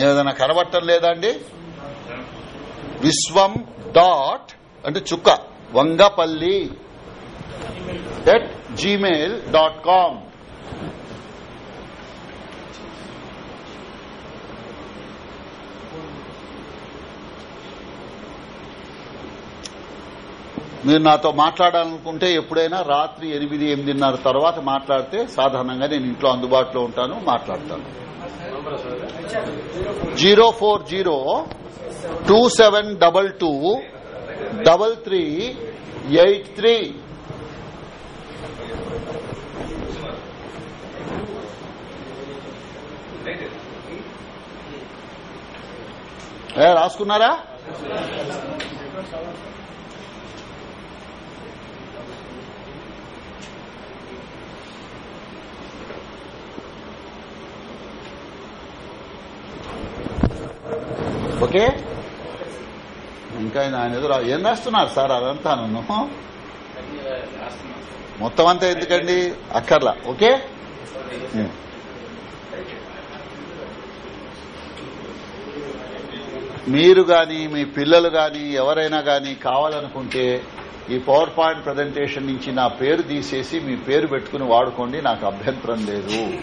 ఏదైనా కనబట్టం లేదా అండి? విశ్వం డాట్ అంటే చుక్క. Vangapalli at gmail dot com మీరు నాతో మాట్లాడాలనుకుంటే ఎప్పుడైనా రాత్రి ఎనిమిది ఎనిమిదిన్నర తర్వాత మాట్లాడితే సాధారణంగా నేను ఇంట్లో అందుబాటులో ఉంటాను మాట్లాడతాను. Zero four zero two seven double two double three eight three. రాసుకున్నారా? Okay? ఇంకా ఆయన ఎదురు ఏం రాస్తున్నారు సార్? అదంతా నన్ను. మొత్తం అంతా ఎందుకండి? అక్కర్లా. ఓకే? మీరు గాని మీ పిల్లలు గాని ఎవరైనా గాని కావాలనుకుంటే ఈ పవర్ పాయింట్ ప్రజెంటేషన్ నుంచి నా పేరు తీసేసి మీ పేరు పెట్టుకుని వాడుకోండి. నాకు అభ్యంతరం లేదు.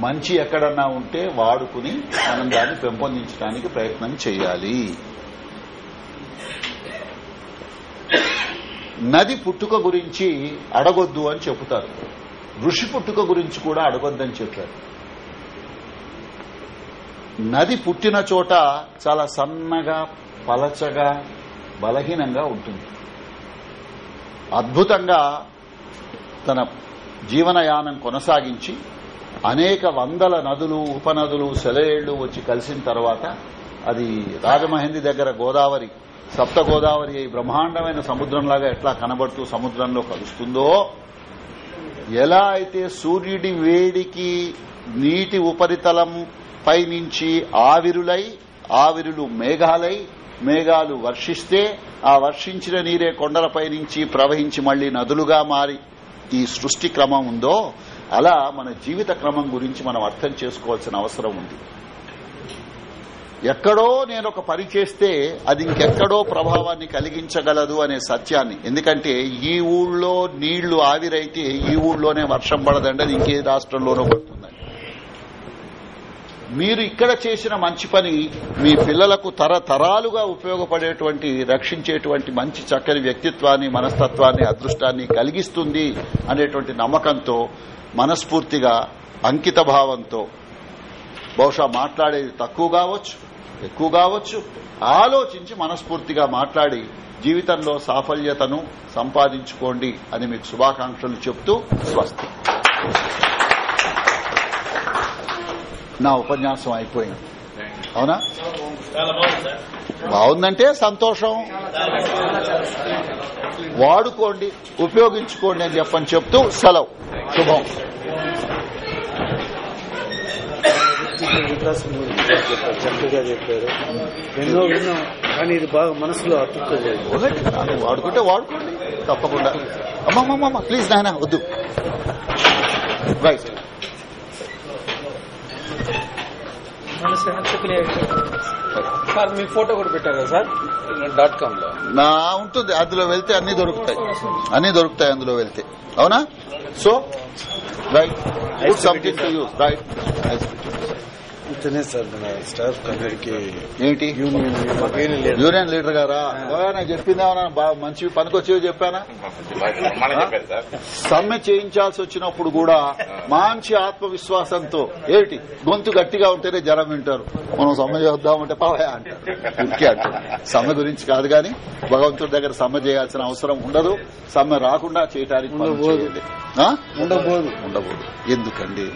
మంచి ఎక్కడన్నా ఉంటే వాడుకుని మనం దాన్ని పెంపొందించడానికి ప్రయత్నం చేయాలి. నది పుట్టుక గురించి అడగొద్దు అని చెబుతారు. ఋషి పుట్టుక గురించి కూడా అడగొద్దని చెప్పారు. నది పుట్టిన చోట చాలా సన్నగా పలచగా బలహీనంగా ఉంటుంది. అద్భుతంగా తన జీవనయానం కొనసాగించి అనేక వందల నదులు ఉపనదులు సెలయేళ్ళు వచ్చి కలిసిన తర్వాత అది రాజమహేంద్రి దగ్గర గోదావరి సప్త గోదావరి బ్రహ్మాండమైన సముద్రంలాగా ఎట్లా కనబడుతూ సముద్రంలో కలుస్తుందో ఎలా అయితే సూర్యుడి వేడికి నీటి ఉపరితలం పైనుంచి ఆవిరులై ఆవిరులు మేఘాలై మేఘాలు వర్షిస్తే ఆ వర్షించిన నీరే కొండలపై నుంచి ప్రవహించి మళ్ళీ నదులుగా మారి ఈ సృష్టి క్రమం ఉందో అలా మన జీవిత క్రమం గురించి మనం అర్థం చేసుకోవాల్సిన అవసరం ఉంది. ఎక్కడో నేను ఒక పని చేస్తే అది ఇంకెక్కడో ప్రభావాన్ని కలిగించగలదు అనే సత్యాన్ని. ఎందుకంటే ఈ ఊళ్ళో నీళ్ళు ఆవిరైతే ఈ ఊళ్ళోనే వర్షం పడదండి అది ఇంకే రాష్ట్రంలోనో పడుతుందని మీరు ఇక్కడ చేసిన మంచి పని మీ పిల్లలకు తరతరాలుగా ఉపయోగపడేటువంటి రక్షించేటువంటి మంచి చక్కని వ్యక్తిత్వాన్ని మనస్తత్వాన్ని అదృష్టాన్ని కలిగిస్తుంది అనేటువంటి నమ్మకంతో మనస్ఫూర్తిగా అంకిత భావంతో బహుశా మాట్లాడేది తక్కువ కావచ్చు ఎక్కువ కావచ్చు ఆలోచించి మనస్ఫూర్తిగా మాట్లాడి జీవితంలో సాఫల్యతను సంపాదించుకోండి అని మీకు శుభాకాంక్షలు చెప్తూ స్వస్తి. నా ఉపన్యాసం అయిపోయింది. అవునా? బాగుందంటే సంతోషం. వాడుకోండి ఉపయోగించుకోండి అని చెప్పని చెప్తూ సెలవు. శుభం. చెప్పారు చక్కగా చెప్పారు ఎన్నో విన్నాం కానీ ఇది బాగా మనసులో అతుక్కోలేదు. వాడుకుంటే వాడుకోండి తప్పకుండా. అమ్మమ్మమ్మ ప్లీజ్ నాయన వద్దు. రైట్. సార్ మీ ఫోటో కూడా పెట్టారు సార్? డాట్ కామ్లో. నా ఉంటుంది. అందులో వెళ్తే అన్ని దొరుకుతాయి. అన్ని దొరుకుతాయి అందులో వెళ్తే. అవునా? So right good something to use right ఇతనే సార్ మన స్టాఫ్ అందరికి ఏంటి? యూనియన్ లీడర్ గారా? నాకు చెప్పిందా బాగా మంచి పనికొచ్చేవి చెప్పానా? సమ్మె చేయించాల్సి వచ్చినప్పుడు కూడా మంచి ఆత్మవిశ్వాసంతో ఏమిటి గొంతు గట్టిగా ఉంటేనే జనం వింటారు. మనం సమ్మె చేద్దామంటే పవయా అంటారు. సమ్మె గురించి కాదు కానీ భగవంతుడి దగ్గర సమ్మె చేయాల్సిన అవసరం ఉండదు. సమ్మె రాకుండా. ఆ? ఉండబోదు. ఉండబోదు. ఎందుకండి?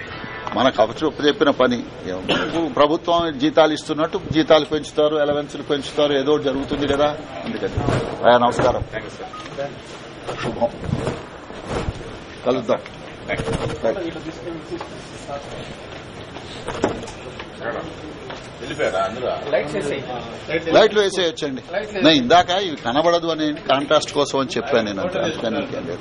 మనకు అపచొప్పు చెప్పిన పని. ప్రభుత్వం జీతాలు ఇస్తున్నట్టు జీతాలు పెంచుతారు ఎలవెన్సులు పెంచుతారు ఏదో జరుగుతుంది కదా. అందుకని. అయ్యా నమస్కారం. శుభం. కలుద్దాం. లైట్లు వేసేయచ్చండి. నేను ఇందాక ఇవి కనబడదు అని కాంట్రాస్ట్ కోసం అని చెప్పాను నేను అంతే. అందుకని ఇంకేం లేదు.